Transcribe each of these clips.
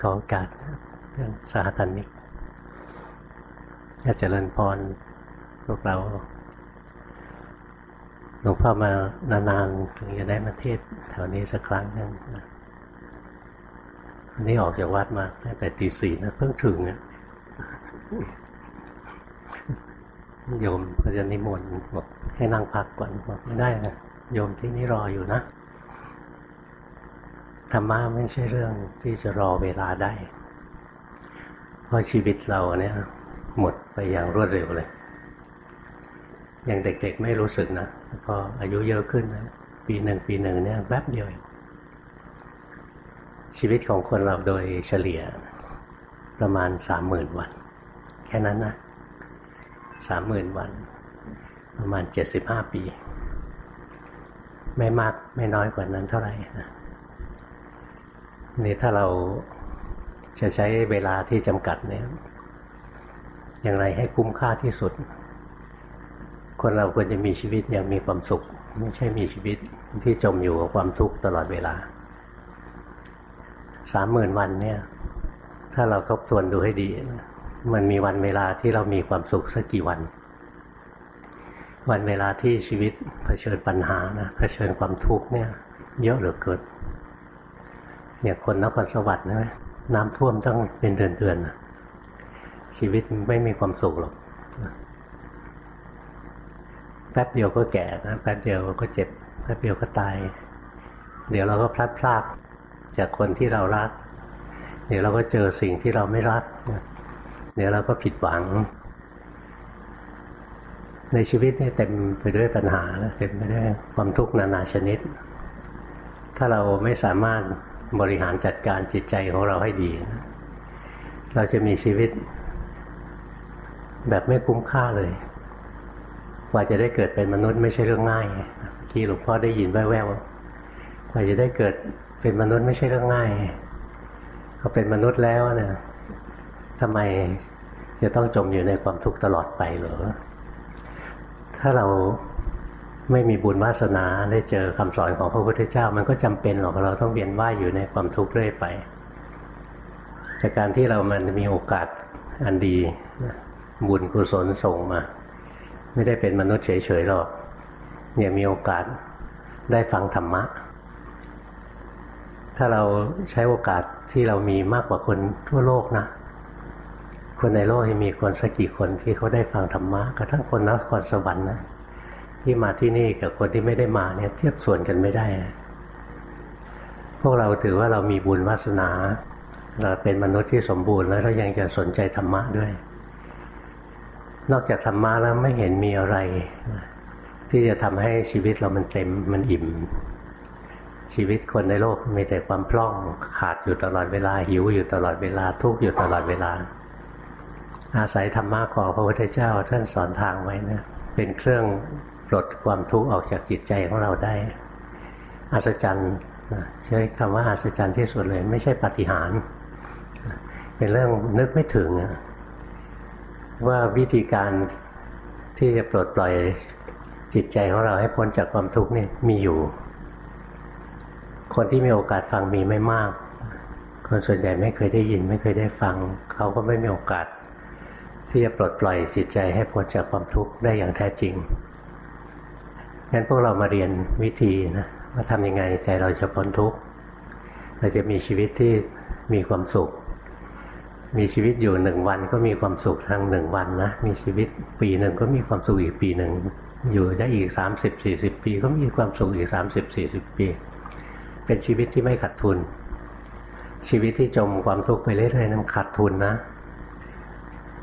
ขอโอกาสเรื่องสาธันนิกอาจรย์พรพวกเราหลวงพ่อมานานๆถึงจะได้มาเทศแถวนี้สักครั้งนึงวันนี้ออกจากวัดมาตั้งแต่ตีสี่นะเพิ่งถึงอะโยมก็จะนิมนต์บอกให้นั่งพักก่อนบอกไม่ได้นะโยมที่นี่รออยู่นะ ธรรมะไม่ใช่เรื่องที่จะรอเวลาได้ เพราะชีวิตเราเนี่ย หมดไปอย่างรวดเร็วเลย อย่างเด็กๆไม่รู้สึกนะพออายุเยอะขึ้นนะปีหนึ่งปีหนึ่งเนี่ยแวบเดียว ชีวิตของคนเราโดยเฉลี่ยประมาณสามหมื่นวัน แค่นั้นนะสามหมื่นวัน ประมาณเจ็ดสิบห้าปี ไม่มากไม่น้อยกว่านั้นเท่าไหร่นะ นี่ถ้าเราจะใช้เวลาที่จำกัดเนี่ย อย่างไรให้คุ้มค่าที่สุด คนเราควรจะมีชีวิตอย่างมีความสุข ไม่ใช่มีชีวิตที่จมอยู่กับความทุกข์ตลอดเวลาสามหมื่นวันเนี่ย ถ้าเราทบทวนดูให้ดี มันมีวันเวลาที่เรามีความสุขสักกี่วัน วันเวลาที่ชีวิตเผชิญปัญหานะเผชิญความทุกข์เนี่ย เยอะเหลือเกิน อย่างคนนครสวรรค์นะน้ำท่วมต้องเป็นเดือนๆชีวิตไม่มีความสุขหรอกแป๊บเดียวก็แก่นะแป๊บเดียวก็เจ็บแป๊บเดียวก็ตาย เดี๋ยวเราก็พลัดพรากจากคนที่เรารัก เดี๋ยวเราก็เจอสิ่งที่เราไม่รัก เดี๋ยวเราก็ผิดหวัง ในชีวิตนี่เต็มไปด้วยปัญหาเต็มไปด้วยความทุกข์นานาชนิด ถ้าเราไม่สามารถ บริหารจัดการจิตใจของเราให้ดี เราจะมีชีวิต แบบไม่คุ้มค่าเลยกว่าจะได้เกิดเป็นมนุษย์ไม่ใช่เรื่องง่ายที่หลวงพ่อได้ยินแว่วๆกว่าจะได้เกิดเป็นมนุษย์ไม่ใช่เรื่องง่ายพอเป็นมนุษย์แล้วเนี่ยทำไมจะต้องจมอยู่ในความทุกข์ตลอดไปหรอ ถ้าเรา ไม่มีบุญวาสนาได้เจอคำสอนของพระพุทธเจ้า มันก็จำเป็นหรอกเราต้องเวียนว่ายอยู่ในความทุกข์เรื่อยไป จากการที่เรามันมีโอกาสอันดีบุญกุศลส่งมา ไม่ได้เป็นมนุษย์เฉยๆหรอกยังมีโอกาสได้ฟังธรรมะ ถ้าเราใช้โอกาสที่เรามีมากกว่าคนทั่วโลกนะคนในโลกมีคนสักกี่คนที่เขาได้ฟังธรรมะกระทั่งคนนครสวรรค์นะ ที่มาที่นี่กับคนที่ไม่ได้มาเนี่ย เทียบส่วนกันไม่ได้ พวกเราถือว่าเรามีบุญวาสนา เราเป็นมนุษย์ที่สมบูรณ์แล้วเรายังจะสนใจธรรมะด้วย นอกจากธรรมะแล้วไม่เห็นมีอะไร ที่จะทำให้ชีวิตเรามันเต็มมันอิ่ม ชีวิตคนในโลกมีแต่ความพร่องขาดอยู่ตลอดเวลาหิวอยู่ตลอดเวลาทุกข์อยู่ตลอดเวลา อาศัยธรรมะของพระพุทธเจ้าท่านสอนทางไว้นะเป็นเครื่อง ปลดความทุกข์ออกจากจิตใจของเราได้อัศจรรย์ใช้คำว่าอัศจรรย์ที่สุดเลย ไม่ใช่ปฏิหารเป็นเรื่องนึกไม่ถึงว่าวิธีการที่จะปลดปล่อยจิตใจของเราให้พ้นจากความทุกข์นี่มีอยู่ คนที่มีโอกาสฟังมีไม่มาก คนส่วนใหญ่ไม่เคยได้ยิน ไม่เคยได้ฟัง เขาก็ไม่มีโอกาส ที่จะปลดปล่อยจิตใจให้พ้นจากความทุกข์ได้อย่างแท้จริง งั้นพวกเรามาเรียนวิธีนะว่าทำยังไงใจเราจะพ้นทุกข์เราจะมีชีวิตที่มีความสุข มีชีวิตอยู่หนึ่งวันก็มีความสุขทั้งหนึ่งวันนะมีชีวิตปีหนึ่งก็มีความสุขอีกปีหนึ่งอยู่ได้อีกสามสิบสี่สิบปี ก็มีความสุขอีกสามสิบสี่สิบปี เป็นชีวิตที่ไม่ขาดทุน ชีวิตที่จมความทุกข์ไปเรื่อยๆนั้นขาดทุนนะ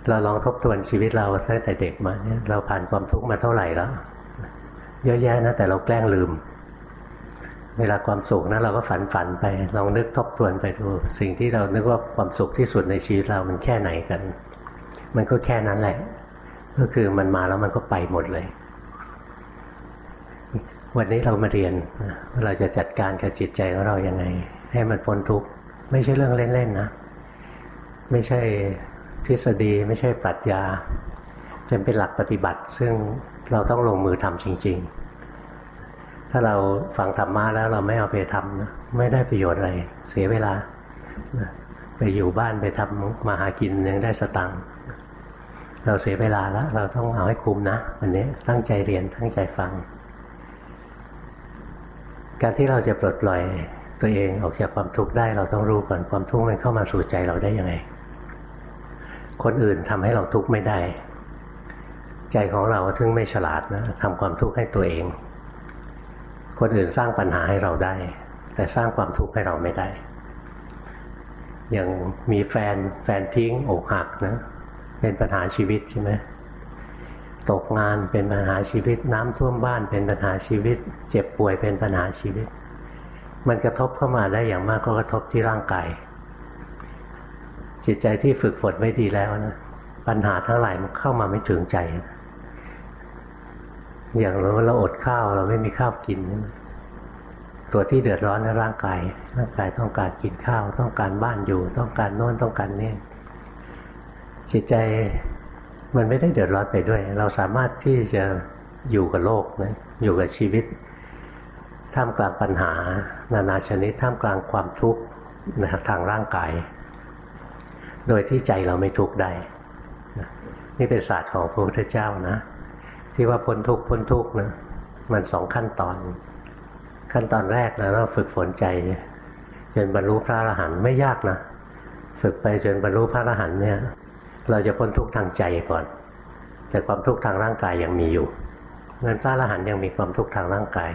เราลองทบทวนชีวิตเราตั้งแต่เด็กมาเนี่ยเราผ่านความทุกข์มาเท่าไหร่แล้ว เยอะแยะนะแต่เราแกล้งลืม เวลาความสุขนะเราก็ฝันฝันไปลองนึกทบทวนไปดูสิ่งที่เรานึกว่าความสุขที่สุดในชีวิตเรามันแค่ไหนกัน มันก็แค่นั้นแหละ ก็คือมันมาแล้วมันก็ไปหมดเลย วันนี้เรามาเรียนว่าเราจะจัดการกับจิตใจของเรายัางไง ให้มันพ้นทุกข์ไม่ใช่เรื่องเล่นๆนะไม่ใช่ทฤษฎีไม่ใช่ปรัชญาเป็นหลักปฏิบัติ ซึ่ง เราต้องลงมือทำจริง ๆ ถ้าเราฟังธรรมะแล้วเราไม่เอาไปทำนะไม่ได้ประโยชน์อะไร เสียเวลา ไปอยู่บ้านไปทำมาหากินยังได้สตังค์เราเสียเวลาแล้ว เราต้องเอาให้คุ้มนะวันนี้ตั้งใจเรียนตั้งใจฟัง การที่เราจะปลดปล่อยตัวเองออกจากความทุกข์ได้ เราต้องรู้ก่อนความทุกข์มันเข้ามาสู่ใจเราได้ยังไง คนอื่นทำให้เราทุกข์ไม่ได้ ใจของเราถึงไม่ฉลาดนะทำความทุกข์ให้ตัวเอง คนอื่นสร้างปัญหาให้เราได้ แต่สร้างความทุกข์ให้เราไม่ได้ อย่างมีแฟนแฟนทิ้งอกหักนะเป็นปัญหาชีวิตใช่ไหมตกงานเป็นปัญหาชีวิต น้ำท่วมบ้านเป็นปัญหาชีวิต เจ็บป่วยเป็นปัญหาชีวิต มันกระทบเข้ามาได้อย่างมากก็กระทบที่ร่างกายจิตใจที่ฝึกฝนไม่ดีแล้วนะปัญหาทั้งหลายมันเข้ามาไม่ถึงใจ อย่างเราเราอดข้าวเราไม่มีข้าวกิน ตัวที่เดือดร้อนในร่างกาย ร่างกายต้องการกินข้าว ต้องการบ้านอยู่ ต้องการโน่นต้องการนี่จิตใจมันไม่ได้เดือดร้อนไปด้วย เราสามารถที่จะอยู่กับโลกนะอยู่กับชีวิต ท่ามกลางปัญหา นานาชนิดท่ามกลางความทุกข์นะทางร่างกาย โดยที่ใจเราไม่ทุกข์ได้ นี่เป็นศาสตร์ของพระพุทธเจ้านะ ที่ว่าพ้นทุกข์พ้นทุกข์นะมันสองขั้นตอน ขั้นตอนแรกนะเราฝึกฝนใจจนบรรลุพระอรหันต์ไม่ยากนะฝึกไปจนบรรลุพระอรหันต์เนี่ย เราจะพ้นทุกข์ทางใจก่อน แต่ความทุกข์ทางร่างกายยังมีอยู่เงินพระอรหันต์ยังมีความทุกข์ทางร่างกาย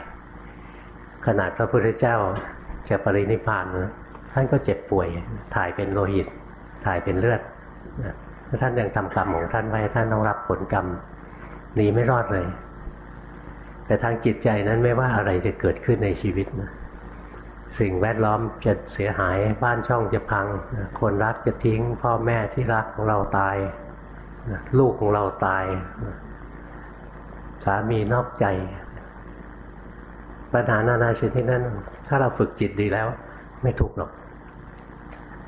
ขนาดพระพุทธเจ้าจะปรินิพานนะท่านก็เจ็บป่วย ถ่ายเป็นโลหิต ถ่ายเป็นเลือดท่านยังทำกรรมของท่านไว้ท่านต้องรับผลกรรม หนีไม่รอดเลย แต่ทางจิตใจนั้นไม่ว่าอะไรจะเกิดขึ้นในชีวิตนะสิ่งแวดล้อมจะเสียหายบ้านช่องจะพัง คนรักจะทิ้ง พ่อแม่ที่รักของเราตาย ลูกของเราตาย สามีนอกใจปัญหานานาชนิดนั้น ถ้าเราฝึกจิตดีแล้ว ไม่ทุกข์หรอก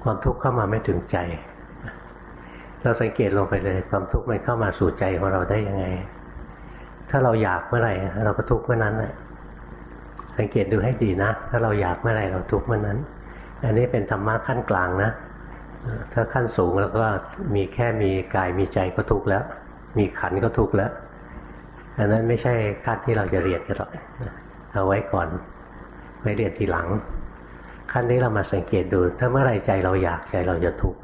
ความทุกข์เข้ามาไม่ถึงใจ เราสังเกตลงไปเลย ความทุกข์มันเข้ามาสู่ใจของเราได้ยังไง ถ้าเราอยากเมื่อไหร่ เราก็ทุกข์เมื่อนั้นแหละสังเกตดูให้ดีนะ ถ้าเราอยากเมื่อไรเราทุกข์เมื่อนั้น อันนี้เป็นธรรมะขั้นกลางนะ ถ้าขั้นสูงแล้วก็มีแค่มีกายมีใจก็ทุกข์แล้ว มีขันก็ทุกข์แล้ว อันนั้นไม่ใช่ขั้นที่เราจะเรียนกันหรอกเอาไว้ก่อนไว้เรียนทีหลัง ขั้นนี้เรามาสังเกตดู ถ้าเมื่อไรใจเราอยากใจเราจะทุกข์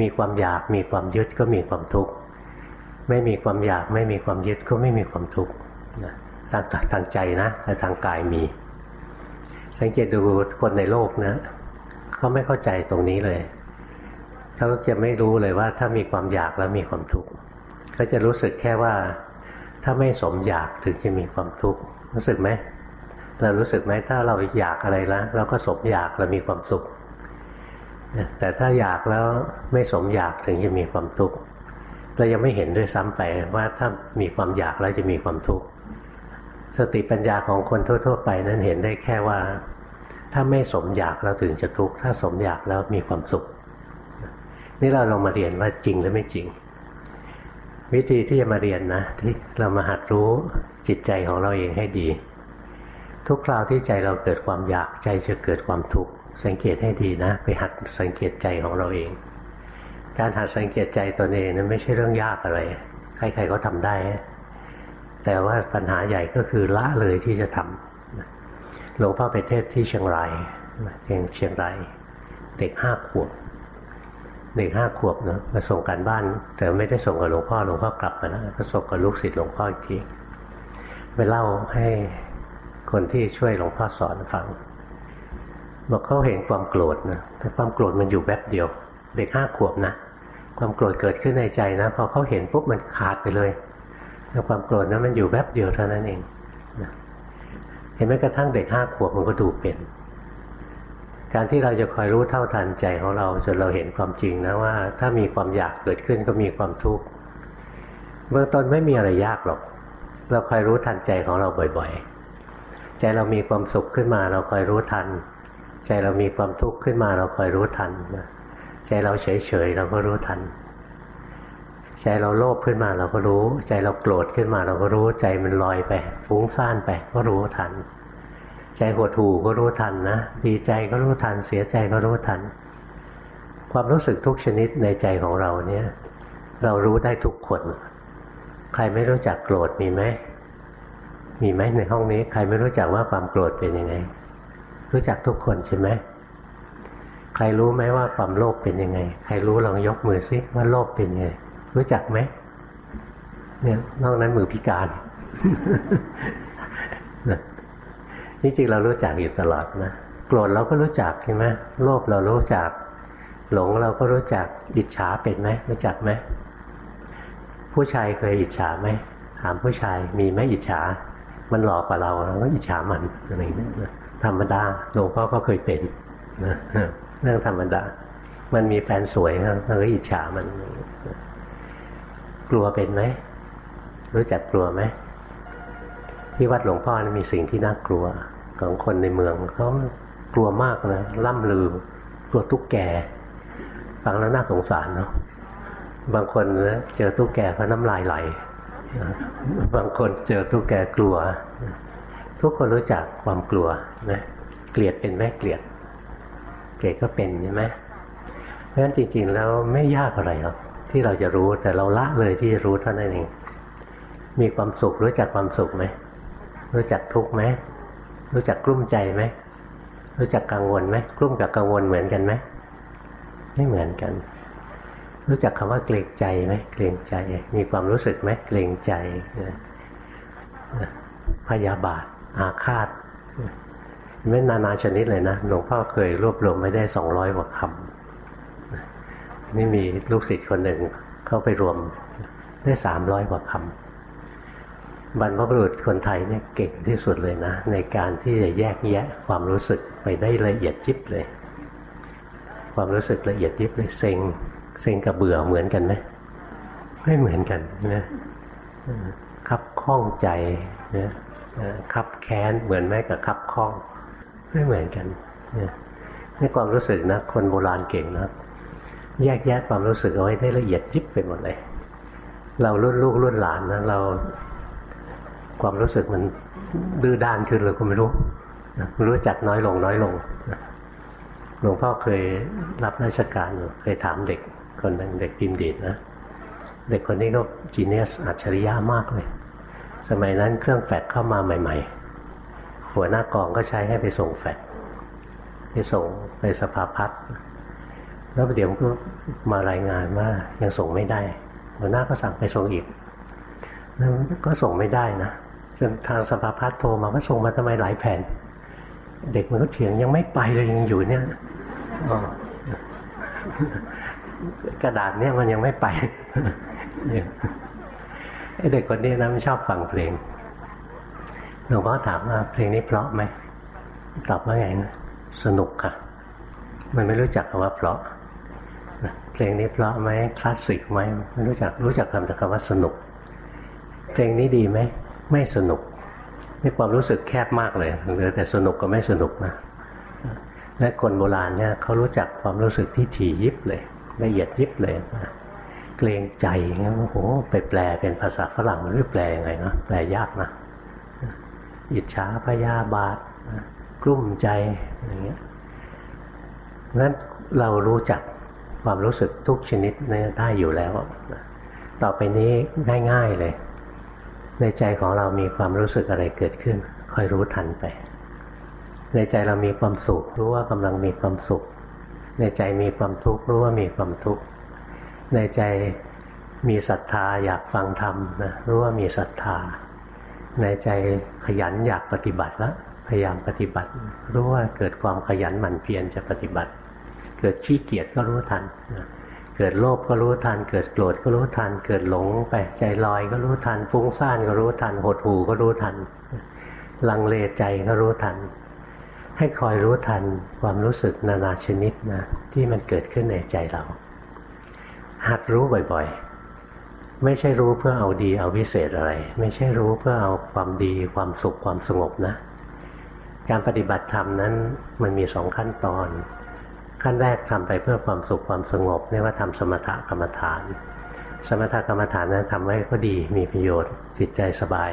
มีความอยากมีความยึดก็มีความทุกข์ ไม่มีความอยากไม่มีความยึดก็ไม่มีความทุกข์ทางทางใจนะ แต่ทางกายมี สังเกตดูคนในโลกนะเขาไม่เข้าใจตรงนี้เลยเขาจะไม่รู้เลยว่าถ้ามีความอยากแล้วมีความทุกข์เขาจะรู้สึกแค่ว่า ถ้าไม่สมอยากถึงจะมีความทุกข์รู้สึกไหมเรารู้สึกไหมถ้าเราอยากอะไรแล้วเราก็สมอยากเรามีความสุขแต่ถ้าอยากแล้วไม่สมอยากถึงจะมีความทุกข์ เรายังไม่เห็นด้วยซ้ำไปว่าถ้ามีความอยากแล้วจะมีความทุกข์สติปัญญาของคนทั่ว ๆ ไปนั้นเห็นได้แค่ว่า ถ้าไม่สมอยากเราถึงจะทุกข์ถ้าสมอยากแล้วมีความสุข นี่เราลองมาเรียนว่าจริงหรือไม่จริง วิธีที่จะมาเรียนนะ ที่เรามาหัดรู้จิตใจของเราเองให้ดี ทุกคราวที่ใจเราเกิดความอยากใจจะเกิดความทุกข์สังเกตให้ดีนะ ไปหัดสังเกตใจของเราเอง การหัดสังเกตใจตนเองนั้นไม่ใช่เรื่องยากอะไร ใครๆก็ทำได้ แต่ว่าปัญหาใหญ่ก็คือละเลยที่จะทำหลวงพ่อไปเทศที่เชียงรายเชียงเชียงรายเด็กห้าขวบเด็กห้าขวบเนะมาส่งกันบ้าน แต่ไม่ได้ส่งกับหลวงพ่อหลวงพ่อกลับมาแล้วก็ส่งกับลูกศิษย์หลวงพ่ออีกทีไปเล่าให้คนที่ช่วยหลวงพ่อสอนฟัง บอกเขาเห็นความโกรธนะแต่ความโกรธมันอยู่แป๊บเดียว เด็กห้าขวบนะ ความโกรธเกิดขึ้นในใจนะพอเขาเห็นปุ๊บมันขาดไปเลยแล้วความโกรธนั้นมันอยู่แป๊บเดียวเท่านั้นเองเห็นไหมกระทั่งเด็กห้าขวบมันก็ดูเป็น การที่เราจะคอยรู้เท่าทันใจของเราจนเราเห็นความจริงนะว่า ถ้ามีความอยากเกิดขึ้นก็มีความทุกข์เบื้องต้นไม่มีอะไรยากหรอก เราคอยรู้ทันใจของเราบ่อยๆ ใจเรามีความสุขขึ้นมา เราคอยรู้ทัน ใจเรามีความทุกข์ขึ้นมา เราคอยรู้ทัน ใจเราเฉยๆเราก็รู้ทัน ใจเราโลภขึ้นมาเราก็รู้ ใจเราโกรธขึ้นมาเราก็รู้ ใจมันลอยไป ฟุ้งซ่านไปก็รู้ทัน ใจหดหู่ก็รู้ทันนะดีใจก็รู้ทัน เสียใจก็รู้ทันคความรู้สึกทุกชนิดในใจของเราเนี่ยเรารู้ได้ทุกคน ใครไม่รู้จักโกรธมีไหมมีไหมในห้องนี้ ใครไม่รู้จักว่าความโกรธเป็นยังไง รู้จักทุกคนใช่ไหม ใครรู้ไหมว่าความโลภเป็นยังไง ใครรู้ลองยกมือซิว่าโลภเป็นยังไง รู้จักไหมเนี่ยนอกนั้นมือพิการนี่จริงเรารู้จักอยู่ตลอดนะโกรธเราก็รู้จักใช่ไหมโลภเรารู้จัก หลงเราก็รู้จักอิจฉาเป็นไหมรู้จักไหมผู้ชายเคยอิจฉาไหมถามผู้ชายมีไหมอิจฉา มันหลอกกว่าเราเราก็อิจฉามันอะไรอย่างนี้ธรรมดาหลวงพ่อก็เคยเป็นนะ เรื่องธรรมดา มันมีแฟนสวยเราก็อิจฉามัน กลัวเป็นไหม รู้จักกลัวไหมที่วัดหลวงพ่อมีสิ่งที่น่ากลัว ของคนในเมืองเขากลัวมากนะล่ำลือกลัวตุ๊กแก ฟังแล้วน่าสงสารเนาะบางคนนะเจอตุ๊กแกเขาน้ำลายไหลบางคนเจอตุ๊กแกกลัว ทุกคนรู้จักความกลัวนะเกลียดเป็นไหมเกลียด กลียดก็เป็นใช่ไหมเพราะฉะนั้นจริง ๆ แล้วไม่ยากอะไรหรอกที่เราจะรู้แต่เราละเลยที่จะรู้เท่านั้นเอง มีความสุขรู้จักความสุขไหมรู้จักทุกข์ไหมรู้จักกลุ้มใจไหมรู้จักกังวลไหมกลุ้มกับกังวลเหมือนกันไหมไม่เหมือนกัน รู้จักคำว่าเกรงใจไหมเกรงใจ มีความรู้สึกไหมเกรงใจพยาบาทอาฆาต ไม่นานาชนิดเลยนะหลวงพ่อเคยรวบรวมไม่ได้สองร้อยกว่าคำนี่มีลูกศิษย์คนหนึ่งเข้าไปรวมได้สามร้อยกว่าคำบรรพบุรุษคนไทยเนี่ยเก่งที่สุดเลยนะ ในการที่จะแยกแยะความรู้สึกไปได้ละเอียดยิบเลย ความรู้สึกละเอียดยิบเลยเซ็งเซ็งกับเบื่อเหมือนกันไหมไม่เหมือนกันนะคับข้องใจนะคับแค้นเหมือนแม่กับคับข้อง ไม่เหมือนกันนี่ความรู้สึกนะคนโบราณเก่งนะแยกแยะความรู้สึกเอาไว้ได้ละเอียดยิบไปหมดเลย เรารุ่นลูกรุ่นหลานนะเราความรู้สึกมันดื้อด้านขึ้นเลยก็ไม่รู้รู้จักน้อยลงน้อยลงหลวงพ่อเคยรับราชการอยู่เคยถามเด็กคนหนึ่งเด็กพิมพ์ดีดนะเด็กคนนี้ก็จีเนียสอัจฉริยะมากเลย สมัยนั้นเครื่องแฟกเข้ามาใหม่ ๆ หัวหน้ากองก็ใช้ให้ไปส่งแฟกไปส่งไปสภาพัฒน์แล้วเดี๋ยวก็มารายงานว่ายังส่งไม่ได้ หัวหน้าก็สั่งไปส่งอีกก็ส่งไม่ได้นะจนทางสภาพัฒน์โทรมาว่าส่งมาทำไมหลายแผ่น เด็กมันก็เถียงยังไม่ไปเลยยังอยู่เนี่ยกระดาษเนี่ยมันยังไม่ไปไอเด็กคนนี้นะมันชอบฟังเพลง หลวงพ่อถามว่าเพลงนี้เพราะไหมตอบว่าไงนะสนุกค่ะ มันไม่รู้จักคำว่าเพราะเพลงนี้เพราะไหมคลาสสิกไหมไม่รู้จักรู้จักคำแต่คำว่าสนุก เพลงนี้ดีไหมไม่สนุกนี่ความรู้สึกแคบมากเลยเหลือแต่สนุกก็ไม่สนุกนะและคนโบราณเนี่ยเขารู้จักความรู้สึกที่ถี่ยิบเลยละเอียดยิบเลยนะเกรงใจเงี้ยโอ้โหไปแปลเป็นภาษาฝรั่งมันไม่แปลยังไงนะแปลยากนะ อิจฉาพยาบาทกลุ้มใจอย่างเงี้ยงั้นเรารู้จักความรู้สึกทุกชนิดได้อยู่แล้ว ต่อไปนี้ง่ายๆเลย ในใจของเรามีความรู้สึกอะไรเกิดขึ้นคอยรู้ทันไป ในใจเรามีความสุข รู้ว่ากำลังมีความสุข ในใจมีความทุกข์รู้ว่ามีความทุกข์ ในใจมีศรัทธาอยากฟังธรรมนะรู้ว่ามีศรัทธา ในใจขยันอยากปฏิบัติแล้วพยายามปฏิบัติ รู้ว่าเกิดความขยันหมั่นเพียรจะปฏิบัติ เกิดขี้เกียจก็รู้ทันนะเกิดโลภก็รู้ทัน เกิดโกรธก็รู้ทัน เกิดหลงไปใจลอยก็รู้ทัน ฟุ้งซ่านก็รู้ทัน หดหูก็รู้ทัน ลังเลใจก็รู้ทัน ให้คอยรู้ทันความรู้สึกนานาชนิดนะที่มันเกิดขึ้นในใจเรา หัดรู้บ่อยๆ ไม่ใช่รู้เพื่อเอาดีเอาวิเศษอะไร ไม่ใช่รู้เพื่อเอาความดีความสุขความสงบนะ การปฏิบัติธรรมนั้นมันมีสองขั้นตอน ขั้นแรกทำไปเพื่อความสุขความสงบเรียกว่าทำสมถกรรมฐาน สมถกรรมฐานนั้นทำไว้ก็ดีมีประโยชน์จิตใจสบาย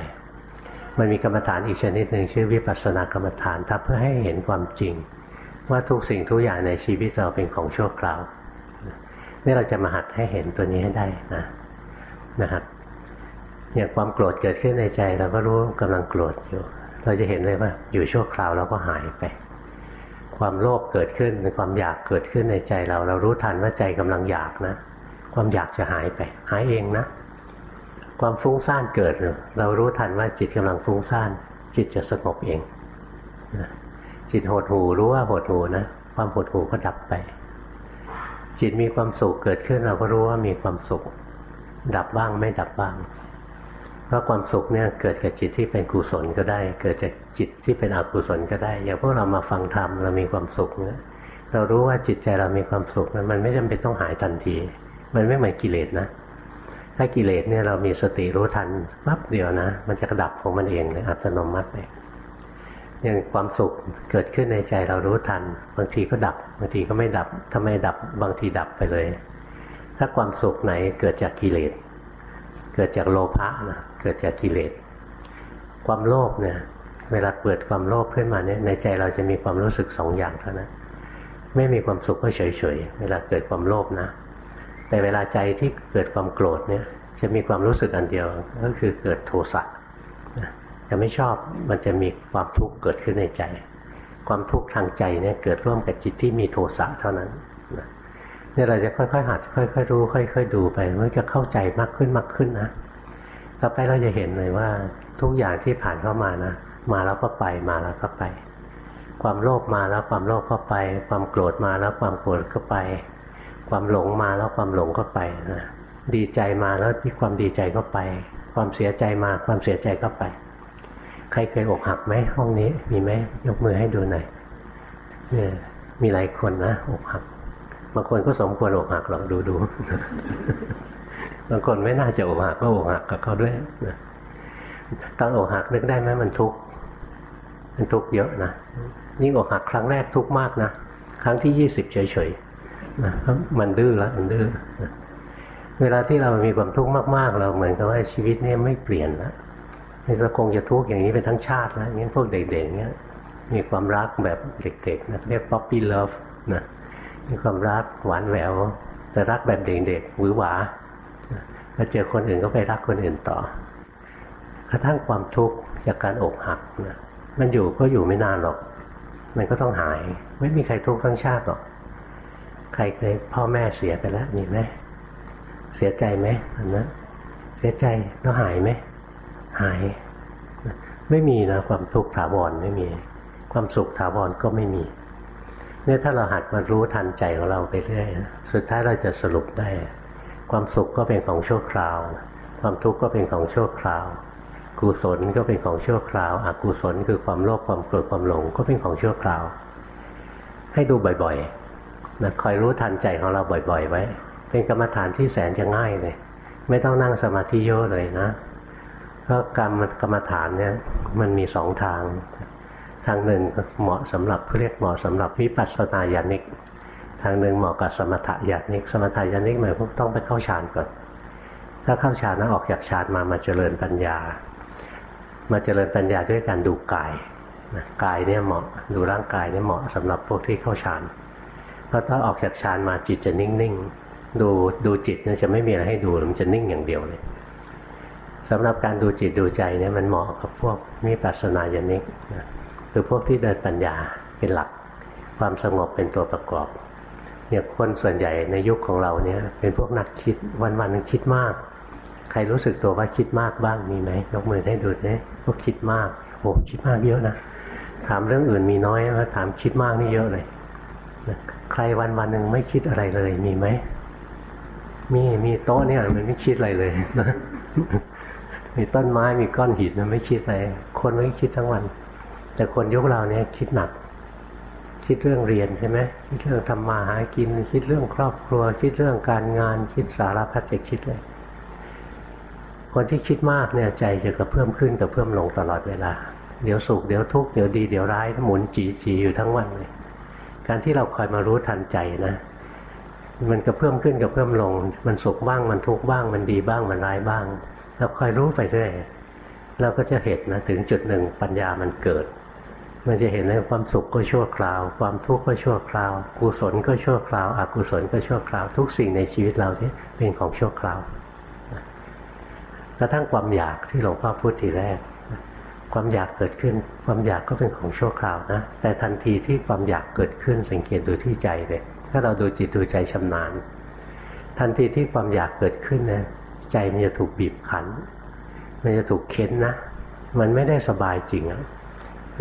มันมีกรรมฐานอีกชนิดหนึ่งชื่อวิปัสสนากรรมฐานทำเพื่อให้เห็นความจริง ว่าทุกสิ่งทุกอย่างในชีวิตเราเป็นของชั่วคราวนี่เราจะมาหัดให้เห็นตัวนี้ให้ได้นะ นะครับอย่างความโกรธเกิดขึ้นในใจ เราก็รู้กำลังโกรธอยู่ เราจะเห็นเลยว่า อยู่ชั่วคราวเราก็หายไป ความโลภเกิดขึ้นในความอยากเกิดขึ้นในใจเรา เรารู้ทันว่าใจกำลังอยากนะ ความอยากจะหายไป หายเองนะ ความฟุ้งซ่านเกิด เรารู้ทันว่าจิตกำลังฟุ้งซ่าน จิตจะสงบเองจิตหดหูรู้ว่าหดหูนะความหดหูก็ดับไป จิตมีความสุขเกิดขึ้นเราก็รู้ว่ามีความสุข ดับบ้างไม่ดับบ้าง เพราะความสุขเนี่ยเกิดกับจิตที่เป็นกุศลก็ได้ เกิดจากจิตที่เป็นอกุศลก็ได้ อย่างพวกเรามาฟังธรรมเรามีความสุขเนี่ยเรารู้ว่าจิตใจเรามีความสุขมันไม่จำเป็นต้องหายทันที มันไม่เหมือนกิเลสนะ ถ้ากิเลสเนี่ยเรามีสติรู้ทันปั๊บเดียวนะ มันจะกระดับของมันเองเลยอัตโนมัติเลยอย่างความสุขเกิดขึ้นในใจเรารู้ทัน บางทีก็ดับ บางทีก็ไม่ดับทำไมดับบางทีดับไปเลย ถ้าความสุขไหนเกิดจากกิเลส เกิดจากโลภะนะเกิดจากกิเลส ความโลภเนี่ยเวลาเกิดความโลภขึ้นมาเนี่ยในใจเราจะมีความรู้สึกสองอย่างเท่านั้นไม่มีความสุขก็เฉยๆเวลาเกิดความโลภนะ แต่เวลาใจที่เกิดความโกรธเนี่ยจะมีความรู้สึกอันเดียวก็คือเกิดโทสะจะไม่ชอบมันจะมีความทุกข์เกิดขึ้นในใจ ความทุกข์ทางใจเนี่ยเกิดร่วมกับจิตที่มีโทสะเท่านั้น เนี่ยเราจะค่อยๆหัดค่อยๆรู้ค่อย ๆ ดูไปมันจะเข้าใจมากขึ้นมากขึ้นนะต่อไปเราจะเห็นเลยว่าทุกอย่างที่ผ่านเข้ามานะมาแล้วก็ไปมาแล้วก็ไป ความโลภมาแล้วความโลภก็ไป ความโกรธมาแล้วความโกรธก็ไป ความหลงมาแล้วความหลงก็ไปนะดีใจมาแล้วที่ความดีใจก็ไป ความเสียใจมาความเสียใจก็ไป ใครเคยอกหักไหมห้องนี้มีไหมยกมือให้ดูหน่อยเนี่ยมีหลายคนนะอกหัก บางคนก็สมควรอกหักหรอกดูดูบางคนไม่น่าจะอกหักก็อกหักกับเขาด้วยนะตอนอกหักนึกได้ไหมมันทุกข์มันทุกข์เยอะนะยิ่งอกหักครั้งแรกทุกข์มากนะครั้งที่ยี่สิบเฉยๆนะมันดื้อแล้วมันดื้อเวลาที่เรามีความทุกข์มากๆ เราเหมือนกับว่าชีวิตนี่ไม่เปลี่ยนแล้วนี่เราคงจะทุกข์อย่างนี้เป็นทั้งชาติแล้วงั้นพวกเด็กๆเนี่ยมีความรักแบบเด็กๆนะเรียก puppy love นะ มีความรักหวานแหวว แต่รักแบบเด็กๆหวือหวาพอเจอคนอื่นก็ไปรักคนอื่นต่อ กระทั่งความทุกข์จากการอกหักนะมันอยู่ก็อยู่ไม่นานหรอก มันก็ต้องหาย ไม่มีใครทุกข์ทั้งชาติหรอก ใครเคยพ่อแม่เสียไปแล้วมีไหมเสียใจไหมอันนั้นเสียใจแล้วหายไหมหาย ไม่มีนะความทุกข์ถาวรไม่มี ความสุขถาวรก็ไม่มี เนี่ยถ้าเราหัดมารู้ทันใจของเราไปเรื่อยสุดท้ายเราจะสรุปได้ ความสุขก็เป็นของชั่วคราว ความทุกข์ก็เป็นของชั่วคราว กุศลก็เป็นของชั่วคราวอกุศลคือความโลภความโกรธความหลงก็เป็นของชั่วคราว ให้ดูบ่อยๆนะคอยรู้ทันใจของเราบ่อย ๆ ไว้ เป็นกรรมฐานที่แสนจะง่ายเลย ไม่ต้องนั่งสมาธิเยอะเลยนะก็กรรมกรรมฐานเนี่ยมันมีสองทาง ทางหนึ่งเหมาะสำหรับเรียกเหมาะสำหรับวิปัสสนาญาณิก ทางหนึ่งเหมาะกับสมถะญาณิก สมถะญาณิกหมายพวกต้องไปเข้าฌานก่อน ถ้าเข้าฌานแล้วออกจากฌานมามาเจริญปัญญา มาเจริญปัญญาด้วยการดูกายกายเนี่ยเหมาะดูร่างกายเนี่ยเหมาะสำหรับพวกที่เข้าฌานเพราะถ้าออกจากฌานมาจิตจะนิ่งๆดูดูจิตเนี่ยจะไม่มีอะไรให้ดูมันจะนิ่งอย่างเดียวเลยสำหรับการดูจิตดูใจเนี่ยมันเหมาะกับพวกมีปัสนาญาณิก คือพวกที่เดินปัญญาเป็นหลัก ความสงบเป็นตัวประกอบเนี่ยคนส่วนใหญ่ในยุคของเราเนี่ย เป็นพวกนักคิดวันวันนึงคิดมาก ใครรู้สึกตัวว่าคิดมากบ้างมีไหมยกมือให้ดูเนี่ยพวกคิดมากโอ้คิดมากเยอะนะถามเรื่องอื่นมีน้อยว่าถามคิดมากนี่เยอะเลยใครวันวันหนึ่งไม่คิดอะไรเลยมีไหมมีมีโต๊ะเนี่ยมันไม่คิดอะไรเลยมีต้นไม้มีก้อนหินมันไม่คิดอะไรคนไม่คิดทั้งวัน แต่คนยุคเราเนี่ยคิดหนัก คิดเรื่องเรียนใช่ไหมคิดเรื่องทำมาหากิน คิดเรื่องครอบครัว คิดเรื่องการงาน คิดสารพัดจะคิดเลย คนที่คิดมากเนี่ยใจจะกระเพิ่มขึ้นกระเพิ่มลงตลอดเวลา เดี๋ยวสุขเดี๋ยวทุกข์เดี๋ยวดีเดี๋ยวร้ายหมุนจีจีอยู่ทั้งวันเลย การที่เราคอยมารู้ทันใจนะมันกระเพิ่มขึ้นกระเพิ่มลง มันสุขบ้างมันทุกข์บ้าง มันดีบ้างมันร้ายบ้าง เราคอยรู้ไปเรื่อยเราก็จะเห็นนะถึงจุดหนึ่งปัญญามันเกิด มันจะเห็นว่าความสุขก็ชั่วคราว ความทุกข์ก็ชั่วคราว กุศลก็ชั่วคราว อกุศลก็ชั่วคราว ทุกสิ่งในชีวิตเราที่เป็นของชั่วคราวกระทั่งความอยากที่หลวงพ่อพูดทีแรก ความอยากเกิดขึ้น ความอยากก็เป็นของชั่วคราวนะ แต่ทันทีที่ความอยากเกิดขึ้นสังเกตดูที่ใจเลยถ้าเราดูจิตดูใจชำนาญ ทันทีที่ความอยากเกิดขึ้นนะใจมันจะถูกบีบคั้นมันจะถูกเค้นนะ มันไม่ได้สบายจริงอะ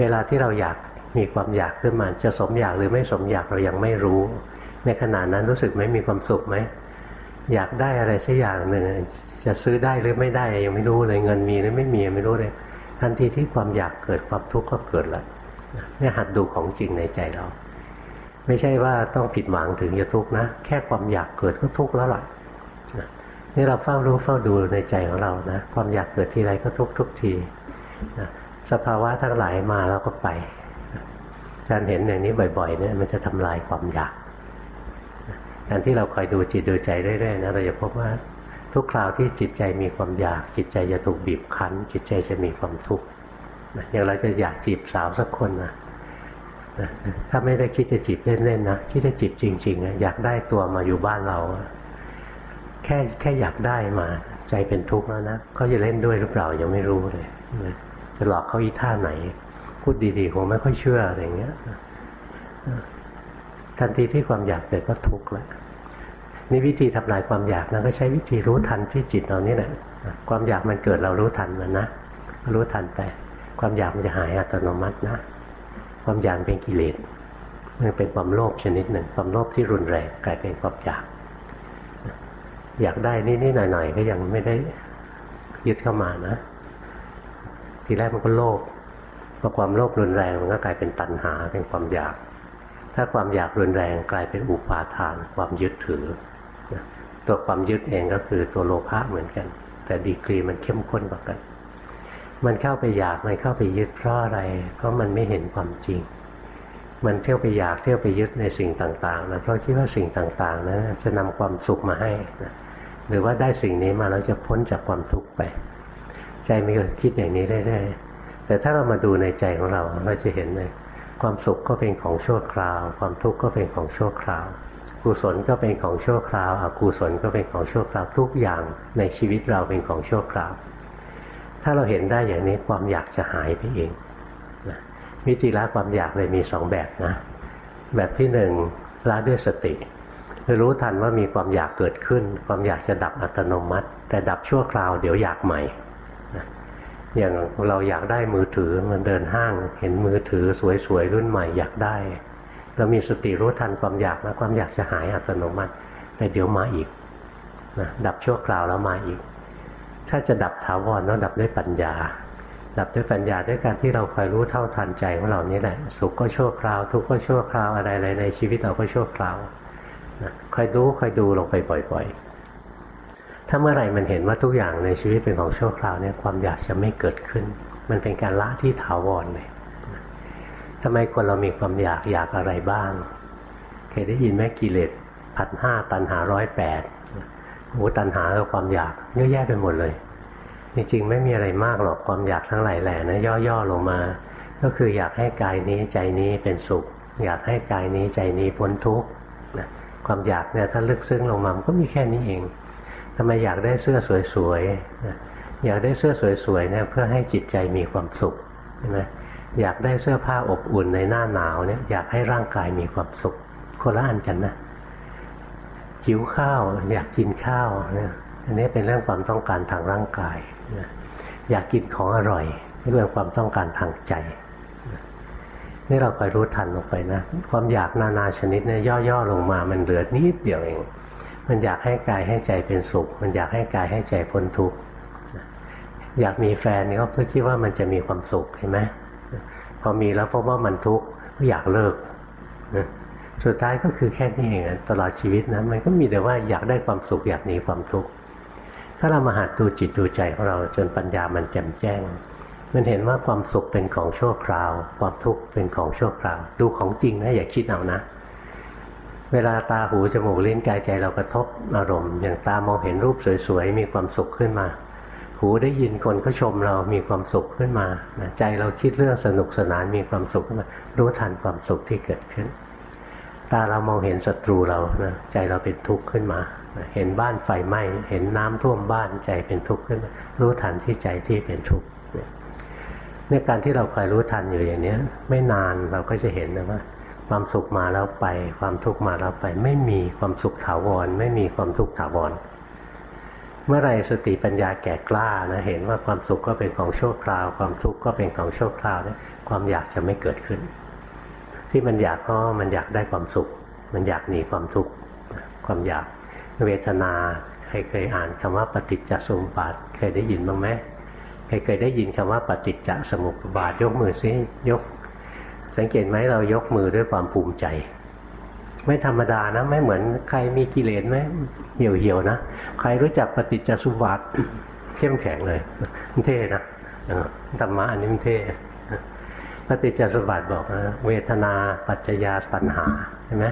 เวลาที่เราอยากมีความอยากขึ้นมาจะสมอยากหรือไม่สมอยากเรายังไม่รู้ ในขณะนั้นรู้สึกไหมมีความสุขไหมอยากได้อะไรสักอย่างหนึ่งจะซื้อได้หรือไม่ได้ยังไม่รู้เลยเงินมีหรือไม่มีไม่รู้เลยทันทีที่ความอยากเกิดความทุกข์ก็เกิดแล้วนี่หัดดูของจริงในใจเรา ไม่ใช่ว่าต้องผิดหวังถึงจะทุกข์นะ แค่ความอยากเกิดก็ทุกข์แล้วล่ะนี่เราเฝ้ารู้เฝ้าดูในใจของเรานะ ความอยากเกิดทีไรก็ทุกทุกที สภาวะทั้งหลายมาแล้วก็ไป การเห็นอย่างนี้บ่อยๆเนี่ยมันจะทำลายความอยากการที่เราคอยดูจิตดูใจเรื่อยๆนะเราจะพบว่าทุกคราวที่จิตใจมีความอยาก จิตใจจะถูกบีบคั้น จิตใจจะมีความทุกข์อย่างเราจะอยากจีบสาวสักคนนะถ้าไม่ได้คิดจะจีบเล่นๆนะคิดจะจีบจริงๆอยากได้ตัวมาอยู่บ้านเรา แค่แค่อยากได้มา ใจเป็นทุกข์แล้วนะเขาจะเล่นด้วยหรือเปล่ายังไม่รู้เลย จะหลอกเขาอีท่าไหน พูดดีๆคงไม่ค่อยเชื่ออะไรเงี้ยทันทีที่ความอยากเกิดก็ทุกข์แล้วนี่วิธีทำลายความอยากนะก็ใช้วิธีรู้ทันที่จิตเรานี่แหละความอยากมันเกิดเรารู้ทันมันนะรู้ทันไปความอยากมันจะหายอัตโนมัตินะ ความอยากเป็นกิเลสมันเป็นความโลภชนิดหนึ่ง ความโลภที่รุนแรงกลายเป็นความอยาก อยากได้นิดๆหน่อยๆก็ยังไม่ได้ยึดเข้ามานะ ทีแรกมันก็โลภพอความโลภรุนแรงมันก็กลายเป็นตัณหาเป็นความอยาก ถ้าความอยากรุนแรงกลายเป็นอุปาทาน ความยึดถือ ตัวความยึดเองก็คือตัวโลภะเหมือนกัน แต่ดีกรีมันเข้มข้นกว่ากัน มันเข้าไปอยากมันเข้าไปยึดเพราะอะไร เพราะมันไม่เห็นความจริง มันเที่ยวไปอยากเที่ยวไปยึดในสิ่งต่างๆนะเพราะคิดว่าสิ่งต่างๆนะั้นจะนำความสุขมาให้นะหรือว่าได้สิ่งนี้มาแล้วจะพ้นจากความทุกข์ไป ใจมีก็คิดอย่างนี้เรื่อยๆแต่ถ้าเรามาดูในใจของเราเราจะเห็นเลยความสุขก็เป็นของชั่วคราว ความทุกข์ก็เป็นของชั่วคราวกุศลก็เป็นของชั่วคราวอกุศลก็เป็นของชั่วคราวทุกอย่างในชีวิตเราเป็นของชั่วคราว ถ้าเราเห็นได้อย่างนี้ความอยากจะหายไปเองวิธีละความอยากเลยมีสองแบบนะ แบบที่หนึ่งละด้วยสติคือรู้ทันว่ามีความอยากเกิดขึ้น ความอยากจะดับอัตโนมัติ แต่ดับชั่วคราวเดี๋ยวอยากใหม่ อย่างเราอยากได้มือถือมันเดินห้าง เห็นมือถือสวยๆรุ่นใหม่อยากได้เรามีสติรู้ทันความอยากนะความอยากจะหายอัตโนมัติ แต่เดี๋ยวมาอีกนะดับชั่วคราวแล้วมาอีก ถ้าจะดับถาวรต้องดับด้วยปัญญา ดับด้วยปัญญาด้วยการที่เราคอยรู้เท่าทันใจของเรานี้แหละสุขก็ชั่วคราว ทุกข์ก็ชั่วคราวอะไรๆในชีวิตเราก็ชั่วคราวนะคอยรู้คอยดูลงไปบ่อย ๆ ถ้าเมื่อไหร่มันเห็นว่าทุกอย่างในชีวิตเป็นของชั่วคราวเนี่ยความอยากจะไม่เกิดขึ้น มันเป็นการละที่ถาวรเลยทำไมคนเรามีความอยากอยากอะไรบ้าง เคยได้ยินไหมกิเลสพันห้าตันหาร้อยแปดโอ้ตันหากับความอยากเยอะแยะไปหมดเลยจริงๆไม่มีอะไรมากหรอกความอยากทั้งหลายแหล่นะย่อๆลงมา ก็คืออยากให้กายนี้ใจนี้เป็นสุข อยากให้กายนี้ใจนี้พ้นทุกข์ความอยากเนี่ยถ้าลึกซึ้งลงมามันก็มีแค่นี้เองำไมอยากได้เสื้อสวยๆอยากได้เสื้อสวยๆเนี่ยเพื่อให้จิตใจมีความสุขใช่ไหมอยากได้เสื้อผ้าอบอุ่นในหน้าหนาวเนี่ยอยากให้ร่างกายมีความสุขคนละอันกันนะหิวข้าวอยากกินข้าวเนี่ยอันนี้เป็นเรื่องความต้องการทางร่างกายอยากกินของอร่อยนี่เป็นความต้องการทางใจนี่เราคอยรู้ทันลงไปนะ ความอยากนานาชนิดเนี่ยย่อๆลงมามันเหลือนิดเดียวเอง มันอยากให้กายให้ใจเป็นสุข มันอยากให้กายให้ใจพ้นทุกข์อยากมีแฟนก็เพื่อคิดว่ามันจะมีความสุขเห็นไหมพอมีแล้วพบว่ามันทุกข์ก็อยากเลิกสุดท้ายก็คือแค่นี้เองตลอดชีวิตนะมันก็มีแต่ว่าอยากได้ความสุขอยากหนีความทุกข์ถ้าเรามาหัดดูจิตดูใจของเราจนปัญญามันแจ่มแจ้ง มันเห็นว่าความสุขเป็นของชั่วคราว ความทุกข์เป็นของชั่วคราว ดูของจริงนะอย่าคิดเอานะ เวลาตาหูจมูกลิ้นกายใจเรากระทบอารมณ์ อย่างตามองเห็นรูปสวยๆมีความสุขขึ้นมา หูได้ยินคนเขาชมเรามีความสุขขึ้นมาใจเราคิดเรื่องสนุกสนานมีความสุขขึ้นมารู้ทันความสุขที่เกิดขึ้น ตาเรามองเห็นศัตรูเรานะใจเราเป็นทุกข์ขึ้นมาเห็นบ้านไฟไหม้เห็นน้ำท่วมบ้านใจเป็นทุกข์ขึ้นมารู้ทันที่ใจที่เป็นทุกข์เนี่ยการที่เราคอยรู้ทันอยู่อย่างนี้ไม่นานเราก็จะเห็นนะว่า ความสุขมาแล้วไป ความทุกข์มาแล้วไป ไม่มีความสุขถาวร ไม่มีความทุกข์ถาวร เมื่อไรสติปัญญาแก่กล้านะเห็นว่าความสุขก็เป็นของชั่วคราว ความทุกข์ก็เป็นของชั่วคราวเนี่ยความอยากจะไม่เกิดขึ้น ที่มันอยากก็มันอยากได้ความสุข มันอยากหนีความทุกข์ความอยากเวทนาใครเคยอ่านคำว่าปฏิจจสมุปบาทเคยได้ยินบ้างไหมใครเคยได้ยินคำว่าปฏิจจสมุปบาทยกมือซิยก สังเกตไหมเรายกมือด้วยความภูมิใจ ไม่ธรรมดานะ ไม่เหมือนใครมีกิเลสไหมเหี่ยวเหี่ยวนะ ใครรู้จักปฏิจจสุบัติเข้มแข็งเลยมันเท่นะธรรมะอันนี้มันเท่ปฏิจจสุบัติบอกนะเวทนาปัจจยาตัณหาใช่ไหม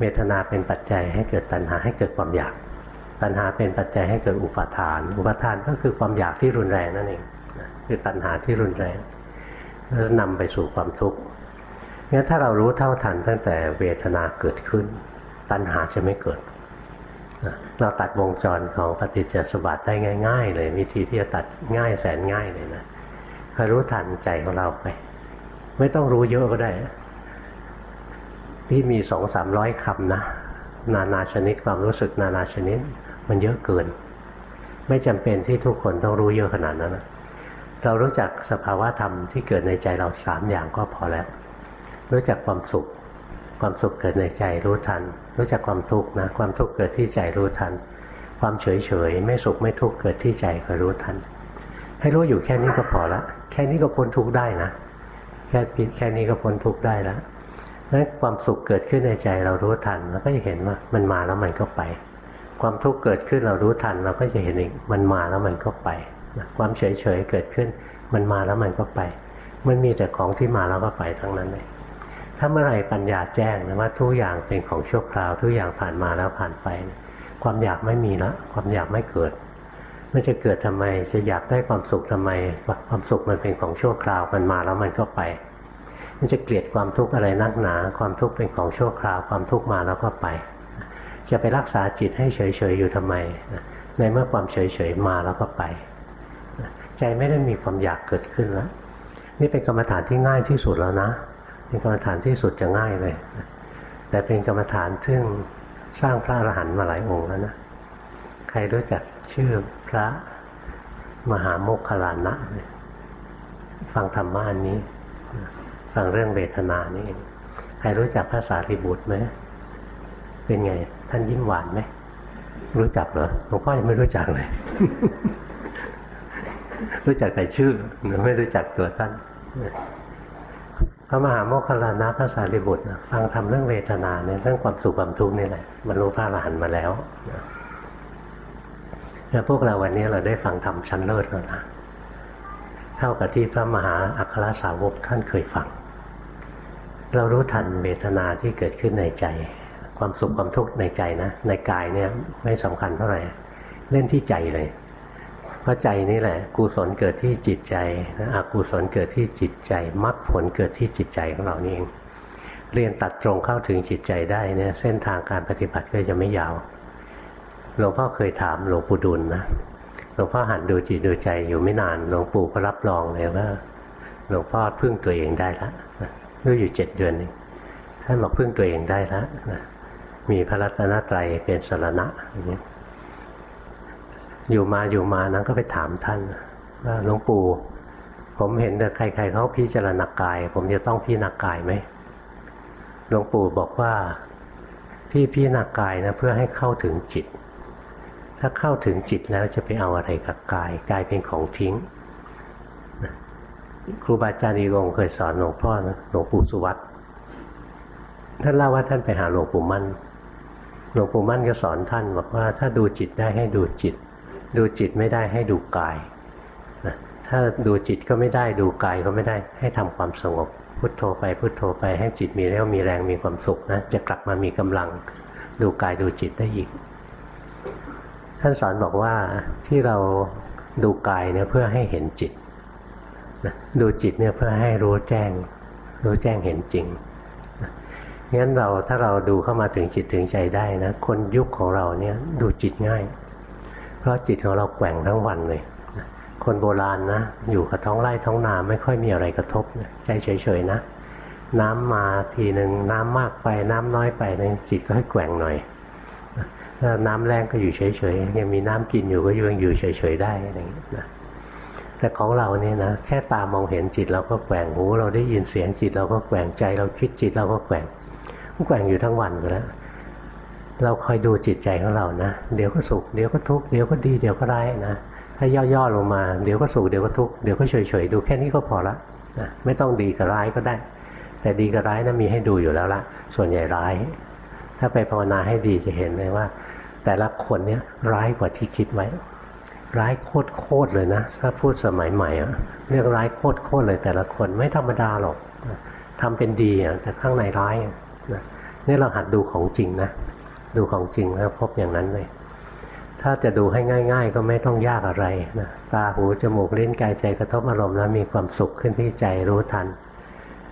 เวทนาเป็นปัจจัยให้เกิดตัณหาให้เกิดความอยาก ตัณหาเป็นปัจจัยให้เกิดอุปาทาน อุปาทานก็คือความอยากที่รุนแรงนั่นเองคือตัณหาที่รุนแรง แล้วนำไปสู่ความทุกข์งั้นถ้าเรารู้เท่าทันตั้งแต่เวทนาเกิดขึ้น ตัณหาจะไม่เกิด เราตัดวงจรของปฏิจจสมบัติได้ง่าย ๆ เลยวิธีที่จะตัดง่ายแสนง่ายเลยนะคอยรู้ทันใจของเราไป ไม่ต้องรู้เยอะก็ได้ ที่มีสองสามร้อยคำนะ นานาชนิดความรู้สึกนานาชนิด มันเยอะเกิน ไม่จำเป็นที่ทุกคนต้องรู้เยอะขนาดนั้นนะ เรารู้จักสภาวะธรรมที่เกิดในใจเราสามอย่างก็พอแล้ว รู้จักความสุข ความสุขเกิดในใจรู้ทัน รู้จักความทุกข์นะ ความทุกข์เกิดที่ใจรู้ทัน ความเฉยเฉยไม่สุขไม่ทุกข์เกิดที่ใจก็รู้ทัน ให้รู้อยู่แค่นี้ก็พอละ แค่นี้ก็พ้นทุกข์ได้นะ แค่แค่นี้ก็พ้นทุกข์ได้แล้วนั้นความสุขเกิดขึ้นในใจเรารู้ทันเราก็จะเห็นว่ามันมาแล้วมันก็ไป ความทุกข์เกิดขึ้นเรารู้ทันเราก็จะเห็นอีกมันมาแล้วมันก็ไป ความเฉยเฉยเกิดขึ้น มันมาแล้วมันก็ไป มันมีแต่ของที่มาแล้วก็ไปทั้งนั้นเลยถ้าเมื่อไรปัญญาแจ้งนะว่าทุกอย่างเป็นของชั่วคราว ทุกอย่างผ่านมาแล้วผ่านไปนะความอยากไม่มีล้วความอยากไม่เกิด มันจะเกิดทำไมจะอยากได้ความสุขทำไม ความสุขมันเป็นของชั่วคราวมันมาแล้วมันก็ไป มันจะเกลียดความทุกข์อะไรนักหนา ความทุกข์เป็นของชั่วคราว ความทุกข์มาแล้วก็ไป จะไปรักษาจิตให้เฉยๆอยู่ทำไมในเมื่อความเฉยๆมาแล้วก็ไป ใจไม่ได้มีความอยากเกิดขึ้นแล้วนี่เป็นกรรมฐานที่ง่ายที่สุดแล้วนะเป็นกรรมฐานที่สุดจะง่ายเลย แต่เป็นกรรมฐานซึ่งสร้างพระอรหันต์มาหลายองค์แล้วนะใครรู้จักชื่อพระมหาโมคคลานะฟังธรรมะอันนี้ ฟังเรื่องเวทนานี่เองใครรู้จักภาษาริบุตรไหมเป็นไง ท่านยิ้มหวานไหมรู้จักเหรอหลวงพ่อยังไม่รู้จักเลย รู้จักแต่ชื่อไม่รู้จักตัวท่านพระมหาโมคคลานะพระสารีบุตรฟังทำเรื่องเวทนาเนี่ยเรื่องความสุขความทุกข์นี่แหละบรรลุพระอรหันต์มาแล้วแล้วพวกเราวันนี้เราได้ฟังธรรมชั้นเลิศแล้วนะเท่ากับที่พระมหาอัครสาวกท่านเคยฟัง เรารู้ทันเวทนาที่เกิดขึ้นในใจ ความสุขความทุกข์ในใจนะ ในกายเนี่ยไม่สำคัญเท่าไหร่เล่นที่ใจเลย พราะใจนี่แหละ กุศลเกิดที่จิตใจอกุศลเกิดที่จิตใจมรรคผลเกิดที่จิตใจของเรานี่เอง เรียนตัดตรงเข้าถึงจิตใจได้เนี่ยเส้นทางการปฏิบัติก็จะไม่ยาวหลวงพ่อเคยถามหลวงปู่ดุลนะหลวงพ่อหันดูจิตดูใจอยู่ไม่นานหลวงปู่ก็รับรองเลยว่าหลวงพ่อพึ่งตัวเองได้แล้วก็อยู่เจ็ดเดือนนึงท่านบอกพึ่งตัวเองได้แล้วมีพระรัตนตรัยเป็นสรณะอย่างนี้ อยู่มาอยู่มานั้นก็ไปถามท่านว่าหลวงปู่ ผมเห็นแต่ใคร ๆเขาพิจารณากาย ผมจะต้องพิจารณากายไหมหลวงปู่บอกว่าที่พิจารณากายนะเพื่อให้เข้าถึงจิต ถ้าเข้าถึงจิตแล้วจะไปเอาอะไรกับกายกายเป็นของทิ้งครูบาอาจารย์อีกองเคยสอนหลวงพ่อนะหลวงปู่สุวัตท่านเล่าว่าท่านไปหาหลวงปู่มั่นหลวงปู่มั่นก็สอนท่านบอกว่าถ้าดูจิตได้ให้ดูจิต ดูจิตไม่ได้ให้ดูกายนะถ้าดูจิตก็ไม่ได้ดูกายก็ไม่ได้ให้ทำความสงบ พุทโธไปพุทโธไปให้จิตมีเรี่ยวมีแรงมีความสุขนะจะกลับมามีกำลังดูกายดูจิตได้อีก ท่านสอนบอกว่าที่เราดูกายเนี่ยเพื่อให้เห็นจิตนะดูจิตเนี่ยเพื่อให้รู้แจ้ง รู้แจ้งเห็นจริงนะงั้นเราถ้าเราดูเข้ามาถึงจิตถึงใจได้นะคนยุคของเราเนี่ยดูจิตง่าย ราะจิตของเราแกว่งทั้งวันเลย คนโบราณนะ อยู่กับท้องไร่ท้องนาไม่ค่อยมีอะไรกระทบใจเฉยๆนะ น้ำมาทีหนึ่งน้ำมากไปน้ำน้อยไปนจิตก็ให้แกว่งหน่อยถ้าน้ำแรงก็อยู่เฉยๆยังมีน้ำกินอยู่ก็ยังอยู่เฉยๆได้อะไรอย่างนี้นะแต่ของเราเนี่ยนะแค่ตามองเห็นจิตเราก็แกว่งหู เราได้ยินเสียงจิตเราก็แกว่งใจ เราคิดจิตเราก็แกว่งแกว่งอยู่ทั้งวันไปแล้ว เราคอยดูจิตใจของเรานะ เดี๋ยวก็สุข เดี๋ยวก็ทุกข์ เดี๋ยวก็ดี เดี๋ยวก็ร้ายนะ ถ้าย่อๆลงมา เดี๋ยวก็สุข เดี๋ยวก็ทุกข์ เดี๋ยวก็เฉยๆ ดูแค่นี้ก็พอละนะไม่ต้องดีกับร้ายก็ได้ แต่ดีกับร้ายนะมีให้ดูอยู่แล้วละ ส่วนใหญ่ร้าย ถ้าไปภาวนาให้ดีจะเห็นเลยว่า แต่ละคนเนี้ยร้ายกว่าที่คิดไว้ ร้ายโคตรๆเลยนะ ถ้าพูดสมัยใหม่อะเรียกร้ายโคตรๆเลย แต่ละคนไม่ธรรมดาหรอกทำเป็นดีอะแต่ข้างในร้ายนะนี่เราหัดดูของจริงนะ ดูของจริงแล้วพบอย่างนั้นเลย ถ้าจะดูให้ง่าย ๆ ก็ไม่ต้องยากอะไรนะตาหูจมูกลิ้นกายใจกระทบอารมณ์แล้วมีความสุขขึ้นที่ใจรู้ทัน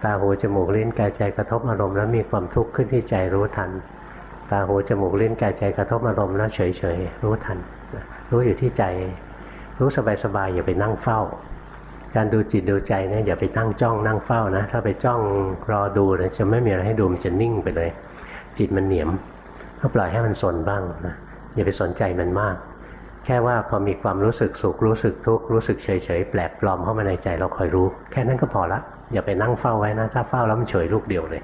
ตาหูจมูกลิ้นกายใจกระทบอารมณ์แล้วมีความทุกข์ขึ้นที่ใจรู้ทัน ตาหูจมูกลิ้นกายใจกระทบอารมณ์แล้วเฉยๆรู้ทัน รู้อยู่ที่ใจ รู้สบายๆอย่าไปนั่งเฝ้าการดูจิตดูใจเนี่ยอย่าไปนั่งจ้องนั่งเฝ้านะ ถ้าไปจ้องรอดูเนี่ยจะไม่มีอะไรให้ดูมันจะนิ่งไปเลย จิตมันเหนียม ก็ปล่อยให้มันสนบ้างนะอย่าไปสนใจมันมาก แค่ว่าพอมีความรู้สึกสุขรู้สึกทุกข์รู้สึกเฉยเฉยแปลกปลอมเข้ามาในใจเราคอยรู้ แค่นั้นก็พอละ อย่าไปนั่งเฝ้าไว้นะถ้าเฝ้าแล้วมันเฉยลูกเดียวเลย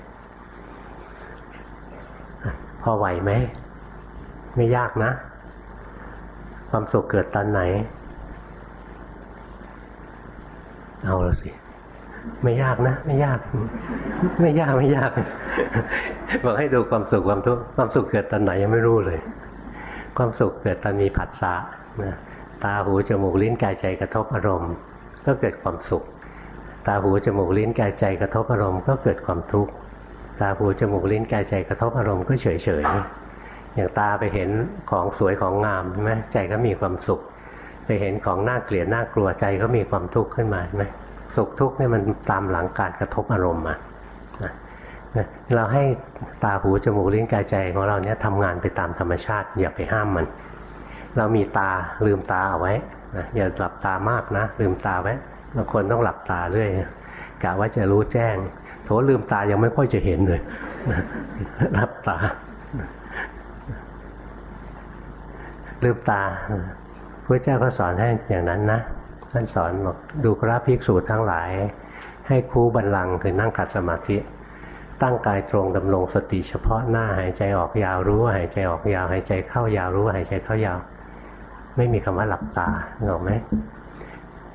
พอไหวไหมไม่ยากนะ ความสุขเกิดตอนไหน เอาละสิ ไม่ยากนะ ไม่ยาก ไม่ยากไม่ยากบอกให้ดูความสุขความทุกข์ความสุขเกิดตอนไหนยังไม่รู้เลย ความสุขเกิดตอนมีผัสสะนะตาหูจมูกลิ้นกายใจกระทบอารมณ์ ก็เกิดความสุข ตาหูจมูกลิ้นกายใจกระทบอารมณ์ก็เกิดความทุกข์ตาหูจมูกลิ้นกายใจกระทบอารมณ์ก็เฉยเฉยอย่างตาไปเห็นของสวยของงามใช่ไหมใจก็มีความสุข ไปเห็นของน่าเกลียดน่ากลัวใจก็มีความทุกข์ขึ้นมาใช่ไหม สุขทุกข์เนี่ยมันตามหลังการกระทบอารมณ์มาเราให้ตาหูจมูกลิ้นกายใจของเราเนี่ยทำงานไปตามธรรมชาติ อย่าไปห้ามมัน เรามีตาลืมตาเอาไว้นะอย่าหลับตามากนะ ลืมตาไว้บางคนต้องหลับตาเรื่อยกะว่าจะรู้แจ้งโถลืมตายังไม่ค่อยจะเห็นเลยหลับตา ลืมตาพระเจ้าก็สอนให้อย่างนั้นนะ ท่านสอนบอกดูพระภิกษุทั้งหลาย ให้คู่บันลังคือนั่งขัดสมาธิ ตั้งกายตรงดำรงสติเฉพาะหน้าหายใจออกยาวรู้ว่าหายใจออกยาวหายใจเข้ายาวรู้ว่าหายใจเข้ายาว ไม่มีคำว่าหลับตาหรอกไหม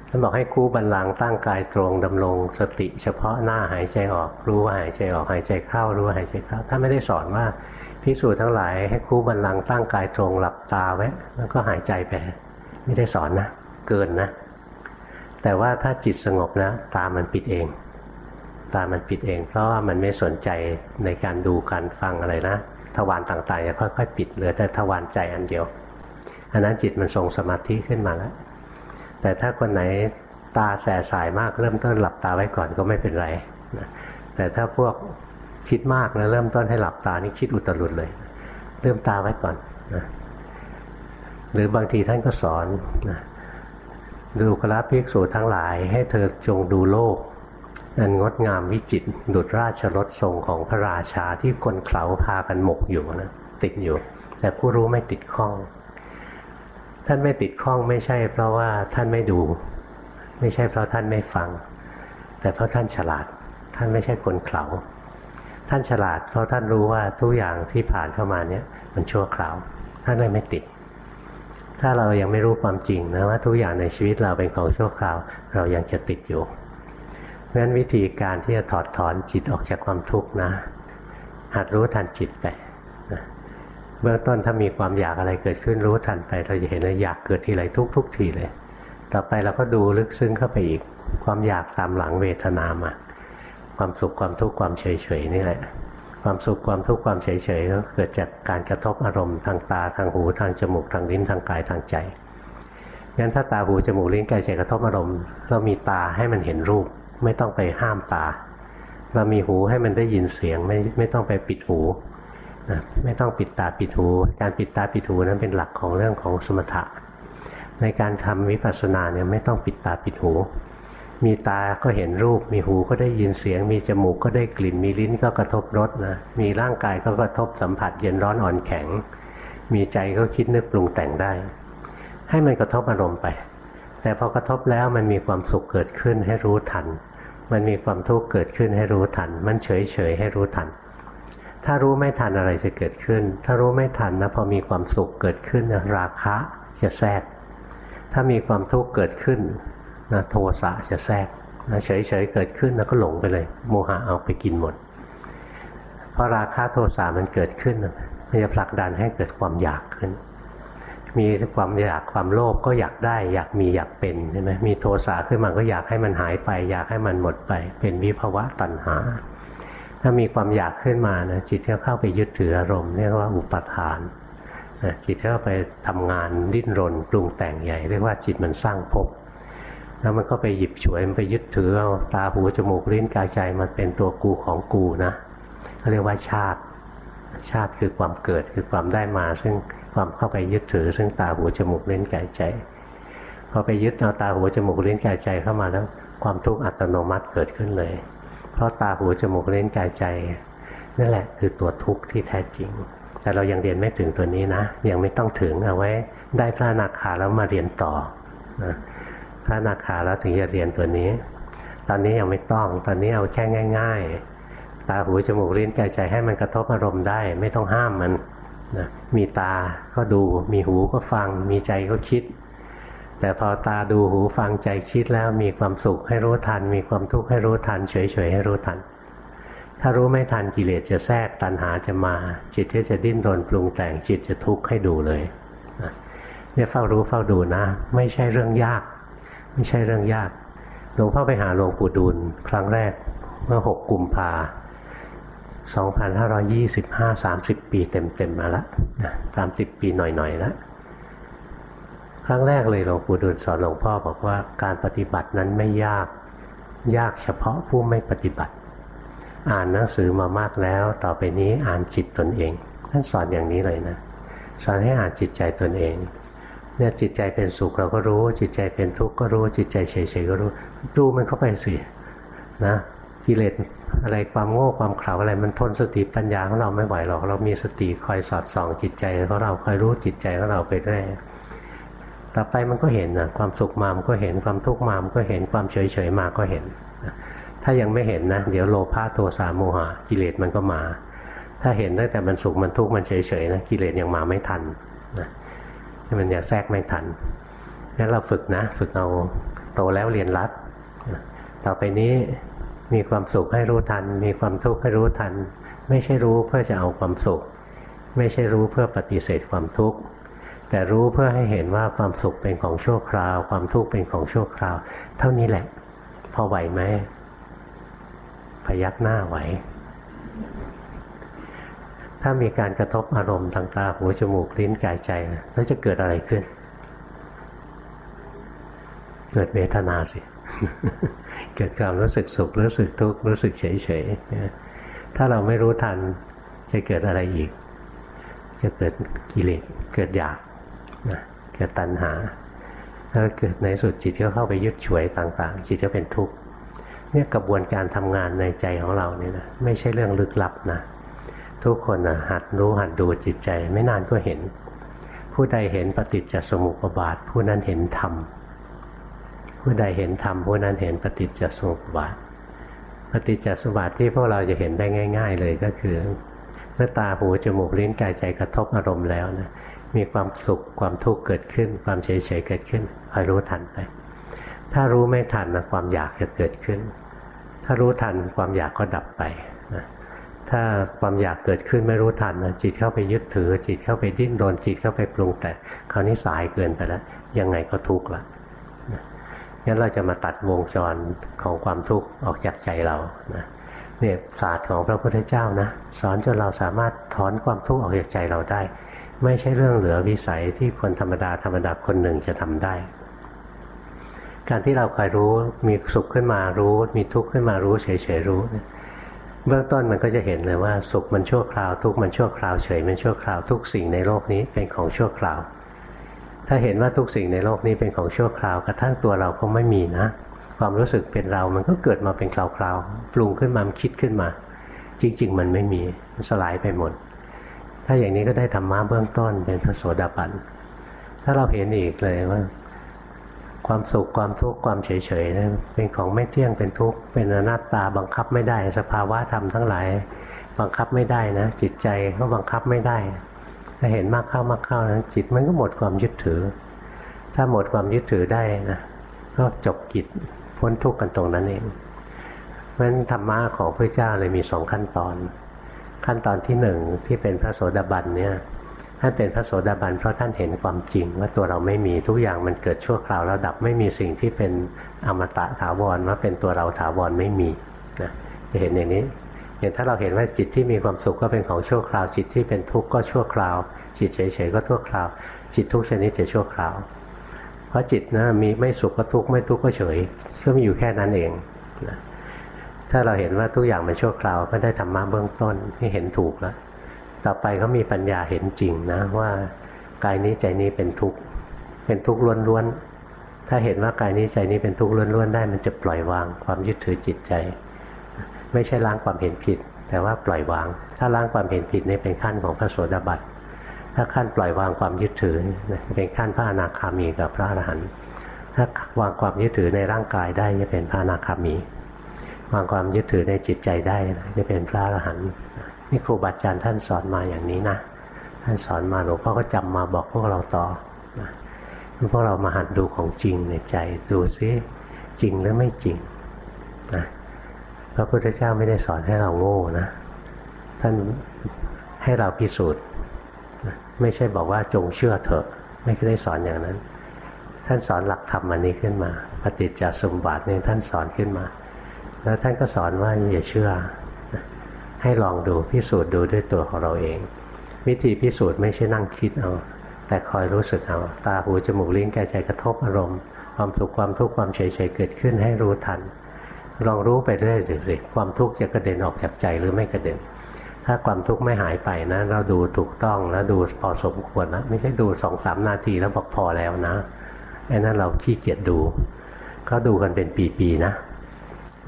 ท่านบอกให้คู่บันลังตั้งกายตรงดำรงสติ เฉพาะหน้าหายใจออกรู้ว่าหายใจออกหายใจเข้ารู้ว่าหายใจเข้าถ้าไม่ได้สอนว่าพิสูจน์ทั้งหลาย ให้คู่บันลังตั้งกายตรงหลับตาไว้แล้วก็หายใจไปไม่ได้สอนนะ เกินนะ แต่ว่าถ้าจิตสงบนะ ตามันปิดเอง ตามันปิดเอง เพราะว่ามันไม่สนใจในการดูการฟังอะไรนะทวารต่างๆจะค่อยๆ ปิดเหลือแต่ทวารใจอันเดียวอันนั้นจิตมันทรงสมาธิขึ้นมาแล้ว แต่ถ้าคนไหนตาแสสายมากเริ่มต้นหลับตาไว้ก่อนก็ไม่เป็นไรนะแต่ถ้าพวกคิดมากนะเริ่มต้นให้หลับตานี่คิดอุตรุดเลย เริ่มตาไว้ก่อนนะหรือบางทีท่านก็สอนนะ ดูกราภิกษุทั้งหลายให้เธอจงดูโลกอันงดงามวิจิตรดุจราชรถทรงของพระราชาที่คนเขาพากันหมกอยู่นะติดอยู่ แต่ผู้รู้ไม่ติดข้อง ท่านไม่ติดข้องไม่ใช่ เพราะว่าท่านไม่ดู ไม่ใช่เพราะท่านไม่ฟัง แต่เพราะท่านฉลาด ท่านไม่ใช่คนเขาท่านฉลาด เพราะท่านรู้ว่าทุกอย่างที่ผ่านเข้ามาเนี่ยมันชั่วคราว ท่านเลยไม่ติด ถ้าเรายังไม่รู้ความจริงนะว่าทุกอย่างในชีวิตเราเป็นของชั่วคราว เรายังจะติดอยู่ราะฉะนั้นวิธีการที่จะถอดถอนจิตออกจากความทุกข์นะ หัดรู้ทันจิตไปเบื้องต้นถ้ามีความอยากอะไรเกิดขึ้นรู้ทันไป เราจะเห็นว่าอยากเกิดทีไรทุกทุกทีเลย ต่อไปเราก็ดูลึกซึ้งเข้าไปอีก ความอยากตามหลังเวทนามาความสุขความทุกข์ความเฉยเฉยนี่แหละ ความสุขความทุกข์ความเฉยเฉยก็เกิดจากการกระทบอารมณ์ทางตาทางหูทางจมูกทางลิ้นทางกายทางใจงั้นถ้าตาหูจมูกลิ้นกายใจกระทบอารมณ์ เรามีตาให้มันเห็นรูป ไม่ต้องไปห้ามตา เรามีหูให้มันได้ยินเสียงไม่ไม่ต้องไปปิดหูนะไม่ต้องปิดตาปิดหู การปิดตาปิดหูนั้นเป็นหลักของเรื่องของสมถะ ในการทำวิปัสสนาเนี่ยไม่ต้องปิดตาปิดหู มีตาก็เห็นรูป มีหูก็ได้ยินเสียง มีจมูกก็ได้กลิ่น มีลิ้นก็กระทบรสนะ มีร่างกายก็กระทบสัมผัสเย็นร้อนอ่อนแข็ง มีใจก็คิดนึกปรุงแต่งได้ ให้มันกระทบอารมณ์ไป แต่พอกระทบแล้วมันมีความสุขเกิดขึ้นให้รู้ทัน มันมีความทุกข์เกิดขึ้นให้รู้ทัน มันเฉยเฉยให้รู้ทัน ถ้ารู้ไม่ทันอะไรจะเกิดขึ้น ถ้ารู้ไม่ทันนะพอมีความสุขเกิดขึ้นราคะจะแทรก ถ้ามีความทุกข์เกิดขึ้น นะโทสะจะแทรกนะเฉยๆเกิดขึ้นแล้วก็หลงไปเลย โมหะเอาไปกินหมด เพราะราคะโทสะมันเกิดขึ้นมันจะผลักดันให้เกิดความอยากขึ้น มีความอยากความโลภก็อยากได้ อยากมีอยากเป็นใช่ไหมมีโทสะขึ้นมาก็อยากให้มันหายไป อยากให้มันหมดไป เป็นวิภวะตัณหา ถ้ามีความอยากขึ้นมานะจิตก็เข้าไปยึดถืออารมณ์เรียกว่าอุปทานจิตเข้าไปทำงานดิ้นรนปรุงแต่งใหญ่เรียกว่าจิตมันสร้างภพ แล้วมันก็ไปหยิบฉวยมันไปยึดถือเอาตาหูจมูกลิ้นกายใจมันเป็นตัวกูของกูนะเขาเรียกว่าชาติ ชาติคือความเกิดคือความได้มา ซึ่งความเข้าไปยึดถือ ซึ่งตาหูจมูกลิ้นกายใจพอไปยึดเอาตาหูจมูกลิ้นกายใจเข้ามาแล้ว ความทุกข์อัตโนมัติเกิดขึ้นเลย เพราะตาหูจมูกเล่นกายใจนั่นแหละคือตัวทุกข์ที่แท้จริง แต่เรายังเรียนไม่ถึงตัวนี้นะ ยังไม่ต้องถึงเอาไว้ ได้พระนาคาแล้วมาเรียนต่อนะ พระนาคาแล้วถึงจะเรียนตัวนี้ ตอนนี้ยังไม่ต้อง ตอนนี้เอาแค่ง่าย ๆ ตาหูจมูกลิ้นกายใจให้มันกระทบอารมณ์ได้ ไม่ต้องห้ามมันนะมีตาก็ดู มีหูก็ฟัง มีใจก็คิด แต่พอตาดูหูฟังใจคิดแล้วมีความสุขให้รู้ทัน มีความทุกข์ให้รู้ทัน เฉยๆให้รู้ทัน ถ้ารู้ไม่ทันกิเลสจะแทรกตัณหาจะมา จิตที่จะดิ้นรนปรุงแต่งจิตจะทุกข์ให้ดูเลยเนี่ยเฝ้ารู้เฝ้าดูนะ ไม่ใช่เรื่องยาก ไม่ใช่เรื่องยากหลวงพ่อไปหาหลวงปู่ดูลครั้งแรกเมื่อหกกุมภา2525 30 ปีเต็มๆมาล้วสามสิบปีหน่อยๆแล้วครั้งแรกเลยหลวงปู่ดูลสอนหลวงพ่อบอกว่าการปฏิบัตินั้นไม่ยาก ยากเฉพาะผู้ไม่ปฏิบัติ อ่านหนังสือมามากแล้ว ต่อไปนี้อ่านจิตตนเอง ท่านสอนอย่างนี้เลยนะ สอนให้อ่านจิตใจตนเอง เนี่ยจิตใจเป็นสุขเราก็รู้ จิตใจเป็นทุกข์ก็รู้จิตใจเฉยๆก็รู้ดูมันเข้าไปสินะกิเลสอะไรความโง่ความเขลาอะไรมันทนสติปัญญาของเราไม่ไหวหรอก เรามีสติคอยสอดส่องจิตใจของเราคอยรู้จิตใจของเราไปด้วยต่อไปมันก็เห็นนะความสุขมามันก็เห็นความทุกข์มามันก็เห็นความเฉยเฉยมาก็เห็น ถ้ายังไม่เห็นนะ เดี๋ยวโลภะโทสะโมหะกิเลสมันก็มา ถ้าเห็นตั้งแต่มันสุขมันทุกข์มันเฉยเฉยนะกิเลสยังมาไม่ทันนะ มันยังแทรกไม่ทันงั้นเราฝึกนะ ฝึกเอาโตแล้วเรียนรัด ต่อไปนี้มีความสุขให้รู้ทัน มีความทุกข์ให้รู้ทัน ไม่ใช่รู้เพื่อจะเอาความสุข ไม่ใช่รู้เพื่อปฏิเสธความทุกข์แต่รู้เพื่อให้เห็นว่าความสุขเป็นของชั่วคราว ความทุกข์เป็นของชั่วคราว เท่านี้แหละ พอไหวไหมพยักหน้าไหว ถ้ามีการกระทบอารมณ์ทางตาหูจมูกลิ้นกายใจแล้วจะเกิดอะไรขึ้น เกิดเวทนาสิ เกิดความรู้สึกสุขรู้สึกทุกข์รู้สึกเฉยเฉยถ้าเราไม่รู้ทันจะเกิดอะไรอีก จะเกิดกิเลสเกิดอยากนะเกิดตัณหาแล้วเกิดในสุดจิตก็เข้าไปยึดฉวยต่าง ๆ จิตก็เป็นทุกข์เนี่ยกระบวนการทำงานในใจของเราเนี่ยนะไม่ใช่เรื่องลึกลับนะ ทุกคนนะหัดรู้หัดดูจิตใจ ไม่นานก็เห็น ผู้ใดเห็นปฏิจจสมุปบาท ผู้นั้นเห็นธรรมผู้ใดเห็นธรรมผู้นั้นเห็นปฏิจจสมุปบาท ปฏิจจสมุปบาทที่พวกเราจะเห็นได้ง่าย ๆ เลยก็คือ เมื่อตาหูจมูกลิ้นกายใจกระทบอารมณ์แล้วนะมีความสุขความทุกข์เกิดขึ้น ความเฉยเฉยเกิดขึ้นคอยรู้ทันไป ถ้ารู้ไม่ทันนะความอยากจะเกิดขึ้น ถ้ารู้ทันความอยากก็ดับไป ถ้าความอยากเกิดขึ้นไม่รู้ทันนะจิตเข้าไปยึดถือ จิตเข้าไปดิ้นรนจิตเข้าไปปรุงแต่คราวนี้สายเกินไปแล้วยังไงก็ทุกข์ละงั้นเราจะมาตัดวงจรของความทุกข์ออกจากใจเรานะเนี่ยศาสตร์ของพระพุทธเจ้านะสอนจนเราสามารถถอนความทุกข์ออกจากใจเราได้ ไม่ใช่เรื่องเหลือวิสัยที่คนธรรมดาธรรมดาคนหนึ่งจะทำได้ การที่เราคอยรู้มีสุขขึ้นมารู้ มีทุกข์ขึ้นมารู้เฉยๆรู้เเบื้องต้นมันก็จะเห็นเลยว่า สุขมันชั่วคราวทุกข์มันชั่วคราวเฉยมันชั่วคราวทุกสิ่งในโลกนี้เป็นของชั่วคราว ถ้าเห็นว่าทุกสิ่งในโลกนี้เป็นของชั่วคราวกระทั่งตัวเราก็ไม่มีนะ ความรู้สึกเป็นเรามันก็เกิดมาเป็นคราวๆปรุงขึ้นมาคิดขึ้นมา จริง ๆ มันไม่มีมันสลายไปหมด ถ้าอย่างนี้ก็ได้ธรรมะเบื้องต้นเป็นพระโสดาบันถ้าเราเห็นอีกเลยว่า ความสุขความทุกข์ความเฉยๆนะเป็นของไม่เที่ยงเป็นทุกข์เป็นอนัตตาบังคับไม่ได้ สภาวะธรรมทั้งหลาย บังคับไม่ได้นะ จิตใจก็บังคับไม่ได้ ถ้าเห็นมากเข้ามากเข้านะจิตมันก็หมดความยึดถือ ถ้าหมดความยึดถือได้นะก็จบกิจพ้นทุกข์กันตรงนั้นเองเพราะฉะนั้นธรรมะของพระเจ้าเลยมีสองขั้นตอน ขั้นตอนที่หนึ่งที่เป็นพระโสดาบันเนี่ย ท่านเป็นพระโสดาบันเพราะท่านเห็นความจริง ว่าตัวเราไม่มีทุกอย่างมันเกิดชั่วคราวแล้วดับไม่มีสิ่งที่เป็นอมตะถาวรว่าเป็นตัวเราถาวรไม่มีนะจะเห็นอย่างนี้อย่างถ้าเราเห็นว่าจิตที่มีความสุขก็เป็นของชั่วคราว จิตที่เป็นทุกข์ก็ชั่วคราว จิตเฉยๆก็ชั่วคราว จิตทุกชนิดจะชั่วคราว เพราะจิตนะมีไม่สุขก็ทุกข์ไม่ทุกข์ก็เฉยก็มีอยู่แค่นั้นเองนะถ้าเราเห็นว่าทุกอย่างมันชั่วคราวก็ได้ธรรมะเบื้องต้นที่เห็นถูกแล้ว ต่อไปเขามีปัญญาเห็นจริงนะว่ากายนี้ใจนี้เป็นทุกข์เป็นทุกข์ล้วนๆถ้าเห็นว่ากายนี้ใจนี้เป็นทุกข์ล้วนๆได้ มันจะปล่อยวางความยึดถือจิตใจ ไม่ใช่ล้างความเห็นผิด แต่ว่าปล่อยวาง ถ้าล้างความเห็นผิดนี่เป็นขั้นของพระโสดาบันถ้าขั้นปล่อยวางความยึดถือเป็นขั้นพระอนาคามีกับพระอรหันต์ถ้าวางความยึดถือในร่างกายได้จะเป็นพระอนาคามี วางความยึดถือในจิตใจได้จะเป็นพระอรหันต์ นี่ครูบาอาจารย์ท่านสอนมาอย่างนี้นะท่านสอนมาหลวงพ่อก็จำมาบอกพวกเราต่อนะพวกเรามาหัดดูของจริงในใจดูซิจริงหรือไม่จริงนะพระพุทธเจ้าไม่ได้สอนให้เราโง่นะท่านให้เราพิสูจน์ไม่ใช่บอกว่าจงเชื่อเถอะ ไม่ได้สอนอย่างนั้น ท่านสอนหลักธรรมอันนี้ขึ้นมา ปฏิจจสมบัตินี่ท่านสอนขึ้นมา แล้วท่านก็สอนว่าอย่าเชื่อ ให้ลองดูพิสูจน์ดูด้วยตัวของเราเอง วิธีพิสูจน์ไม่ใช่นั่งคิดเอา แต่คอยรู้สึกเอา ตาหูจมูกลิ้นกายใจกระทบอารมณ์ ความสุขความทุกข์ความเฉยๆเกิดขึ้นให้รู้ทัน ลองรู้ไปเรื่อยๆสิความทุกข์จะกระเด็นออกจากใจหรือไม่กระเด็น ถ้าความทุกข์ไม่หายไปนะ เราดูถูกต้องแล้วดูพอสมควรนะไม่ใช่ดูสองสามนาทีแล้วบอกพอแล้วนะไอ้นั้นเราขี้เกียจดู ก็ดูกันเป็นปีๆนะ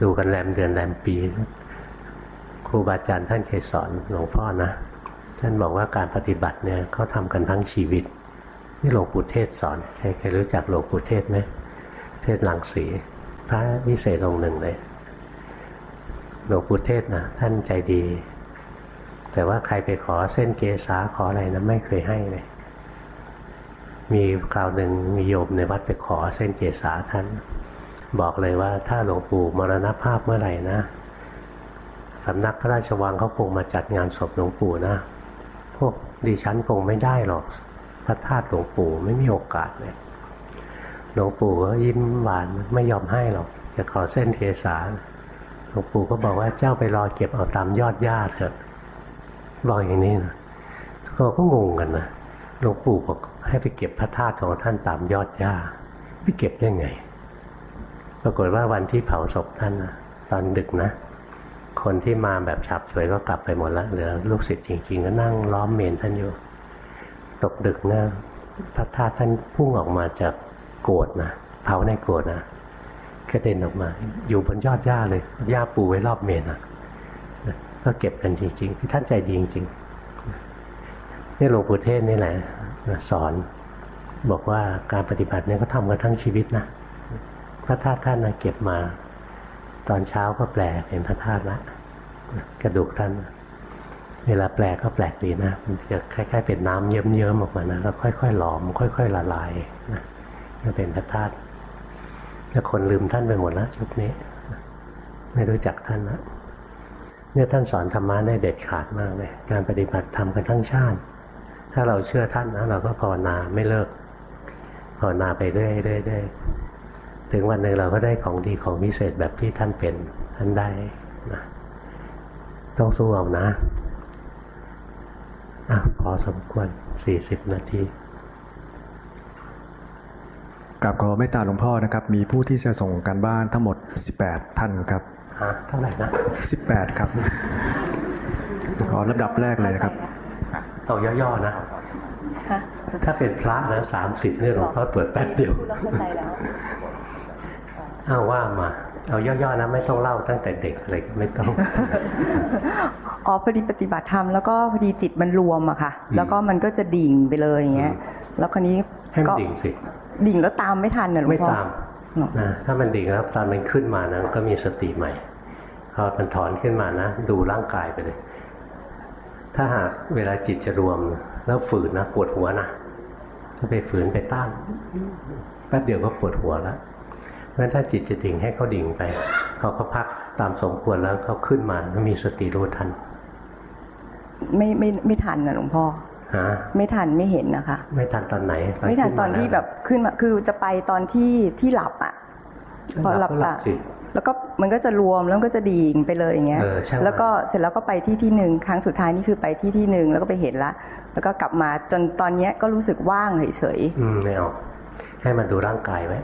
ดูกันแรมเดือนแรมปี ครูบาอาจารย์ท่านเคยสอนหลวงพ่อนะ ท่านบอกว่าการปฏิบัติเนี่ยเขาทำกันทั้งชีวิตนี่หลวงปู่เทศสอนใครเคยรู้จักหลวงปู่เทศไหมเทศหลังสีพระวิเศษองค์หนึ่งเลยหลวงปู่เทศนะท่านใจดี แต่ว่าใครไปขอเส้นเกษาขออะไรนะไม่เคยให้เลย มีคราวหนึ่งมีโยมในวัดไปขอเส้นเกษาท่าน บอกเลยว่าถ้าหลวงปู่มรณภาพเมื่อไหร่นะ สำนักพระราชวังเขาคงมาจัดงานศพหลวงปู่นะ พวกดิฉันคงไม่ได้หรอก พระธาตุหลวงปู่ไม่มีโอกาสเลยหลวงปู่ก็ยิ้มหวานไม่ยอมให้หรอก จะขอเส้นเทสาหลวงปู่ก็บอกว่าเจ้าไปรอเก็บเอาตามยอดหญ้าเถอะบอกอย่างนี้นะเขาก็งงกันนะหลวงปู่บอกให้ไปเก็บพระธาตุของท่านตามยอดหญ้าไปเก็บได้ไง ปรากฏว่าวันที่เผาศพท่านนะตอนดึกนะ คนที่มาแบบฉับฉวยก็กลับไปหมดแล้วเหลือลูกศิษย์จริง ๆ ก็นั่งล้อมเมนท่านอยู่ ตกดึกนะพระธาตุท่านพุ่งออกมาจากโกดนะเผาในโกดนะกระเด็นออกมา อยู่บนยอดหญ้าเลยหญ้าปูไว้รอบเมนนะก็เก็บกันจริงๆท่านใจดีจริงๆนี่หลวงปู่เทศนี่แหละสอนบอกว่าการปฏิบัติเนี่ยก็ทำกันทั้งชีวิตนะพระธาตุท่านนะเก็บมา ตอนเช้าก็แปลเป็นพระธาตุละกระดูกท่าน เวลาแปลก็แปลกดีนะมันจะคล้าย ๆ เป็นน้ำเยิ้มๆออกมานะแล้วค่อยๆหลอม ค่อย ๆ ละลายนะจะเป็นพระธาตุแต่คนลืมท่านไปหมดแล้วชุดนี้ ไม่รู้จักท่านละเนี่ยท่านสอนธรรมะได้เด็ดขาดมากเลย การปฏิบัติธรรมกันทั้งชาติ ถ้าเราเชื่อท่านนะเราก็ภาวนาไม่เลิกภาวนาไปเรื่อยๆ ถึงวันหนึ่งเราก็ได้ของดีของพิเศษแบบที่ท่านเป็นท่านได้นะต้องสู้เอานะอะพอสมควรสี่สิบนาทีกราบขอเมตตาหลวงพ่อนะครับ มีผู้ที่จะส่งการบ้านทั้งหมด 18 ท่านครับฮะเท่าไหร่นะ 18 ครับขอลำดับแรกเลยนะครับเอาย่อๆนะฮะถ้าเป็นพระนะสามสิบเนี่ยหลวงพ่อตรวจแป๊บเดียว เราเข้าใจแล้วเอาว่ามา เอาย่อๆนะไม่ต้องเล่าตั้งแต่เด็กเลยไม่ต้องอ๋อพอดีปฏิบัติธรรมแล้วก็พอดีจิตมันรวมอะค่ะอืมแล้วก็มันก็จะดิ่งไปเลยอย่างเงี้ย แล้วคราวนี้ให้มันก็ดิ่งสิดิ่งแล้วตามไม่ทันนะหลวไม่งพ่อตามหรอนะถ้ามันดิ่งแล้วตอนมันขึ้นมานะก็มีสติใหม่พอมันถอนขึ้นมานะดูร่างกายไปเลย ถ้าหากเวลาจิตจะรวมแล้วฝืนนะปวดหัวนะถ้าไปฝืนไปต้านแป๊บเดียวก็ปวดหัวแล้วเพ ราะฉะนั้นถ้าจิตจะดิ่งให้เขาดิ่งไปเขาก็พักตามสมควรแล้วเขาขึ้นมาก็มีสติรู้ทัน ไม่ไม่ไม่ทันนะหลวงพ่อฮะไม่ทันไม่เห็นนะคะ ไม่ทันตอนไหน ไม่ทันตอนที่แบบขึ้นมาคือจะไปตอนที่ที่หลับอะพอหลับก็หลัตาบสิแล้วก็มันก็จะรวมแล้วมันก็จะดิ่งไปเลยอย่างเงี้ยเออช่างมันแล้วก็เสร็จแล้วก็ไปที่ที่หนึ่งครั้งสุดท้ายนี่คือไปที่ที่หนึ่งแล้วก็ไปเห็นละ แล้วก็กลับมาจนตอนเนี้ยก็รู้สึกว่างเฉยอืมไม่เอาให้มันดูร่างกายไว้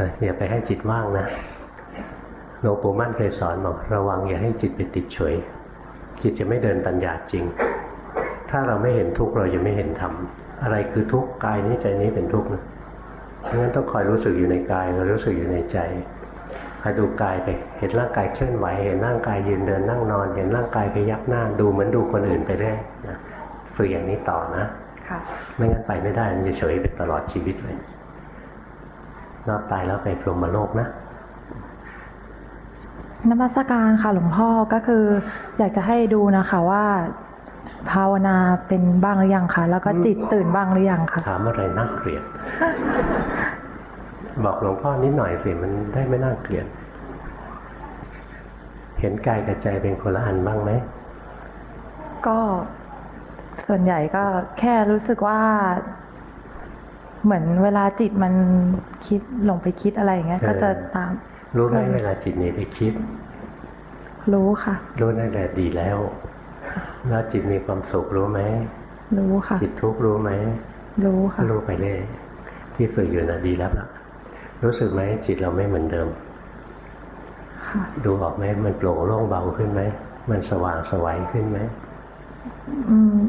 นะอย่าไปให้จิตว่างนะหลวงปู่มั่นเคยสอนบอกระวังอย่าให้จิตไปติดเฉย จิตจะไม่เดินปัญญาจริง ถ้าเราไม่เห็นทุกข์เราจะไม่เห็นธรรมอะไรคือทุกข์กายนี้ใจนี้เป็นทุกข์นะเพราะฉะนั้นต้องคอยรู้สึกอยู่ในกายเรารู้สึกอยู่ในใจคอยดูกายไปเห็นร่างกายเคลื่อนไหว เห็นร่างกายยืนเดินนั่งนอน เห็นร่างกายไปยักหน้าดูเหมือนดูคนอื่นไปเรื่อยนะฝึกอย่างนี้ต่อนะๆค่ะไม่งั้นไปไม่ได้มันจะเฉยไปตลอดชีวิตเลย รอบตายแล้วไปพรหมโลกนะนมัสการค่ะหลวงพ่อก็คือ อยากจะให้ดูนะคะว่าภาวนาเป็นบ้างหรือยังคะแล้วก็จิตตื่นบ้างหรือยังคะถามอะไรน่าเกลียด บอกหลวงพ่อนิดหน่อยสิมันได้ไม่น่าเกลียด เห็นกายกับใจเป็นคนละอันบ้างไหมก็ส่วนใหญ่ก็แค่รู้สึกว่า เหมือนเวลาจิตมันคิดลงไปคิดอะไรอย่างเงี้ยเออก็จะตาม รู้ไหมเออเวลาจิตหนีไปคิด รู้ค่ะ รู้นั่นแหละดีแล้ว แล้วจิตมีความสุขรู้ไหมรู้ค่ะ จิตทุกข์รู้ไหมรู้ค่ะ รู้ไปเลยที่ฝึกอยู่นะดีแล้วล่ะ รู้สึกไหมจิตเราไม่เหมือนเดิมค่ะดูออกไหมมันโปร่งโล่งเบาขึ้นไหมมันสว่างสวัยขึ้นไหมอืม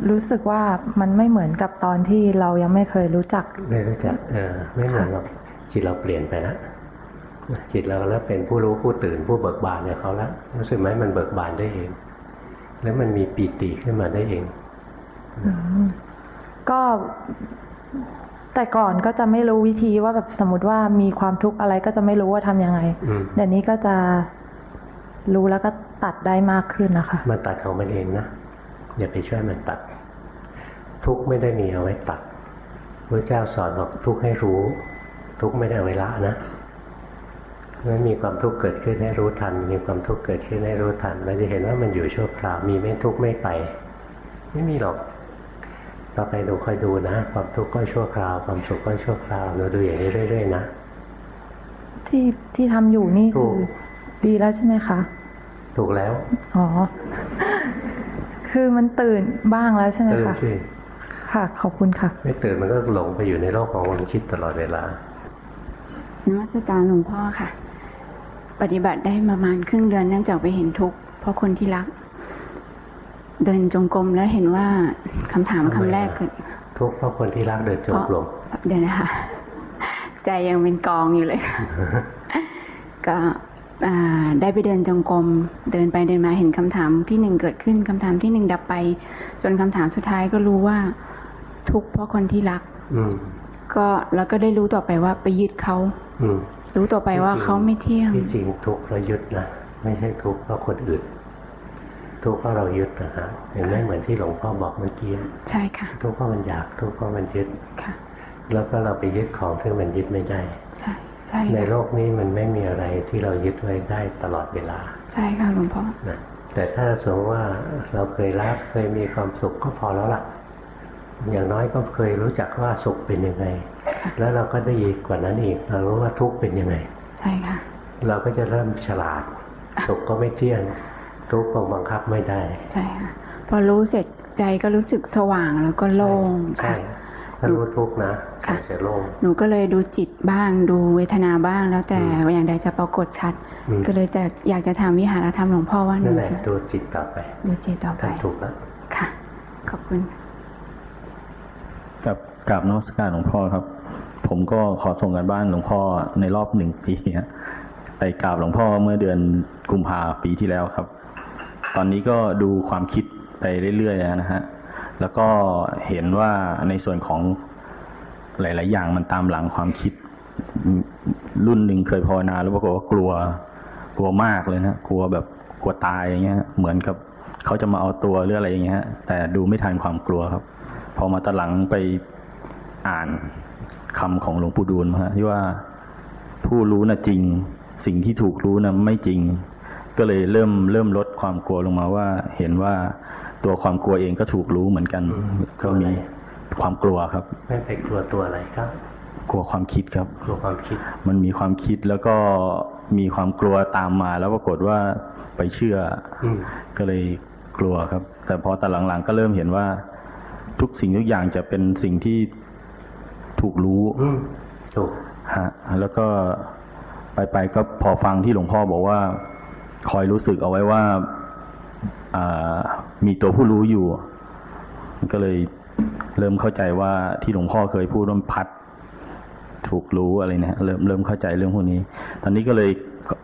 รู้สึกว่ามันไม่เหมือนกับตอนที่เรายังไม่เคยรู้จัก ไม่รู้จักเออไม่เหมือนหรอกจิตเราเปลี่ยนไปแล้วจิตเราแล้วเป็นผู้รู้ผู้ตื่นผู้เบิกบานเนี่ยเขาแล้วรู้สึกไหมมันเบิกบานได้เอง แล้วมันมีปีติขึ้นมาได้เองอืมก็แต่ก่อนก็จะไม่รู้วิธีว่าแบบสมมติว่ามีความทุกข์อะไรก็จะไม่รู้ว่าทำยังไงอืมเดี๋ยวนี้ก็จะรู้แล้วก็ตัดได้มากขึ้นนะคะ มันตัดของมันเองนะ อย่าไปช่วยมันตัด ทุกข์ไม่ได้มีเอาไว้ตัดพระเจ้าสอนบอกทุกข์ให้รู้ ทุกข์ไม่ได้เอาไว้ละนะเพราะฉะนั้นมีความทุกข์เกิดขึ้นให้รู้ทัน มีความทุกข์เกิดขึ้นให้รู้ทัน เราจะเห็นว่ามันอยู่ชั่วคราว มีไม่ทุกข์ไม่ไป ไม่มีหรอก ต่อไปดูคอยดูนะ ความทุกข์ก็ชั่วคราว ความสุขก็ชั่วคราวเราดูอย่างนี้เรื่อยๆนะ ที่ที่ทำอยู่นี่ถูคือกดีแล้วใช่ไหมคะ ถูกแล้ว อ๋อ คือมันตื่นบ้างแล้วใช่ไหมตื่นคะสิค่ะ ขอบคุณค่ะ ไม่ตื่นมันก็หลงไปอยู่ในโลกของความคิดตลอดเวลานมัสการหลวงพ่อค่ะ ปฏิบัติได้ประมาณครึ่งเดือนเนื่องจากไปเห็นทุกข์เพราะคนที่รัก เดินจงกรมแล้วเห็นว่าคำถามทำไมคำแรกอะคือทุกข์เพราะคนที่รักเดินจงกรมเดี๋ยวนะคะใจยังเป็นกองอยู่เลยค่ะก็อ่า ได้ไปเดินจงกรมเดินไปเดินมาเห็นคำถามที่หนึ่งเกิดขึ้นคำถามที่หนึ่งดับไป จนคำถามสุดท้ายก็รู้ว่า ทุกข์เพราะคนที่รักอืมก็แล้วก็ได้รู้ต่อไปว่าไปยึดเขาอืมรู้ต่อไปว่าเขาไม่เที่ยงที่จริงทุกข์เพราะยึดนะไม่ใช่ทุกข์เพราะคนอื่น ทุกข์เพราะเรายึดนะฮะเห็นไหมเหมือนที่หลวงพ่อบอกเมื่อกี้ใช่ค่ะ ทุกข์เพราะมันอยาก ทุกข์เพราะมันยึดค่ะ แล้วก็เราไปยึดของที่มันยึดไม่ได้ ใช่ ใช่ในค่ะโลกนี้มันไม่มีอะไรที่เรายึดไว้ได้ตลอดเวลา ใช่ค่ะหลวงพ่อนะแต่ถ้าสมมติว่าเราเคยรักเคยมีความสุขก็พอแล้วล่ะ อย่างน้อยก็เคยรู้จักว่าสุขเป็นยังไงค่ะแล้วเราก็ได้อีกกว่านั้นอีกเรารู้ว่าทุกข์เป็นยังไง ใช่ค่ะ เราก็จะเริ่มฉลาด สุขก็ไม่เที่ยงทุกข์ก็บังคับไม่ได้ ใช่ค่ะ พอรู้เสร็จใจก็รู้สึกสว่างแล้วก็โล่งใช่ค่ะ ถ้ารู้ทุกข์นะใจค่ะจะโล่งหนูก็เลยดูจิตบ้างดูเวทนาบ้างแล้วแต่อืมอย่างใดจะปรากฏชัดอืมก็เลยจะอยากจะถามวิหารธรรมหลวงพ่อว่าหนูนั่นแหละจะดูจิตต่อไป ดูจิตต่อไปทำถูกแล้วค่ะ ขอบคุณ กับกราบนมัสการหลวงพ่อครับ ผมก็ขอส่งกันบ้านหลวงพ่อในรอบหนึ่งปีฮะไปกราบหลวงพ่อเมื่อเดือนกุมภาปีที่แล้วครับ ตอนนี้ก็ดูความคิดไปเรื่อยๆนะฮะ แล้วก็เห็นว่าในส่วนของหลาย ๆ อย่างมันตามหลังความคิด รุ่นหนึ่งเคยภาวนาแล้วปรากฏว่ากลัวกลัวมากเลยนะกลัวแบบกลัวตายอย่างเงี้ย เหมือนกับเขาจะมาเอาตัวหรืออะไรอย่างเงี้ยแต่ดูไม่ทันความกลัวครับ พอมาตอนหลังไปอ่านคำของหลวงปู่ดูลมาที่ว่าผู้รู้น่ะจริง สิ่งที่ถูกรู้น่ะไม่จริง ก็เลยเริ่มเริ่มลดความกลัวลงมาว่าเห็นว่า ตัวความกลัวเองก็ถูกรู้เหมือนกันก็มีความกลัวครับ ไม่ไปกลัวตัวอะไรครับ กลัวความคิดครับ กลัวความคิด มันมีความคิดแล้วก็มีความกลัวตามมาแล้วปรากฏว่าไปเชื่ออืมก็เลยกลัวครับ แต่พอแต่หลังๆ ก็เริ่มเห็นว่า ทุกสิ่งทุกอย่างจะเป็นสิ่งที่ถูกรู้อืมถูกฮะแล้วก็ไปไปๆก็พอฟังที่หลวงพ่อบอกว่า คอยรู้สึกเอาไว้ว่าอ่า มีตัวผู้รู้อยู่ ก็เลยเริ่มเข้าใจว่าที่หลวงพ่อเคยพูดว่าพัดถูกรู้อะไรเนี่ยเริ่มเริ่มเข้าใจเรื่องพวกนี้ ตอนนี้ก็เลย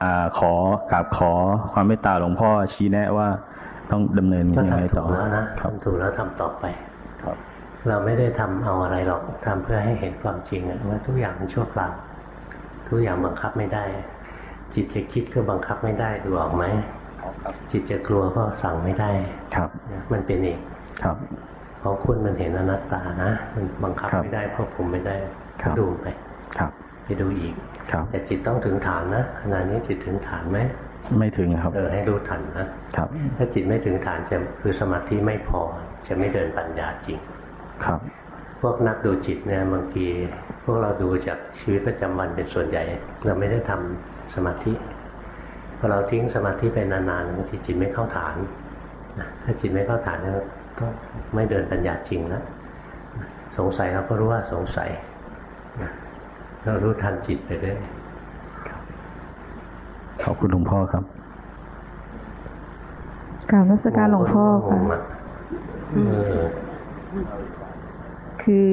อขอกราบขอความเมตตาหลวงพ่อชี้แนะว่าต้องดำเนินก็ยังไงทำถูต่อกแล้วนะทำถูกแล้วทำต่อไปครับเราไม่ได้ทำเอาอะไรหรอกทำเพื่อให้เห็นความจริงว่าทุกอย่างมันชั่วคราวทุกอย่างบังคับไม่ได้ จิตจะคิดก็บังคับไม่ได้ดูออกไหม จิตจะกลัวก็สั่งไม่ได้ครับนะมันเป็นเองครับของคุณมันเห็นอนัตตานะ มันบังคับครับไม่ได้ควบคุมไม่ได้ครับดูไปครับ ไปดูอีกครับแต่จิตต้องถึงฐานนะขณะนี้จิตถึงฐานไหมไม่ถึงครับเออให้รู้ทันนะครับ ถ้าจิตไม่ถึงฐานจะคือสมาธิไม่พอ จะไม่เดินปัญญาจริงครับ พวกนักดูจิตเนี่ยบางทีพวกเราดูจากชีวิตประจำวันเป็นส่วนใหญ่ เราไม่ได้ทำสมาธิ พอเราทิ้งสมาธิไปนานๆบางทีจิตไม่เข้าฐานนะถ้าจิตไม่เข้าฐานเนี่ยก็ไม่เดินปัญญาจริงแล้วสงสัยเราก็รู้ว่าสงสัยนะเรารู้ทันจิตไปเรื่อยขอบคุณหลวงพ่อครับกราบนมัสการหลวงพ่อค่ะงงอะเออคือ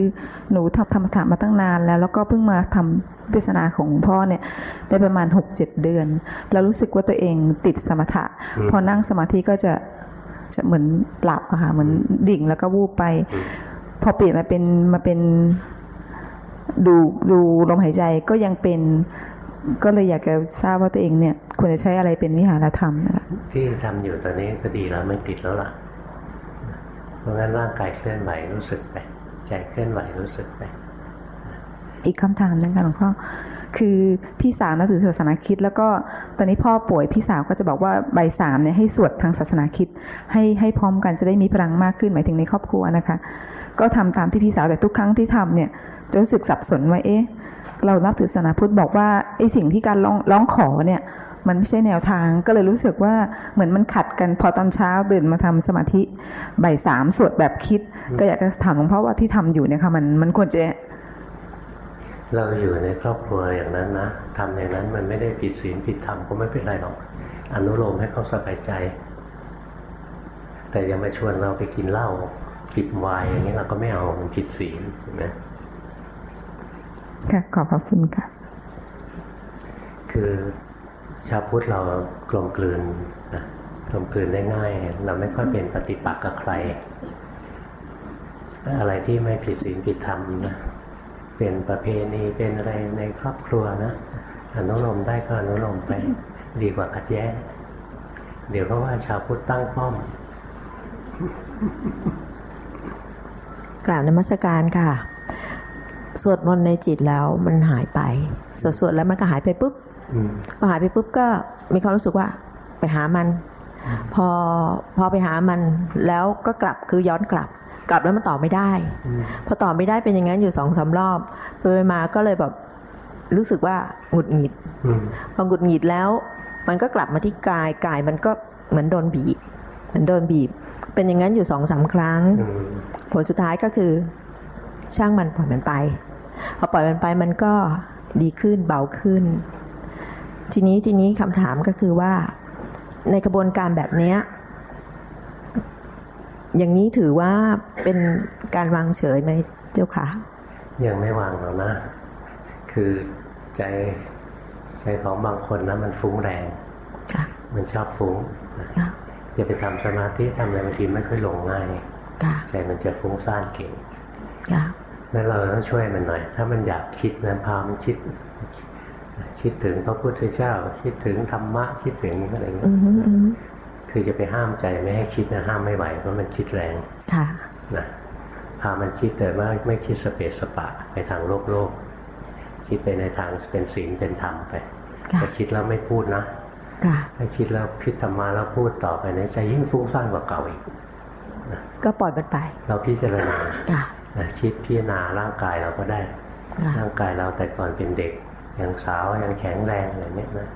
หนูทำธรรมถามมาตั้งนานแล้ว แล้วก็เพิ่งมาทำปริศนาของหลวงพ่อเนี่ยได้ประมาณหกเจ็ดเดือน แล้วรู้สึกว่าตัวเองติดสมถะ พอนั่งสมาธิก็จะจะเหมือนหลับอะค่ะเหมือนดิ่งแล้วก็วูบไป พอเปลี่ยนมาเป็นมาเป็นดูดูลมหายใจก็ยังเป็นก็เลยอยากจะทราบว่าตัวเองเนี่ยควรจะใช้อะไรเป็นวิหารธรรมนะคะที่ทำอยู่ตอนนี้ก็ดีแล้วไม่ติดแล้วล่ะ เพราะงั้นร่างกายเคลื่อนไหวรู้สึกไปใจเคลื่อนไหวรู้สึกไป อีกคำถามหนึงค่ะหลวงพ่อคือพี่สาวนับถือศาสนาคิด แล้วก็ตอนนี้พ่อป่วยพี่สาวก็จะบอกว่าใบสามเนี่ยให้สวดทางศาสนาคิด ให้ให้พร้อมกันจะได้มีพลังมากขึ้นหมายถึงในครอบครัวนะคะ ก็ทำตามที่พี่สาวแต่ทุกครั้งที่ทำเนี่ยจะรู้สึกสับสนว่าเอ๊ะเรานับถือศาสนาพุทธบอกว่าไอ้สิ่งที่การร้องร้องขอเนี่ยมันไม่ใช่แนวทางก็เลยรู้สึกว่าเหมือนมันขัดกันพอตอนเช้าตื่นมาทำสมาธิบ่ายสามสวดแบบคิด ก็อยากจะถามหลวงพ่อว่าที่ทำอยู่เนี่ยค่ะมันมันควรจะ เราอยู่ในครอบครัวอย่างนั้นนะทำอย่างนั้นมันไม่ได้ผิดศีลผิดธรรมก็ไม่เป็นไรหรอก อนุโลมให้เขาสบายใจ แต่อย่ามาชวนเราไปกินเหล้าจิบไวน์อย่างนี้เราก็ไม่เอามันผิดศีลเห็นไหมค่ะขอบพระคุณค่ะคือชาวพุทธเรากลมกลืนนะกลมกลืนได้ง่าย เราไม่ค่อยเป็นปฏิปักษ์กับใคร อะไรที่ไม่ผิดศีลผิดธรรมนะ เป็นประเพณีเป็นอะไรในครอบครัวนะอนุโลมได้ก็อนุโลมไปดีกว่าขัดแย้งเดี๋ยวก็ว่าชาวพุทธตั้งป้อมกราบนมัสการค่ะ สวดมนต์ในจิตแล้วมันหายไป สวดสวดแล้วมันก็หายไปปุ๊บพอหายไปปุ๊บก็มีความรู้สึกว่าไปหามัน พอพอไปหามันแล้วก็กลับคือย้อนกลับ กลับแล้วมันต่อไม่ได้อืมพอต่อไม่ได้เป็นอย่างนั้นอยู่สองสามรอบไปไปมาก็เลยแบบรู้สึกว่าหงุดหงิดอืมพอหงุดหงิดแล้ว มันก็กลับมาที่กายกายมันก็เหมือนโดนบีบเหมือนโดนบีบ เป็นอย่างนั้นอยู่สองสามครั้งอืมผลสุดท้ายก็คือ ช่างมันปล่อยมันไปพอปล่อยมันไปมันก็ดีขึ้นเบาขึ้น ทีนี้ทีนี้คำถามก็คือว่า ในกระบวนการแบบเนี้ย อย่างนี้ถือว่าเป็นการวางเฉยไหมเจ้าค่ะ ยังไม่วางหรอกนะ คือใจใจของบางคนนะมันฟุ้งแรงค่ะมันชอบฟุ้งนะค่ะอย่าไปทำสมาธิทำอะไรบางทีไม่ค่อยลงง่ายค่ะใจมันจะฟุ้งซ่านเก่งค่ะนั้นเราต้องช่วยมันหน่อย ถ้ามันอยากคิดนะพามันคิด คิดถึงพระพุทธเจ้า คิดถึงธรรมะคิดถึงอะไรเงี้อืยอฮึอือฮึ คือจะไปห้ามใจไม่ให้คิดนะห้ามไม่ไหวเพราะมันคิดแรงค่ะนะพามันคิดแต่ว่าไม่คิดสเปสสปะไปทางโลกโลกคิดไปในทางเป็นศีลเป็นธรรมไปค่ะแต่คิดแล้วไม่พูดนะค่ะถ้าคิดแล้วคิดธรรมะแล้วพูดต่อไปในใจยิ่งฟุ้งซ่านกว่าเก่าอีกก็ปล่อยมันไป เราพิจารณาค่ะนะคิดพิจารณาร่างกายเราก็ได้ค่ะร่างกายเราแต่ก่อนเป็นเด็กยังสาวยังแข็งแรงอะไรเนี้ยนะ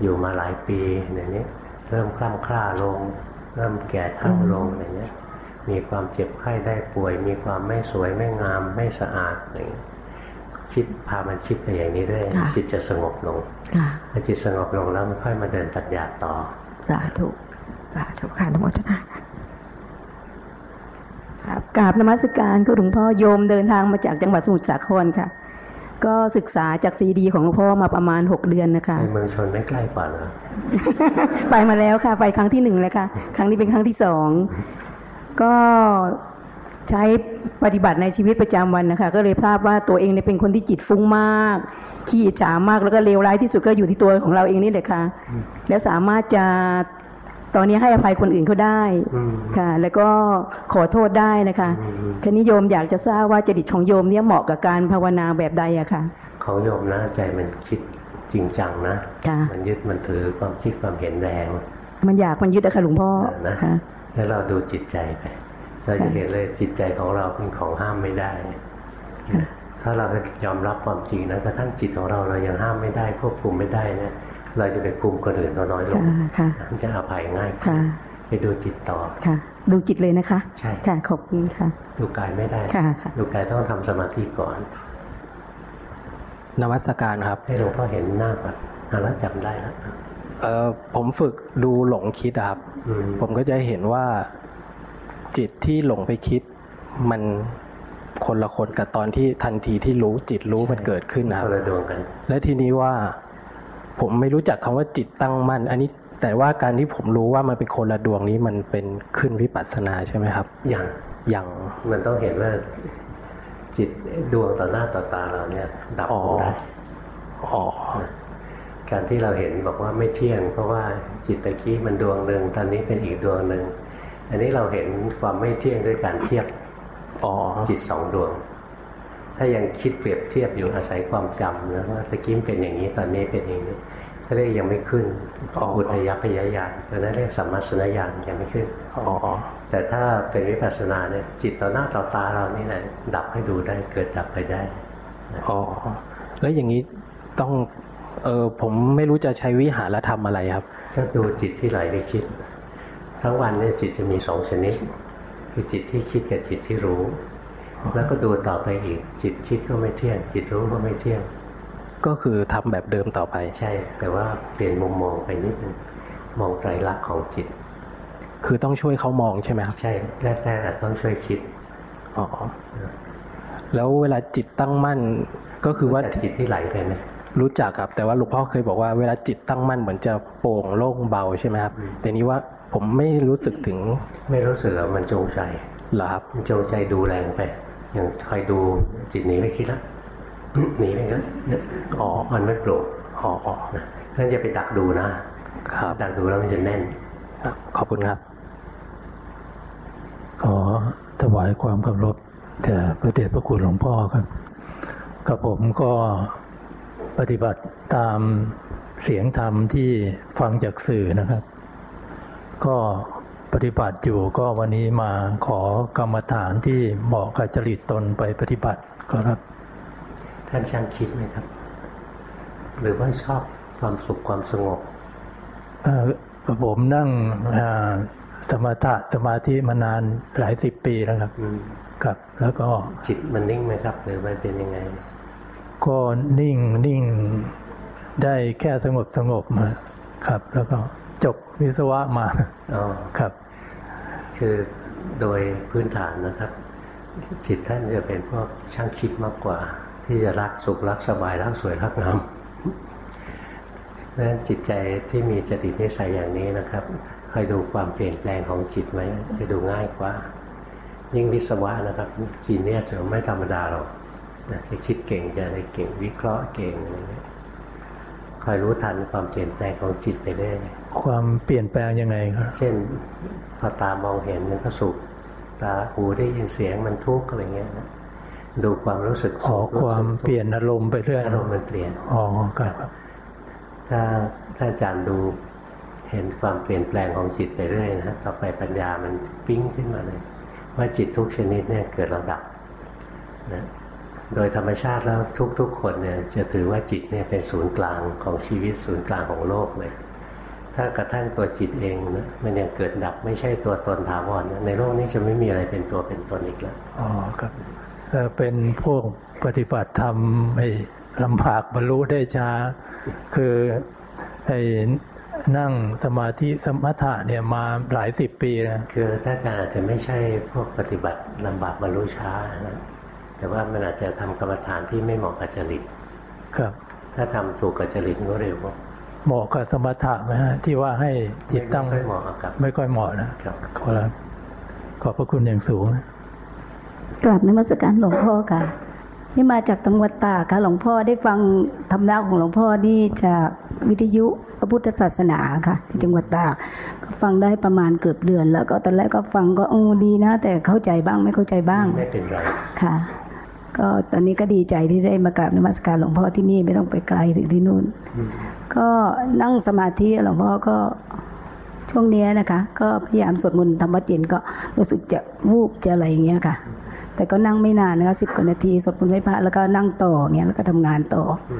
อยู่มาหลายปีอย่างนี้ เริ่มคล่ำคล้าลง เริ่มแก่เฒ่าลงอะไรเนี้ย มีความเจ็บไข้ได้ป่วย มีความไม่สวยไม่งามไม่สะอาดอะไรเงี้ยคิดพามันคิดไปอย่างนี้เรื่อยค่ะจิตจะสงบลงค่ะพอจิตสงบลงแล้วมันค่อยมาเดินปัญญาต่อ สาธุสาธุค่ะนโมทนาค่ะครับกราบนมัสการคุณหลวงพ่อโยมเดินทางมาจากจังหวัดสมุทรสาครค่ะ ก็ศึกษาจากซีดีของหลวงพ่อมาประมาณ 6 เดือนนะคะในเมืองชนไม่ใกล้กว่าเหรอไปมาแล้วค่ะ ไปครั้งที่หนึ่งแล้วค่ะ ครั้งนี้เป็นครั้งที่สองก็ใช้ปฏิบัติในชีวิตประจำวันนะคะ ก็เลยทราบว่าตัวเองเนี่ยเป็นคนที่จิตฟุ้งมาก ขี้อิจฉามากแล้วก็เลวร้ายที่สุดก็อยู่ที่ตัวของเราเองนี่แหละค่ะ แล้วสามารถจะ ตอนนี้ให้อภัยคนอื่นเขาได้อืมค่ะ แล้วก็ขอโทษได้นะคะอืมคณิโยมอยากจะทราบว่าจริตของโยมเนี่ยเหมาะกับการภาวนาแบบใดอะค่ะของโยมนะใจมันคิดจริงจังนะค่ะมันยึดมันถือความคิดความเห็นแรง มันอยากมันยึดอะค่ะหลวงพ่อนะค่ะแล้วเราดูจิตใจไปเราจะเห็นเลยจิตใจของเราเป็นของห้ามไม่ได้ค่ะถ้าเรายอมรับความจริงนะกระทั่งจิตของเราเรายังห้ามไม่ได้ควบคุมไม่ได้นะ เราจะไปคุมคนอื่นเราน้อยลงค่ะค่ะมันจะอภัยง่ายขึ้นค่ะไปดูจิตต่อค่ะ ดูจิตเลยนะคะ ใช่ค่ะขอบคุณค่ะ ดูกายไม่ได้ค่ะค่ะดูกายต้องทำสมาธิก่อน นวัตการครับ ให้หลวงพ่อเห็นหน้าก่อนอะแล้วจำได้แล้วเอ่อผมฝึกดูหลงคิดอะครับอืมผมก็จะเห็นว่าจิตที่หลงไปคิด มันคนละคนกับตอนที่ทันทีที่รู้จิตรู้มันเกิดขึ้นนะครับคนละดวงกันและทีนี้ว่า ผมไม่รู้จักคำว่าจิตตั้งมั่น อันนี้แต่ว่าการที่ผมรู้ว่ามันเป็นคนละดวงนี้มันเป็นขึ้นวิปัสสนาใช่ไหมครับ อย่างอย่างมันต้องเห็นว่าจิตดวงต่อหน้าต่อตาเราเนี่ย ดับอ๋อลงได้อ๋อการที่เราเห็นบอกว่าไม่เที่ยง เพราะว่าจิตตะกี้มันดวงหนึ่งตอนนี้เป็นอีกดวงหนึ่งอันนี้เราเห็นความไม่เที่ยงด้วยการเทียบอ๋อจิตสองดวง ถ้ายังคิดเปรียบเทียบอยู่อาศัยความจำนะว่าตะกี้เป็นอย่างนี้ตอนนี้เป็นอย่างนี้ก็ เรียกยังไม่ขึ้นอ๋ออุทยพยายานตอนนั้นเรียกสัมมาสนญาณยังไม่ขึ้นอ๋อแต่ถ้าเป็นวิปัสสนาเนี่ยจิตต่อหน้าต่อตาเรานี่แหละดับให้ดูได้เกิดดับไปได้อ๋อแล้วอย่างนี้ต้องเออผมไม่รู้จะใช้วิหารธรรมอะไรครับก็ดูจิตที่ไหลไปคิด ทั้งวันเนี่ยจิตจะมีสองชนิด คือจิตที่คิดกับจิตที่รู้ แล้วก็ดูต่อไปอีก จิตคิดก็ไม่เที่ยง จิตรู้ก็ไม่เที่ยง ก็คือทำแบบเดิมต่อไป ใช่ แต่ว่าเปลี่ยนมุมมองไปนิดนึงมองไตรลักษณ์ของจิต คือต้องช่วยเขามองใช่ไหมครับใช่แรกๆอาจต้องช่วยคิดอ๋อแล้วเวลาจิตตั้งมั่นก็คือว่าแต่จิตที่ไหลไปไหมรู้จักครับ แต่ว่าหลวงพ่อเคยบอกว่าเวลาจิตตั้งมั่นเหมือนจะโปร่งโล่งเบาใช่ไหมครับ แต่นี้ว่าผมไม่รู้สึกถึง ไม่รู้สึกว่ามันจงใจเหรอครับมันจงใจดูแรงไปอย่างคอยดูจิตหนีไปคิดแล้ว หนีไปแล้วอ๋อมันไม่โปร่งอ๋ออ๋อนะนั่นจะไปดักดูนะ ครับดักดูแล้วมันจะแน่น ขอบคุณครับ ขอถวายความเคารพแด่พระเดชพระคุณหลวงพ่อครับกับผมก็ปฏิบัติตามเสียงธรรมที่ฟังจากสื่อนะครับ ก็ปฏิบัติอยู่ก็วันนี้มาขอกรรมฐานที่เหมาะกับจริตตนไปปฏิบัติก็ครับ ท่านช่างคิดไหมครับ หรือว่าชอบความสุขความสงบเอ่อผมนั่งอ่าสมถะสมาธิมานานหลายสิบปีแล้วครับอืมครับ แล้วก็จิตมันนิ่งไหมครับ หรือมันเป็นยังไง ก็นิ่งนิ่งได้แค่สงบสงบมาครับ แล้วก็จบวิศวะมาอ๋อครับ คือโดยพื้นฐานนะครับ จิตท่านจะเป็นพวกช่างคิดมากกว่า ที่จะรักสุขรักสบายรักสวยรักงามเพราะฉะนั้นจิตใจที่มีจริตนิสัยอย่างนี้นะครับคอยดูความเปลี่ยนแปลงของจิตไว้จะดูง่ายกว่า ยิ่งวิศวะนะครับจีเนียสไม่ธรรมดาหรอกนะจะคิดเก่งจะอะไรเก่งวิเคราะห์เก่งอะไรเงี้ยคอยรู้ทันความเปลี่ยนแปลงของจิตไปเรื่อยความเปลี่ยนแปลงยังไงครับเช่นพอตามองเห็นมันก็สุขตาหูได้ยินเสียงมันทุกข์อะไรเงี้ยนะ ดูความรู้สึกอ๋อสุขความเปลี่ยนอารมณ์ไปเรื่อยอารมณ์มันเปลี่ยนอ๋อครับถ้าถ้าอาจารย์ดูเห็นความเปลี่ยนแปลงของจิตไปเรื่อยนะต่อไปปัญญามันปิ้งขึ้นมาเลย ว่าจิตทุกชนิดเนี่ยเกิดระดับนะโดยธรรมชาติแล้วทุกๆคนเนี่ยจะถือว่าจิตเนี่ยเป็นศูนย์กลางของชีวิตศูนย์กลางของโลกเลย ถ้ากระทั่งตัวจิตเองนะมันยังเกิดดับไม่ใช่ตัวตนถาวรนะในโลกนี้จะไม่มีอะไรเป็นตัวเป็นตนอีกแล้วอ๋อครับ เอ่อเป็นพวกปฏิบัติธรรมไอ้ลำบากบรรลุได้ช้า คือไอ้นั่งสมาธิสมถะเนี่ยมาหลายสิบปีนะคือถ้าอาจารย์อาจจะไม่ใช่พวกปฏิบัติลำบากบรรลุช้านะแต่ว่ามันอาจจะทำกรรมฐานที่ไม่เหมาะกับจริตครับ ถ้าทำถูกกับจริตก็เร็วเหมาะกับสมถะไหมฮะที่ว่าให้จิตตั้งไม่ค่อยเหมาะกับไม่ค่อยเหมาะนะครับขอรับขอบพระคุณอย่างสูง กราบนมัสการหลวงพ่อค่ะ นี่มาจากจังหวัดตากค่ะหลวงพ่อได้ฟังธรรมะของหลวงพ่อนี่จากวิทยุพระพุทธศาสนาค่ะ ที่จังหวัดตากก็ฟังได้ประมาณเกือบเดือน แล้วก็ตอนแรกก็ฟังก็โอ้ดีนะ แต่เข้าใจบ้างไม่เข้าใจบ้างไม่เป็นไรค่ะ ก็ตอนนี้ก็ดีใจที่ได้มากราบนมัสการหลวงพ่อที่นี่ไม่ต้องไปไกลถึงที่นู่น ก็นั่งสมาธิหลวงพ่อก็ช่วงเนี้ยนะคะ ก็พยายามสวดมนต์ทำวัดเย็นก็รู้สึกจะวูบจะอะไรอย่างเงี้ยค่ะ แต่ก็นั่งไม่นานนะคะสิบกว่านาทีสวดมนต์ไหว้พระแล้วก็นั่งต่ออย่างเงี้ยแล้วก็ทำงานต่ออ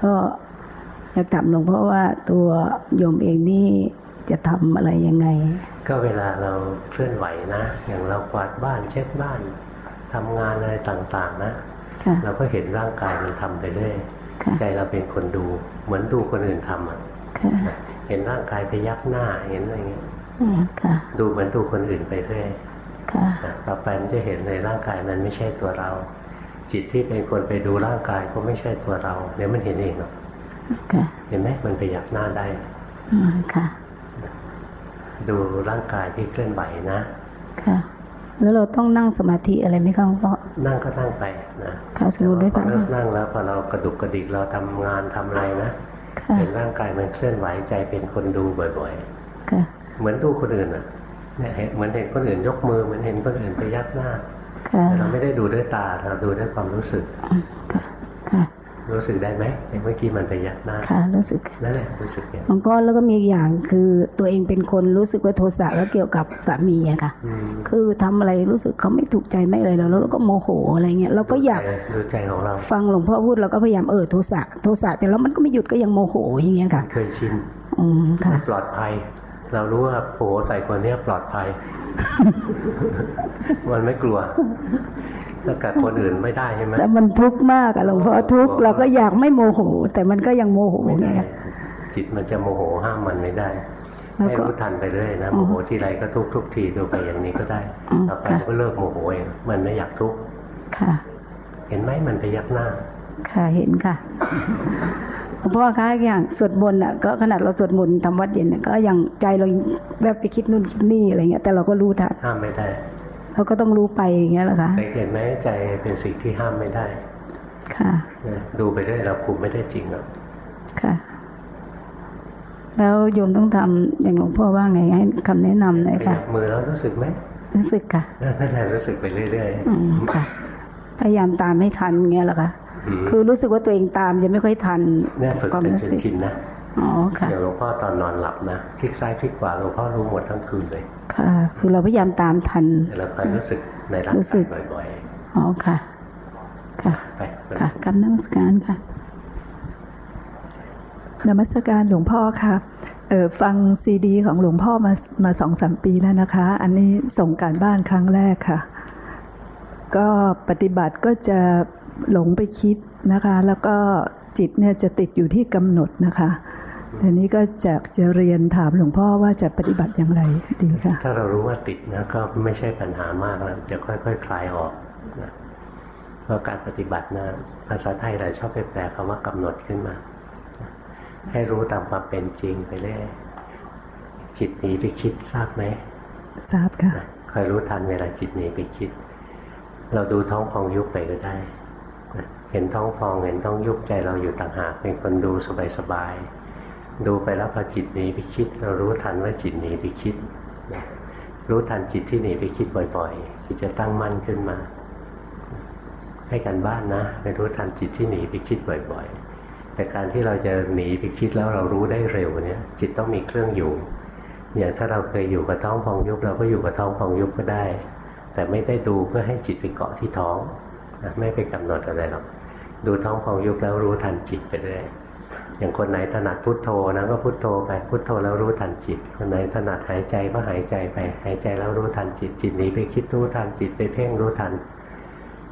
ก็อยากถามหลวงพ่อว่าตัวโยมเองนี่จะทำอะไรยังไง ก็เวลาเราเคลื่อนไหวนะ อย่างเรากวาดบ้านเช็ดบ้านทำงานอะไรต่างๆนะค่ะเราก็เห็นร่างกายมันทำไปเรื่อยค่ะใจเราเป็นคนดู เหมือนดูคนอื่นทำอะค่ะเห็นร่างกายไปยักหน้าเห็นอะไรเงี้ยอืมค่ะดูเหมือนดูคนอื่นไปเรื่อยค่ะนะ ต่อไปมันจะเห็นในร่างกายมันไม่ใช่ตัวเรา จิตที่เป็นคนไปดูร่างกายก็ไม่ใช่ตัวเราเดี๋ยวมันเห็นเองหรอกค่ะเห็นไหมมันไปยักหน้าได้อืมค่ะ ดูร่างกายที่เคลื่อนไหวนะ ค่ะ แล้วเราต้องนั่งสมาธิอะไรไหมคะหลวงพ่อนั่งก็นั่งไปนะค่ะสมมุติไว้พอปะเลิกนั่งแล้วพอเรากระดุกกระดิกเราทำงานทำอะไรนะค่ะเห็นร่างกายมันเคลื่อนไหวใจเป็นคนดูบ่อยค่ะๆเหมือนดูคนอื่นอะ เนี่ยเห็นเหมือนเห็นคนอื่นยกมือเหมือนเห็นคนอื่นไปยักหน้าค่ะแต่เราไม่ได้ดูด้วยตาเราดูด้วยความรู้สึกค่ะค่ะรู้สึกได้ไหมเมื่อกี้มันไปยักหน้าค่ะ รู้สึกนั่นแหละรู้สึกเนี่ยหลวงพ่อแล้วก็มีอีกอย่างคือตัวเองเป็นคนรู้สึกว่าโทสะแล้วเกี่ยวกับสามีอะค่ะอืมคือทำอะไรรู้สึกเขาไม่ถูกใจไม่อะไรเราแล้วเราก็โมโหอะไรเงี้ยเราก็อยากดูใจของเราฟังหลวงพ่อพูดเราก็พยายามเออโทสะโทสะแต่แล้วมันก็ไม่หยุดก็ยังโมโหอย่างเงี้ยค่ะ เคยชินอืมค่ะปลอดภัย เรารู้ว่าโอ้โหใส่คนเนี้ยปลอดภัย มันไม่กลัวถ้ากับคนอื่นไม่ได้ใช่ไหมแล้วมันทุกข์มากอะหลวงพ่อทุกข์เราก็อยากไม่โมโห แต่มันก็ยังโมโหไม่ไงได้ค่ะจิตมันจะโมโหห้ามมันไม่ได้แล้วให้ก็รู้ทันไปเรื่อยนะอ๋อโมโหทีไรก็ทุกทุกทีดูไปอย่างนี้ก็ได้อืมต่อไปค่ะมันก็เลิกโมโหเองมันไม่อยากทุกข์ค่ะ เห็นไหมมันไปยักหน้า ค่ะเห็นค่ะ หลวงพ่อคะอย่างสวดมนต์อะก็ขนาดเราสวดมนต์ทำวัดเย็นน่ะก็ยังใจเราแบบไปคิดนู่นคิดนี่อะไรเงี้ยแต่เราก็รู้ทันห้ามไม่ได้เราก็ต้องรู้ไปอย่างเงี้ยแหละค่ะสังเกตไหมใจเป็นสิ่งที่ห้ามไม่ได้ ค่ะนะดูไปเรื่อยเราคุมไม่ได้จริงหรอกค่ะ แล้วโยมต้องทำอย่างหลวงพ่อว่าไงให้คำแนะนำหน่อยขค่ะยับมือแล้วรู้สึกไหมรู้สึกค่ะนั่นแหละรู้สึกไปเรื่อยอืมค่ะพยายามตามให้ทันเงี้ยแหละค่ะๆอืม คือรู้สึกว่าตัวเองตามยังไม่ค่อยทันเนี่ยฝึกความเป็นรู้จสึนกชินนะอ๋อค่ะอย่างหลวงพ่อตอนนอนหลับนะพลิกซ้ายพลิกขวาหลวงพ่อรู้หมดทั้งคืนเลย ค่ะ คือเราพยายามตามทันแต่เราคอยรู้สึกในร่างรู้สึกายกบ่อยอ๋อค่ะ ค่ะๆไปค่ะกำนักการค่ะนมัสการหลวงพ่อค่ะเออฟังซีดี ของหลวงพ่อมามาสองสามปีแล้วนะคะ อันนี้ส่งการบ้านครั้งแรกค่ะ ก็ปฏิบัติก็จะ หลงไปคิดนะคะ แล้วก็จิตเนี่ยจะติดอยู่ที่กำหนดนะคะทีนี้ก็จะจะเรียนถามหลวงพ่อว่าจะปฏิบัติอย่างไรดีค่ะถ้าเรารู้ว่าติดนะก็ไม่ใช่ปัญหามากแล้วจะค่อยๆคคลายออกนะเพราะการปฏิบัตินะภาษาไทยเราชอบไปแปลคำว่ากำหนดขึ้นมา ให้รู้ตามความเป็นจริงไปเรื่อยจิตหนีไปคิดทราบไหมทราบค่ะคอยรู้ทันเวลาจิตหนีไปคิด เราดูท้องพองยุบไปก็ได้ เห็นท้องพองเห็นท้องยุบใจเราอยู่ต่างหากเป็นคนดูสบายๆดูไปแล้วพอจิตหนีไปคิด เรารู้ทันว่าจิตหนีไปคิด รู้ทันจิตที่หนีไปคิดบ่อยๆจิตจะตั้งมั่นขึ้นมา ให้กันบ้านนะไปรู้ทันจิตที่หนีไปคิดบ่อย ๆ แต่การที่เราจะหนีไปคิดแล้วเรารู้ได้เร็วเนี่ย จิตต้องมีเครื่องอยู่ อย่างถ้าเราเคยอยู่กับท้องพองยุบเราก็อยู่กับท้องพองยุบก็ได้ แต่ไม่ได้ดูเพื่อให้จิตไปเกาะที่ท้องไม่ไปกำหนดอะไรหรอก ดูท้องพองยุบแล้วรู้ทันจิตไปเรื่อยอย่างคนไหนถนัดพุทโธนะก็พุทโธไปพุทโธแล้วรู้ทันจิต คนไหนถนัดหายใจก็หายใจไป หายใจแล้วรู้ทันจิต จิตหนีไปคิดรู้ทันจิตไปเพ่งรู้ทัน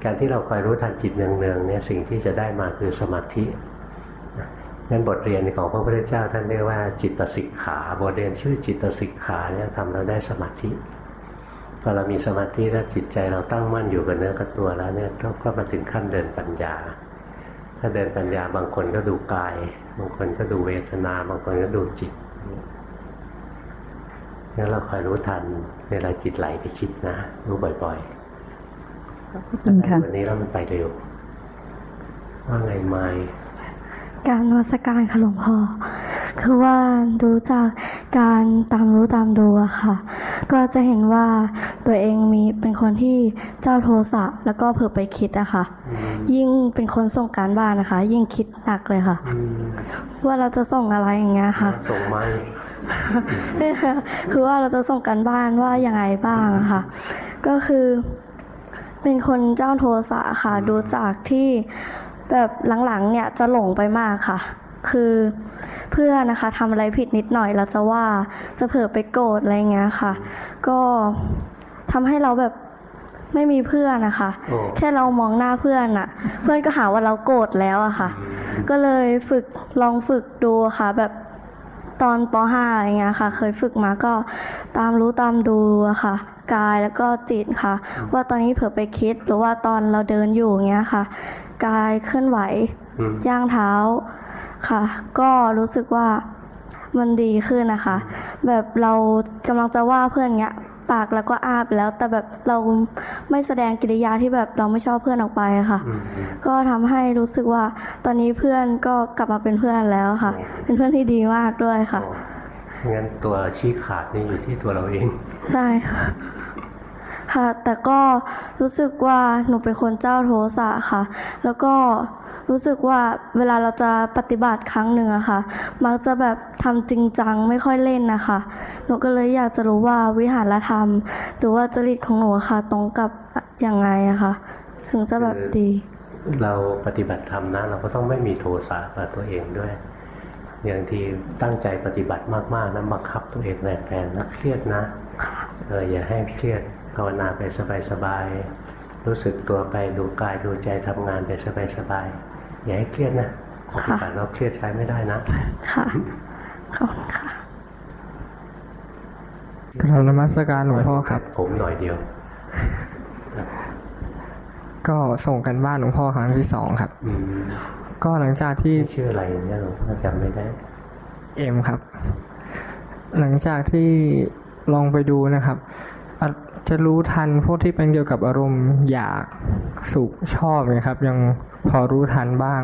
การที่เราคอยรู้ทันจิตเนืองๆเนี่ยสิ่งที่จะได้มาคือสมาธินั่นบทเรียนของพระพุทธเจ้าท่านเรียกว่าจิตสิกขา บทเรียนชื่อจิตสิกขาเนี่ยทำเราได้สมาธิพอเรามีสมาธิแล้วจิตใจเราตั้งมั่นอยู่กับเนื้อกับตัวแล้วเนี่ยก็มาถึงขั้นเดินปัญญา ถ้าเดินปัญญาบางคนก็ดูกาย บางคนก็ดูเวทนา บางคนก็ดูจิตงั้นเราคอยรู้ทันเวลาจิตไหลไปคิดนะ รู้บ่อยๆวันนี้เรามันไปเร็วว่าไงไม่ การนวัตการค่ะหลวงพ่อ คือว่าดูจากการตามรู้ตามดูอะค่ะ ก็จะเห็นว่าตัวเองมีเป็นคนที่เจ้าโทสะแล้วก็เผลอไปคิดอะค่ะ ยิ่งเป็นคนส่งการบ้านนะคะ ยิ่งคิดหนักเลยค่ะ ว่าเราจะส่งอะไรอย่างเงี้ยค่ะ ส่งไมคือว่าเราจะส่งการบ้านว่ายังไงบ้างอะค่ะ ก็คือเป็นคนเจ้าโทสะค่ะ ดูจากที่ แบบหลังๆเนี่ยจะหลงไปมากค่ะ คือเพื่อนนะคะทำอะไรผิดนิดหน่อยเราจะว่าจะเผลอไปโกรธอะไรเงี้ยค่ะ ก็ทำให้เราแบบไม่มีเพื่อนนะคะ แค่เรามองหน้าเพื่อนอะเพื่อนก็หาว่าเราโกรธแล้วอะค่ะ ก็เลยฝึกลองฝึกดูค่ะ แบบตอนป .5 อะไรเงี้ยค่ะ เคยฝึกมาก็ตามรู้ตามดูอะค่ะ กายแล้วก็จิตค่ะ ว่าตอนนี้เผลอไปคิดหรือว่าตอนเราเดินอยู่เงี้ยค่ะ กายเคลื่อนไหว ย่างเท้าค่ะ ก็รู้สึกว่ามันดีขึ้นนะคะ แบบเรากำลังจะว่าเพื่อนเงี้ยปากแล้วก็อาบแล้ว แต่แบบเราไม่แสดงกิริยาที่แบบเราไม่ชอบเพื่อนออกไปค่ะ ก็ทำให้รู้สึกว่าตอนนี้เพื่อนก็กลับมาเป็นเพื่อนแล้วค่ะ เป็นเพื่อนที่ดีมากด้วยค่ะงั้นตัวชี้ขาดนี่อยู่ที่ตัวเราเองใช่ค่ะ ค่ะ แต่ก็รู้สึกว่าหนูเป็นคนเจ้าโทสะค่ะ แล้วก็รู้สึกว่าเวลาเราจะปฏิบัติครั้งหนึ่งอะค่ะ มักจะแบบทำจริงจังไม่ค่อยเล่นนะคะ หนูก็เลยอยากจะรู้ว่าวิหารธรรม หรือว่าจริตของหนูค่ะ ตรงกับยังไงอะค่ะ ถึงจะแบบดี เราปฏิบัติธรรมนะ เราก็ต้องไม่มีโทสะกับตัวเองด้วย อย่างที่ตั้งใจปฏิบัติมากๆนะบังคับตัวเองแรงๆนะเครียดนะเอออย่าให้เครียดภาวนาไปสบายๆรู้สึกตัวไปดูกายดูใจทำงานไปสบายๆอย่าให้เครียดนะปฏิบัติเราเครียดใช้ไม่ได้นะค่ะขอบคุณค่ะกราบนมัสการหลวงพ่อครับ ผมหน่อยเดียว ก็ส่งกันบ้านหลวงพ่อครั้งที่สองครับ ก็หลังจากที่ชื่ออะไรเนี่ยหลวงพ่อจำไม่ได้ เอ็มครับ หลังจากที่ลองไปดูนะครับจะรู้ทันพวกที่เป็นเกี่ยวกับอารมณ์อยากสุขชอบนะครับ ยังพอรู้ทันบ้าง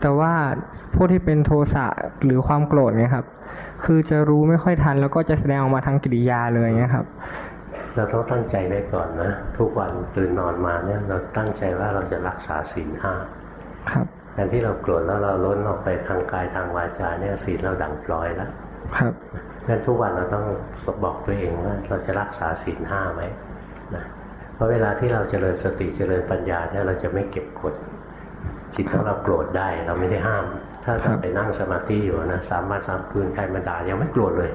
แต่ว่าพวกที่เป็นโทสะหรือความโกรธเนี่ยครับ คือจะรู้ไม่ค่อยทัน แล้วก็จะแสดงออกมาทางกิริยาเลยเนี่ยครับ เราต้องตั้งใจไว้ก่อนนะ ทุกวันตื่นนอนมาเนี่ยเราตั้งใจว่าเราจะรักษาศีลห้าครับ การที่เราโกรธแล้วเราล้นออกไปทางกายทางวาจาเนี่ยศีลเราดังปลอยแล้วครับงั้นทุกวันเราต้องบอกตัวเองว่าเราจะรักษาศีลห้าไหมนะเพราะเวลาที่เราเจริญสติเจริญปัญญาเนี่ยเราจะไม่เก็บกดจิตของเราโกรธได้เราไม่ได้ห้าม ถ้าเราไปนั่งสมาธิอยู่นะสามวันสามคืนใครมาด่ายังไม่โกรธเลย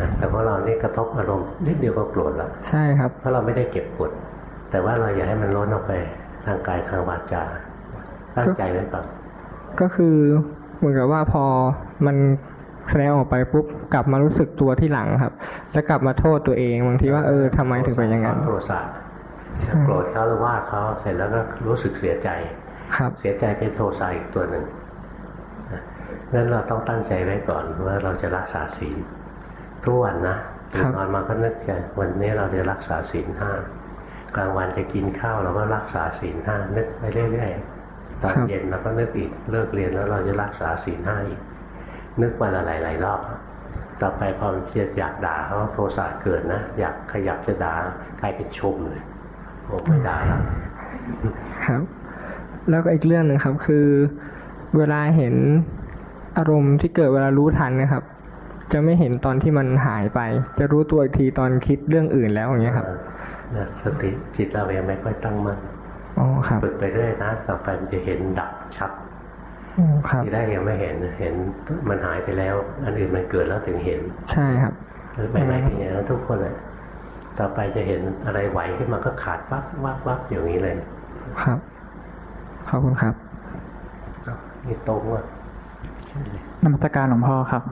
นะแต่พอเรานี่กระทบอารมณ์นิดเดียวก็โกรธแล้วใช่ครับเพราะเราไม่ได้เก็บกดแต่ว่าเราอย่าให้มันล้นออกไปทางกายทางวาจา ตั้งใจไว้ก่อนก็คือเหมือนกับว่าพอมันแสดงออกไปปุ๊บกลับมารู้สึกตัวที่หลังครับ แล้วกลับมาโทษตัวเองบางทีว่าเออทำไมถึงเป็นอย่างนั้นโทสะโกรธเขาหรือว่าเขาเสร็จแล้วก็รู้สึกเสียใจ ครับ เสียใจเป็นโทสะอีกตัวหนึ่งนะงั้นเราต้องตั้งใจไว้ก่อนว่าเราจะรักษาศีลทุกวันนะตื่นนอนมาก็นึกใจวันนี้เราจะรักษาศีลห้ากลางวันจะกินข้าวเราก็รักษาศีลห้านึกไปเรื่อยๆ ตอนเย็นเราก็นึกอีกเลิกเรียนแล้วเราจะรักษาศีลห้าอีกนึกวันละหลายๆรอบต่อไปพอมันเทียอยากด่าเขาโทสะเกิดนะ อยากขยับจะด่ากลายเป็นชมเลยโอ้ไม่ด่าแล้วครับ แล้วก็อีกเรื่องหนึ่งครับ คือ เวลาเห็นอารมณ์ที่เกิดเวลารู้ทันนะครับ จะไม่เห็นตอนที่มันหายไป จะรู้ตัวอีกทีตอนคิดเรื่องอื่นแล้วอย่างเงี้ยครับนะสติจิตเรายังไม่ค่อยตั้งมั่น อ๋อครับฝึกไปเรื่อยนะต่อไปมันจะเห็นดับชัดอ๋อครับทีแรกยังไม่เห็นเห็นมันหายไปแล้ว อันอื่นมันเกิดแล้วถึงเห็น ใช่ครับใหม่ๆเป็นอย่างนั้นทุกคนเลยต่อไปจะเห็นอะไรไหวขึ้นมาก็ขาดวับวับวับอย่างนี้เลย ครับขอบคุณครับนี่ตรงว่ะนมัสการหลวงพ่อครับ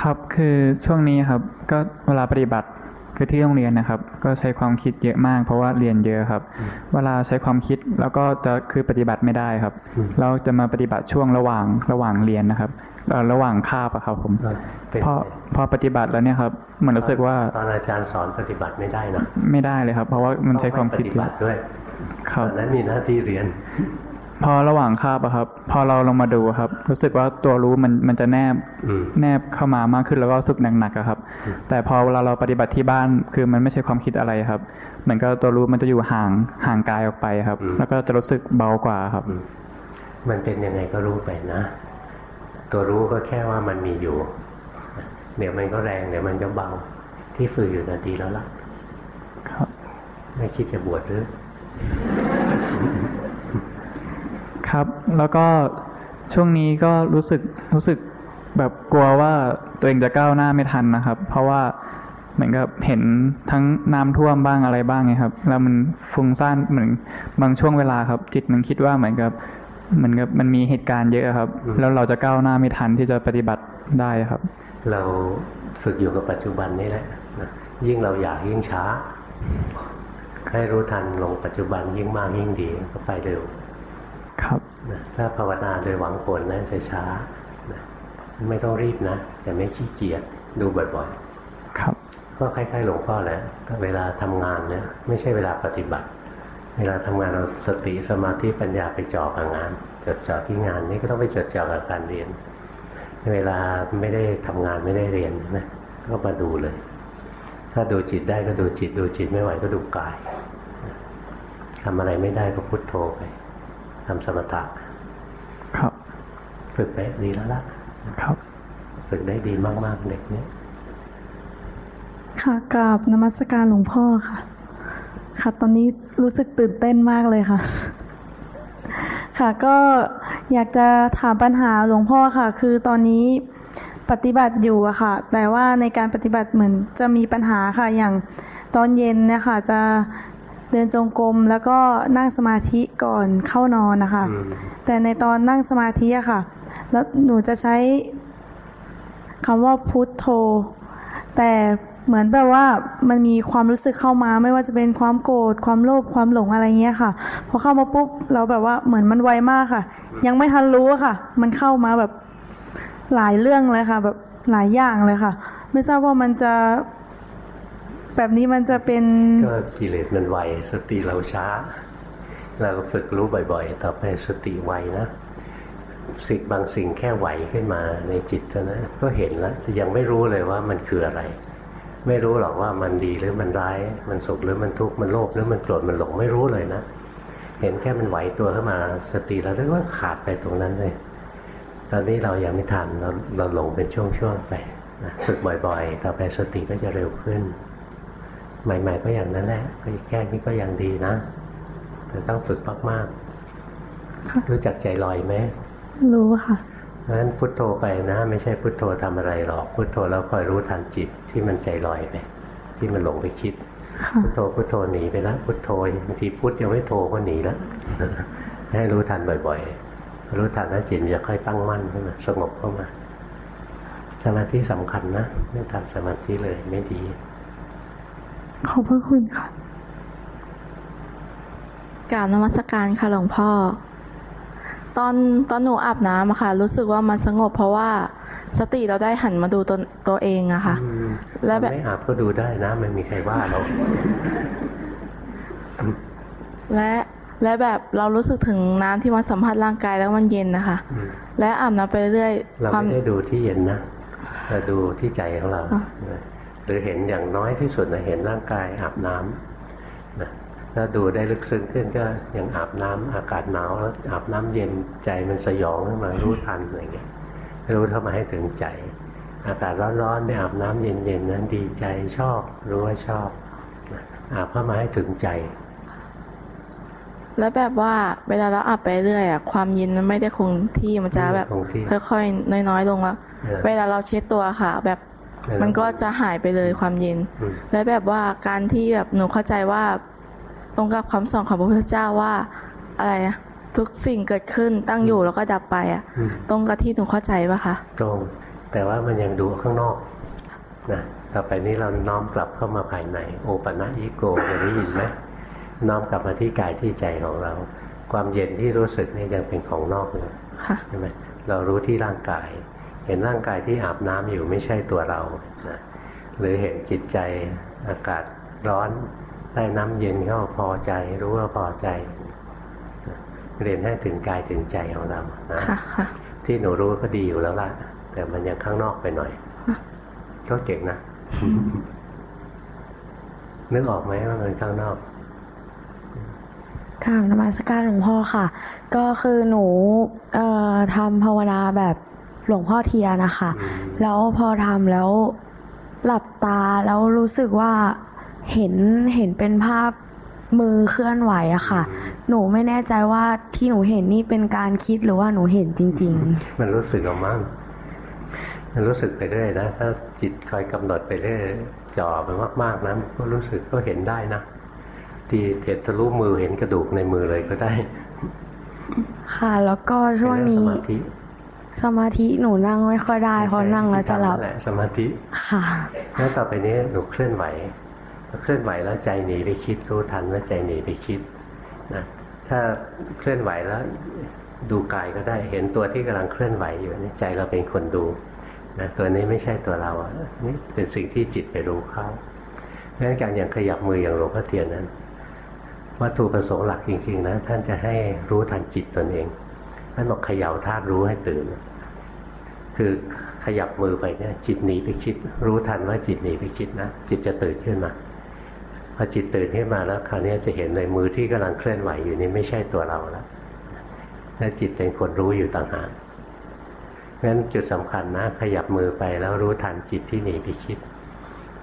ครับคือช่วงนี้ครับ ก็เวลาปฏิบัติ คือที่โรงเรียนนะครับ ก็ใช้ความคิดเยอะมาก เพราะว่าเรียนเยอะครับ เวลาใช้ความคิดแล้วก็จะคือปฏิบัติไม่ได้ครับ เราจะมาปฏิบัติช่วงระหว่างระหว่างเรียนนะครับเอ่อระหว่างคาบอะครับผมพอพอปฏิบัติแล้วเนี่ยครับเหมือนรู้สึกว่าตอนอาจารย์สอนปฏิบัติไม่ได้นะไม่ได้เลยครับ เพราะว่ามันใช้ความคิดต้องเยไปปฏิบัอะติด้วยครับตอนนั้นมีหน้าที่เรียน พอระหว่างคาบอะครับ พอเราลงมาดูครับ รู้สึกว่าตัวรู้มันมันจะแนบอืมแนบเข้ามามากขึ้นแล้วก็รู้สึกหนักๆอะครับ แต่พอเวลาเราปฏิบัติที่บ้านคือมันไม่ใช่ความคิดอะไรครับ เหมือนกับตัวรู้มันจะอยู่ห่างห่างกายออกไปครับ แล้วก็จะรู้สึกเบากว่าครับ มันเป็นยังไงก็รู้ไปนะ ตัวรู้ก็แค่ว่ามันมีอยู่เดี๋ยวมันก็แรงเดี๋ยวมันก็เบาที่ฝึกอยู่นาทีแล้วล่ะครับ ไม่คิดจะบวชหรือ ครับ แล้วก็ช่วงนี้ก็รู้สึกรู้สึกแบบกลัวว่าตัวเองจะก้าวหน้าไม่ทันนะครับ เพราะว่าเหมือนกับเห็นทั้งน้ำท่วมบ้างอะไรบ้างไงครับ แล้วมันฟุ้งซ่านเหมือนบางช่วงเวลาครับ จิตมันคิดว่าเหมือนกับเหมือนกับมันมีเหตุการณ์เยอะครับ แล้วเราจะก้าวหน้าไม่ทันที่จะปฏิบัติได้ครับ เราฝึกอยู่กับปัจจุบันนี่แหละนะยิ่งเราอยากยิ่งช้าให้รู้ทันลงปัจจุบันยิ่งมากยิ่งดีก็ไปเร็ว ครับนะถ้าภาวนาโดยหวังผลนะจะช้านะไม่ต้องรีบนะแต่ไม่ขี้เกียจดูบ่อยครับๆก็คล้ายๆหลวงพ่อแหละก็เวลาทำงานเนี่ยไม่ใช่เวลาปฏิบัติ เวลาทำงานเราสติสมาธิปัญญาไปจ่อกับงาน จดจ่อที่งานนี่ก็ต้องไปจดจ่อกับการเรียน เวลาไม่ได้ทำงานไม่ได้เรียนนะก็มาดูเลย ถ้าดูจิตได้ก็ดูจิตดูจิตไม่ไหวก็ดูกายทำอะไรไม่ได้ก็พุทโธไป ทำสมถะครับ ฝึกไปดีแล้วล่ะครับ ฝึกได้ดีมาก ๆ เด็กเนี่ยค่ะกราบนมัสการหลวงพ่อค่ะ ค่ะ ตอนนี้รู้สึกตื่นเต้นมากเลยค่ะ ค่ะก็อยากจะถามปัญหาหลวงพ่อค่ะ คือตอนนี้ปฏิบัติอยู่อะค่ะ แต่ว่าในการปฏิบัติเหมือนจะมีปัญหาค่ะอย่างตอนเย็นเนี่ยค่ะ จะ เดินจงกรมแล้วก็นั่งสมาธิก่อนเข้านอนนะคะ แต่ในตอนนั่งสมาธิอะค่ะ แล้วหนูจะใช้คำว่าพุทโธ แต่เหมือนแบบว่ามันมีความรู้สึกเข้ามาไม่ว่าจะเป็นความโกรธความโลภความหลงอะไรเงี้ยค่ะ พอเข้ามาปุ๊บเราแบบว่าเหมือนมันไวมากค่ะ ยังไม่ทันรู้อะค่ะ มันเข้ามาแบบหลายเรื่องเลยค่ะ แบบหลายอย่างเลยค่ะ ไม่ทราบว่ามันจะ แบบนี้มันจะเป็นก็กิเลสมันไวสติเราช้า เราก็ฝึกรู้บ่อยๆ ต่อไปสติไวนะสิ่งบางสิ่งแค่ไหวขึ้นมาในจิตนั้นก็เห็นแล้วแต่ยังไม่รู้เลยว่ามันคืออะไร ไม่รู้หรอกว่ามันดีหรือมันร้าย มันสุขหรือมันทุกข์มันโลภหรือมันโกรธมันหลงไม่รู้เลยนะเห็นแค่มันไหวตัวขึ้นมาสติเราเรียกว่าขาดไปตรงนั้นเลย ตอนนี้เรายังไม่ทันเราเราหลงเป็นช่วงๆไปนะฝึกบ่อยๆ ต่อไปสติก็จะเร็วขึ้น ใหม่ ๆ ก็อย่างนั้นแหละก็แค่นี้ก็ยังดีนะ แต่ต้องฝึกมากๆรู้จักใจลอยไหมรู้ค่ะเพราะฉะนั้นพุทโธไปนะ ไม่ใช่พุทโธทำอะไรหรอก พุทโธแล้วคอยรู้ทันจิตที่มันใจลอยไปที่มันหลงไปคิดพุทโธพุทโธหนีไปแล้วพุทโธบางทีพุทยังไม่โธก็หนีแล้วให้รู้ทันบ่อยๆ รู้ทันแล้วจิตจะค่อยตั้งมั่นขึ้นมาสงบเข้ามา สมาธิสำคัญนะไม่ทำสมาธิเลยไม่ดี ขอบพระคุณค่ะกราบนมัสการค่ะหลวงพ่อ ตอนตอนหนูอาบน้ำอะค่ะ รู้สึกว่ามันสงบเพราะว่าสติเราได้หันมาดูตัวตัวเองอะค่ะ แล้วแบบไม่อาบก็ดูได้นะไม่มีใครว่าเรา และและแบบเรารู้สึกถึงน้ำที่มาสัมผัสร่างกายแล้วมันเย็นนะคะ และอาบน้ำไปเรื่อยเราความไม่ได้ดูที่เย็นนะเราดูที่ใจของเราอะ หรือเห็นอย่างน้อยที่สุดนะเห็นร่างกายอาบน้ำนะถ้าดูได้ลึกซึ้งขึ้นก็ยังอาบน้ำอากาศหนาวแล้วอาบน้ำเย็นใจมันสยองขึ้นมารู้ทันอะไรเงี้ยรู้เข้ามาให้ถึงใจ อากาศร้อนๆไปอาบน้ำเย็นๆนั้นดีใจชอบรู้ว่าชอบนะอาบเข้ามาให้ถึงใจ แล้วแบบว่าเวลาเราอาบไปเรื่อยอะความเย็นมันไม่ได้คงที่มันจะแบบคงที่ค่อยๆน้อยๆลงแล้วเออเวลาเราเช็ดตัวค่ะ แบบเออ มันก็จะหายไปเลยความเย็นอืมและแบบว่าการที่แบบหนูเข้าใจว่า ตรงกับคำสอนของพระพุทธเจ้าว่าอะไรอะทุกสิ่งเกิดขึ้นตั้งอยู่แล้วก็ดับไปอะอืมตรงกับที่หนูเข้าใจปะคะตรงแต่ว่ามันยังดูข้างนอกนะต่อไปนี้เราน้อมกลับเข้ามาภายใน โอปัญญิโกเคยได้ยินไหมน้อมกลับมาที่กายที่ใจของเรา ความเย็นที่รู้สึกนี่ยังเป็นของนอกอยู่ใช่ไหมเรารู้ที่ร่างกาย เห็นร่างกายที่อาบน้ำอยู่ไม่ใช่ตัวเรานะหรือเห็นจิตใจอากาศร้อนได้น้ำเย็นเข้าพอใจรู้ว่าพอใจนะเรียนให้ถึงกายถึงใจของเรานะค่ะค่ะที่หนูรู้ก็ดีอยู่แล้วล่ะ แต่มันยังข้างนอกไปหน่อย ก็เก่งนะ นึกออกไหมว่ามันข้างนอกค่ะนมัสการหลวงพ่อค่ะ ก็คือหนูเอ่อทำภาวนาแบบ หลวงพ่อเทียนนะคะ แล้วพอทำแล้วหลับตาแล้วรู้สึกว่าเห็นเห็นเป็นภาพมือเคลื่อนไหวอะค่ะ หนูไม่แน่ใจว่าที่หนูเห็นนี่เป็นการคิดหรือว่าหนูเห็นจริง ๆ มันรู้สึกเอามั่งมันรู้สึกไปเรื่อยนะ ถ้าจิตคอยกำหนดไปเรื่อยจ่อไปมากๆนะก็รู้สึกก็เห็นได้นะที่เห็นทะลุมือเห็นกระดูกในมือเลยก็ได้ ค่ะแล้วก็ช่วงนี้ สมาธิสมาธิหนูนั่งไม่ค่อยได้เพราะนั่งแล้วจะหลับนั่นแหละสมาธิค่ะ แล้วต่อไปนี้หนูเคลื่อนไหวเคลื่อนไหวแล้วใจหนีไปคิดรู้ทันว่าใจหนีไปคิดนะถ้าเคลื่อนไหวแล้วดูกายก็ได้เห็นตัวที่กำลังเคลื่อนไหวอยู่นี่ใจเราเป็นคนดูนะตัวนี้ไม่ใช่ตัวเราอะนี่เป็นสิ่งที่จิตไปรู้เข้าเพราะฉะนั้นการอย่างขยับมืออย่างหลวงพ่อเทียนนั้นวัตถุประสงค์หลักจริง ๆ นะ ท่านจะให้รู้ทันจิตตนเอง ท่านบอกเขย่าธาตุรู้ให้ตื่น คือขยับมือไปเนี่ยจิตหนีไปคิด รู้ทันว่าจิตหนีไปคิดนะจิตจะตื่นขึ้นมาพอจิตตื่นขึ้นมาแล้วคราวนี้จะเห็นในมือที่กำลังเคลื่อนไหวอยู่นี่ไม่ใช่ตัวเราแล้วและจิตเป็นคนรู้อยู่ต่างหากเพราะฉะนั้นจุดสำคัญนะ ขยับมือไปแล้วรู้ทันจิตที่หนีไปคิด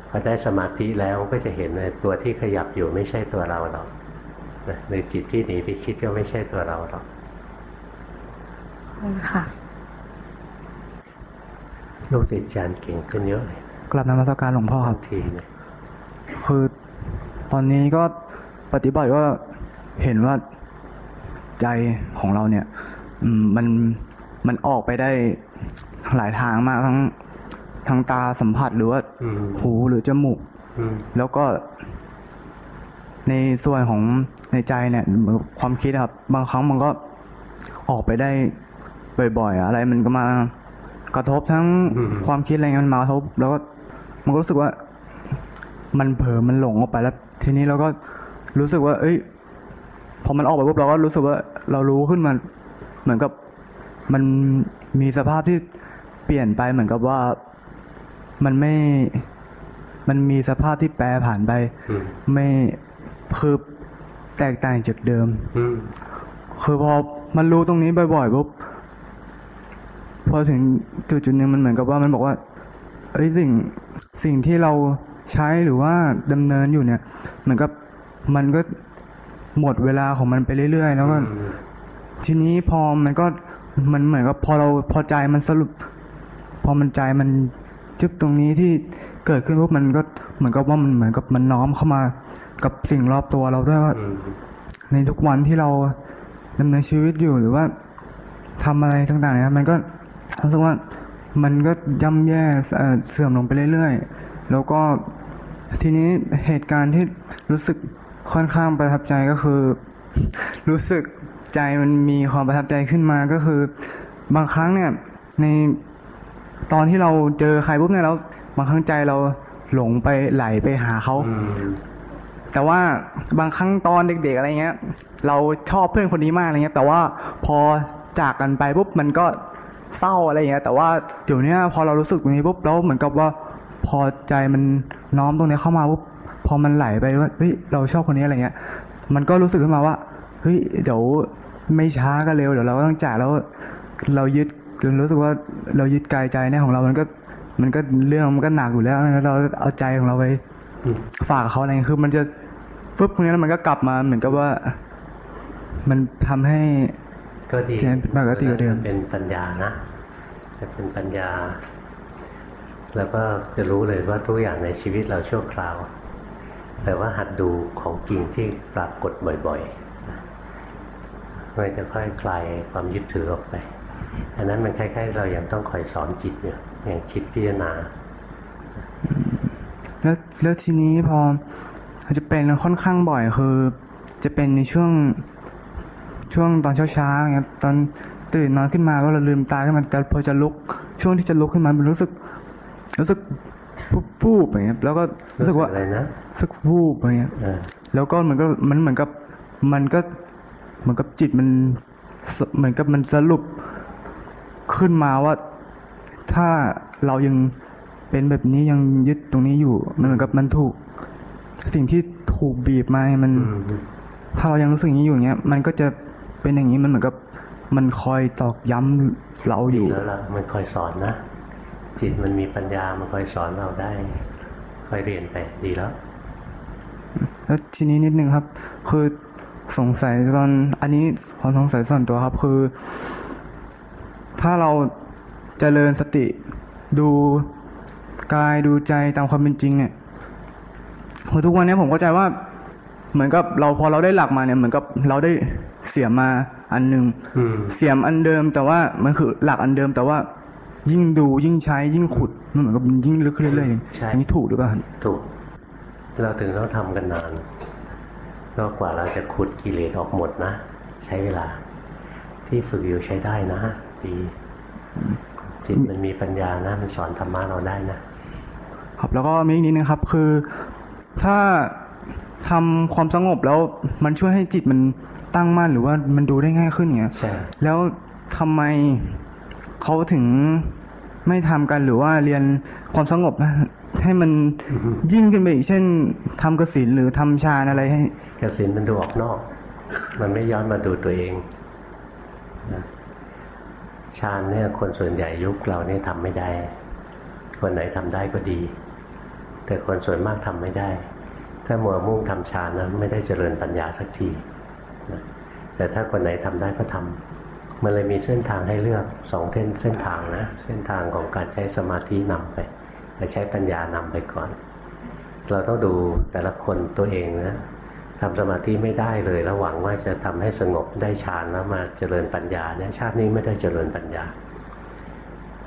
พอได้สมาธิแล้วก็จะเห็นในตัวที่ขยับอยู่ไม่ใช่ตัวเราหรอกนะหรือจิตที่หนีไปคิดก็ไม่ใช่ตัวเราหรอก ค่ะลูกศิษย์อาจารย์เก่งขึ้นเยอะเลยกลับนมัสการหลวงพ่อครับทีเนี่ยคือตอนนี้ก็ปฏิบัติว่าเห็นว่าใจของเราเนี่ยอืมมันมันออกไปได้หลายทางมากทั้งทั้งตาสัมผัสหรือว่าอืมหูหรือจมูกอืมแล้วก็ ในส่วนของในใจเนี่ยความคิดอะครับ บางครั้งมันก็ออกไปได้ บ่อยๆอะอะไรมันก็มากระทบทั้งความคิดอะไรเงี้ยมันมากระทบ แล้วก็มันก็รู้สึกว่า มันเผลอมันหลงออกไปแล้ว ทีนี้เราก็รู้สึกว่า เอ้ย พอมันออกไปปุ๊บเราก็รู้สึกว่าเรารู้ขึ้นมาเหมือนกับมันมีสภาพที่เปลี่ยนไปเหมือนกับว่ามันไม่ มันมีสภาพที่แปรผ่านไปอืมไม่คือแตกต่างจากเดิมอืมคือพอมันรู้ตรงนี้บ่อยๆปุ๊บ พอถึงจุดจุดๆหนึ่งมันเหมือนกับว่ามันบอกว่าเอ้ยสิ่งสิ่งที่เราใช้หรือว่าดำเนินอยู่เนี่ย เหมือนกับมันก็หมดเวลาของมันไปเรื่อย ๆ แล้วก็ทีนี้พอมันก็มันเหมือนกับพอเราพอใจมันสรุป พอมันใจมันจึบตรงนี้ที่เกิดขึ้นปุ๊บมันก็เหมือนกับว่ามันเหมือนกับมันน้อมเข้ามากับสิ่งรอบตัวเราด้วยว่า ในทุกวันที่เราดำเนินชีวิตอยู่หรือว่าทำอะไรต่างๆเนี่ยมันก็ รู้สึกว่ามันก็ย่ำแย่เสื่อมลงไปเรื่อยๆ แล้วก็ทีนี้เหตุการณ์ที่รู้สึกค่อนข้างประทับใจก็คือ รู้สึกใจมันมีความประทับใจขึ้นมาก็คือบางครั้งเนี่ยในตอนที่เราเจอใครปุ๊บเนี่ยแล้วบางครั้งใจเราหลงไปไหลไปหาเขาแต่ว่าบางครั้งตอนเด็กๆอะไรเงี้ย เราชอบเพื่อนคนนี้มากอะไรเงี้ย แต่ว่าพอจากกันไปปุ๊บมันก็ เศร้าอะไรอย่างเงี้ย แต่ว่าเดี๋ยวเนี้ยพอเรารู้สึกตรงนี้ปุ๊บแล้วเหมือนกับว่า พอใจมันน้อมตรงนี้เข้ามาปุ๊บพอมันไหลไปว่าเฮ้ยเราชอบคนนี้อะไรเงี้ย มันก็รู้สึกขึ้นมาว่าเฮ้ยเดี๋ยวไม่ช้าก็เร็วเดี๋ยวเราก็ต้องจากแล้วเรายึดรู้สึกว่าเรายึดกายใจเนี่ยของเรา มันก็มันก็เรื่องมันก็หนักอยู่แล้วแล้วเราเอาใจของเราไปฝากเขาอะไรเงี้ยคือมันจะปุ๊บตรงนี้มันก็กลับมาเหมือนกับว่า มันทำให้ ก็ดีใจเป็นปกติกว่าเดิมเป็นปัญญานะ จะเป็นปัญญา แล้วก็จะรู้เลยว่าทุกอย่างในชีวิตเราชั่วคราว แต่ว่าหัดดูของจริงที่ปรากฏบ่อยๆนะมันจะค่อยคลายความยึดถือออกไปอันนั้นมันคล้ายๆ เรายังต้องคอยสอนจิตอยู่อย่างคิดพิจารณา แล้วแล้วทีนี้พอจะเป็นค่อนข้างบ่อยคือ จะเป็นในช่วง ช่วงตอนเช้าๆอย่างเงี้ยตอนตื่นนอนขึ้นมาก็เราลืมตาขึ้นมาแต่พอจะลุก ช่วงที่จะลุกขึ้นมามันรู้สึก รู้สึกปุ๊บปุ๊บอย่างเงี้ยแล้วก็รู้สึกว่าอะไรนะรู้สึกวูบอะไรเงี้ยแล้วก็เหมือนก็มันเหมือนกับมันก็เหมือนกับจิตมันสเหมือนกับมันสรุปขึ้นมาว่า ถ้าเรายังเป็นแบบนี้ยังยึดตรงนี้อยู่ มันเหมือนกับมันถูก สิ่งที่ถูกบีบมาให้มัน ถ้าเรายังรู้สึกอย่างนี้อยู่อย่างเงี้ย มันก็จะ เป็นอย่างนี้มันเหมือนกับมันคอยตอกย้ำเราอยู่ดีแล้วล่ะมันคอยสอนนะ จิตมันมีปัญญามันคอยสอนเราได้คอยเรียนไปดีแล้ว แล้วทีนี้นิดนึงครับ คือสงสัยตอนอันนี้ความสงสัยส่วนตัวครับ คือ ถ้าเราจเจริญสติดูกายดูใจตามความเป็นจริงเนี่ยคือทุกวันนี้ผมเข้าใจว่า เหมือนกับเราพอเราได้หลักมาเนี่ยเหมือนกับเราได้ เสียมมาอันหนึ่งเสียมอันเดิมแต่ว่ามันคือหลักอันเดิมแต่ว่ายิ่งดูยิ่งใช้ยิ่งขุดมันเหมือนกับมันยิ่งลึกขึ้นเรื่อยๆใช่อย่างนี้ถูกหรือเปล่าถูก เราถึงต้องทำกันนานก็กว่าเราจะขุดกิเลสออกหมดนะ ใช้เวลา ที่ฝึกอยู่ใช้ได้นะดีจิตมันมีปัญญานะ มันสอนธรรมะเราได้นะ ครับแล้วก็มีอีกนิดนึงครับ คือถ้าทำความสงบแล้วมันช่วยให้จิตมัน ตั้งมั่นหรือว่ามันดูได้ง่ายขึ้นอย่างเงี้ยใช่แล้วทำไมเขาถึงไม่ทำกันหรือว่าเรียนความสงบให้มันยิ่งขึ้นไปอีกเช่นทำกสินหรือทำฌานอะไรให้กสินมันดูออกนอก มันไม่ย้อนมาดูตัวเองนะฌานเนี่ยคนส่วนใหญ่ยุคเราเนี่ยทำไม่ได้ คนไหนทำได้ก็ดี แต่คนส่วนมากทำไม่ได้ ถ้ามัวมุ่งทำฌานนะไม่ได้เจริญปัญญาสักทีนะ แต่ถ้าคนไหนทำได้ก็ทำมันเลยมีเส้นทางให้เลือกสองเส้นเส้นทางนะ เส้นทางของการใช้สมาธินำไปไปใช้ปัญญานำไปก่อน เราต้องดูแต่ละคนตัวเองนะทำสมาธิไม่ได้เลยแล้วหวังว่าจะทำให้สงบได้ฌานแล้วมาเจริญปัญญาเนี่ยชาตินี้ไม่ได้เจริญปัญญา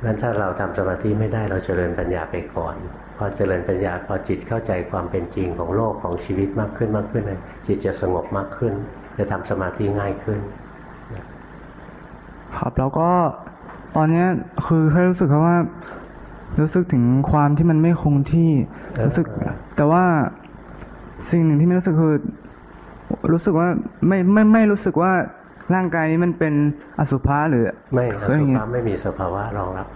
งั้นถ้าเราทำสมาธิไม่ได้เราเจริญปัญญาไปก่อน พอเจริญปัญญาพอจิตเข้าใจความเป็นจริงของโลกของชีวิตมากขึ้นมากขึ้นเลยจิตจะสงบมากขึ้น จะทำสมาธิง่ายขึ้น ครับแล้วก็ตอนเนี้ยคือแค่รู้สึกว่า รู้สึกถึงความที่มันไม่คงที่รู้สึก แต่ว่าสิ่งหนึ่งที่ไม่รู้สึกคือ รู้สึกว่าไม่ไม่ไม่รู้สึกว่าร่างกายนี้มันเป็นอสุภะหรือไม่ออะไรสุเงี้ภะยไม่มีสภาวะรองรับ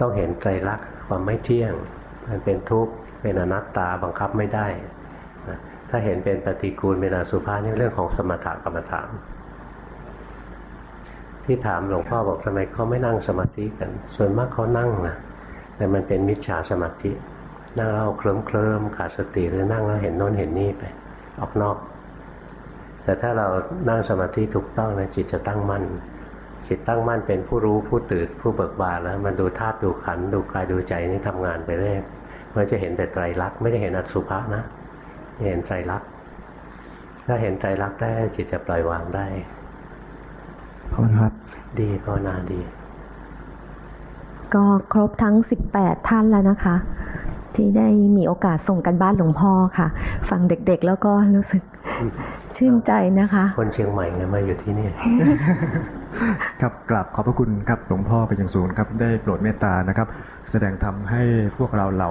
ต้องเห็นไตรลักษณ์ความไม่เที่ยงมันเป็นทุกข์เป็นอนัตตาบังคับไม่ได้นะ ถ้าเห็นเป็นปฏิกูลเป็นอสุภะนี่เรื่องของสมถกรรมฐานที่ถามหลวงพ่อบอกทำไมเขาไม่นั่งสมาธิกัน ส่วนมากเขานั่งนะแต่มันเป็นมิจฉาสมาธิ นั่งแล้วเคลิ้มเคลิมขาดสติหรือนั่งแล้วเห็นโน้นเห็นนี่ไป ออกนอก แต่ถ้าเรานั่งสมาธิถูกต้องนะจิตจะตั้งมั่น จิตตั้งมั่นเป็นผู้รู้ผู้ตื่นผู้เบิกบานแล้วมันดูธาตุดูขัน ดูกายดูใจนี่ทำงานไปเรื่อยมันจะเห็นแต่ไตรลักษณ์ไม่ได้เห็นอสุภะนะ เห็นใจรักถ้าเห็นใจรักได้จิตจะปล่อยวางได้ขอบคุณครับ ดีภาวนาดี ก็ครบทั้ง 18 ท่านแล้วนะคะ ที่ได้มีโอกาสส่งกันบ้านหลวงพ่อค่ะ ฟังเด็กๆแล้วก็รู้สึกชื่นใจนะคะ คนเชียงใหม่เนี่ยมาอยู่ที่นี่ ครับกราบขอบพระคุณครับหลวงพ่อเป็นอย่างสูงครับได้โปรดเมตตานะครับ แสดงธรรมให้พวกเราเรา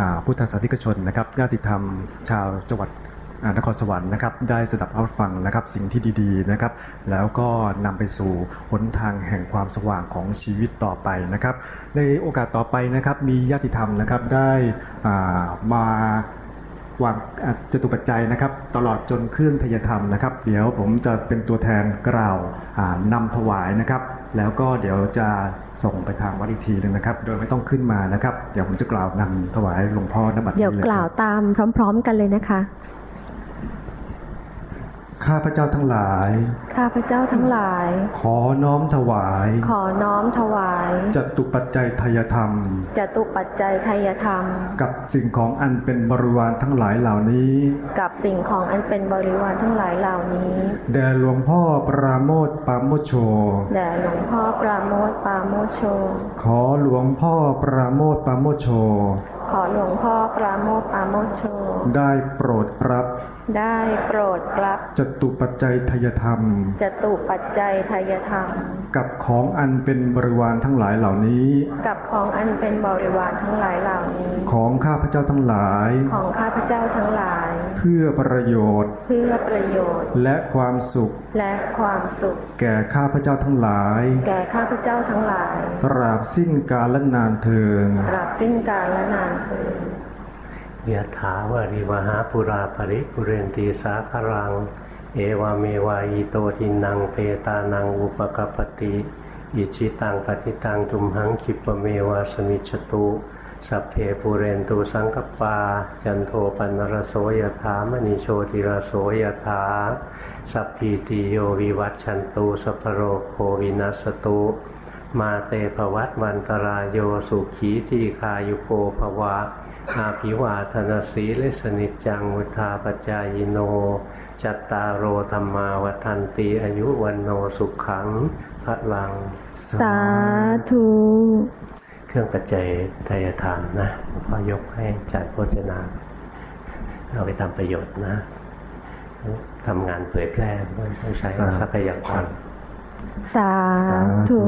อ่าพุทธศาสนิกชนนะครับญาติธรรมชาวจังหวัดนครสวรรค์นะครับได้สดับรับฟังนะครับสิ่งที่ดีๆนะครับแล้วก็นำไปสู่หนทางแห่งความสว่างของชีวิตต่อไปนะครับในโอกาสต่อไปนะครับมีญาติธรรมนะครับได้มา วางจตุปัจจัยนะครับ ตลอดจนเครื่องทยธรรมนะครับ เดี๋ยวผมจะเป็นตัวแทนกล่าวอ่านำถวายนะครับ แล้วก็เดี๋ยวจะส่งไปทางวัดอีกทีหนึงนะครับ โดยไม่ต้องขึ้นมานะครับ เดี๋ยวผมจะกล่าวนำถวายหลวงพ่อนบัตรเดี๋ยวกล่าวตามพร้อม ๆ กันเลยนะคะ ข้าพเจ้าทั้งหลาย ข้าพเจ้าทั้งหลาย ขอน้อมถวาย ขอน้อมถวายจตุปัจจัยทยธรรมจตุปัจจัยไทยธรรม กับสิ่งของอันเป็นบริวารทั้งหลายเหล่านี้ กับสิ่งของอันเป็นบริวารทั้งหลายเหล่านี้ แด่หลวงพ่อปราโมทปราโมชโช แด่หลวงพ่อปราโมทปราโมชโช ขอหลวงพ่อปราโมทปราโมชโช ขอหลวงพ่อปราโมทปราโมชโช ได้โปรดรับ ได้โปรดรับจตุปัจจัยทยธรรมจตุปัจจัยไทยธรรม กับของอันเป็นบริวารทั้งหลายเหล่านี้ กับของอันเป็นบริวารทั้งหลายเหล่านี้ ของข้าพเจ้าทั้งหลาย ของข้าพเจ้าทั้งหลาย เพื่อประโยชน์ เพื่อประโยชน์ และความสุข และความสุข แก่ข้าพเจ้าทั้งหลาย แก่ข้าพเจ้าทั้งหลาย ตราบสิ้นกาลนานเทิงตราบสิ้นกาลและนานเถิด ยะถาวาริวหาปุราภริปุเรนตีสาครัง เอวเมวายโตทินังเปตานังอุปกปปติอิชิตังปฏิตังทุมหังคิปะเมวาสมิจตุสัพเพปุเรนตุสังกปา จันโทปันรโสยถามณีโชติรโสยถาสัพพีติโยวิวัตชันตุสัพพโรโควินัสตุมาเตภวัตวันตรายโยสุขีทีคายุโกภวะ อาภิวาธนาสีเลสนิจจังวุธาปจายโน จัตตารโอธรรมาวันติอายุวันโนสุขังพระลัง สาธุ เครื่องปัจจัยทายธรรมนะหลวงพ่อยกให้จัดโภชนา เอาไปทำประโยชน์นะทำงานเผยแพร่ต้องใช้ทรัพยากรสาธุธุ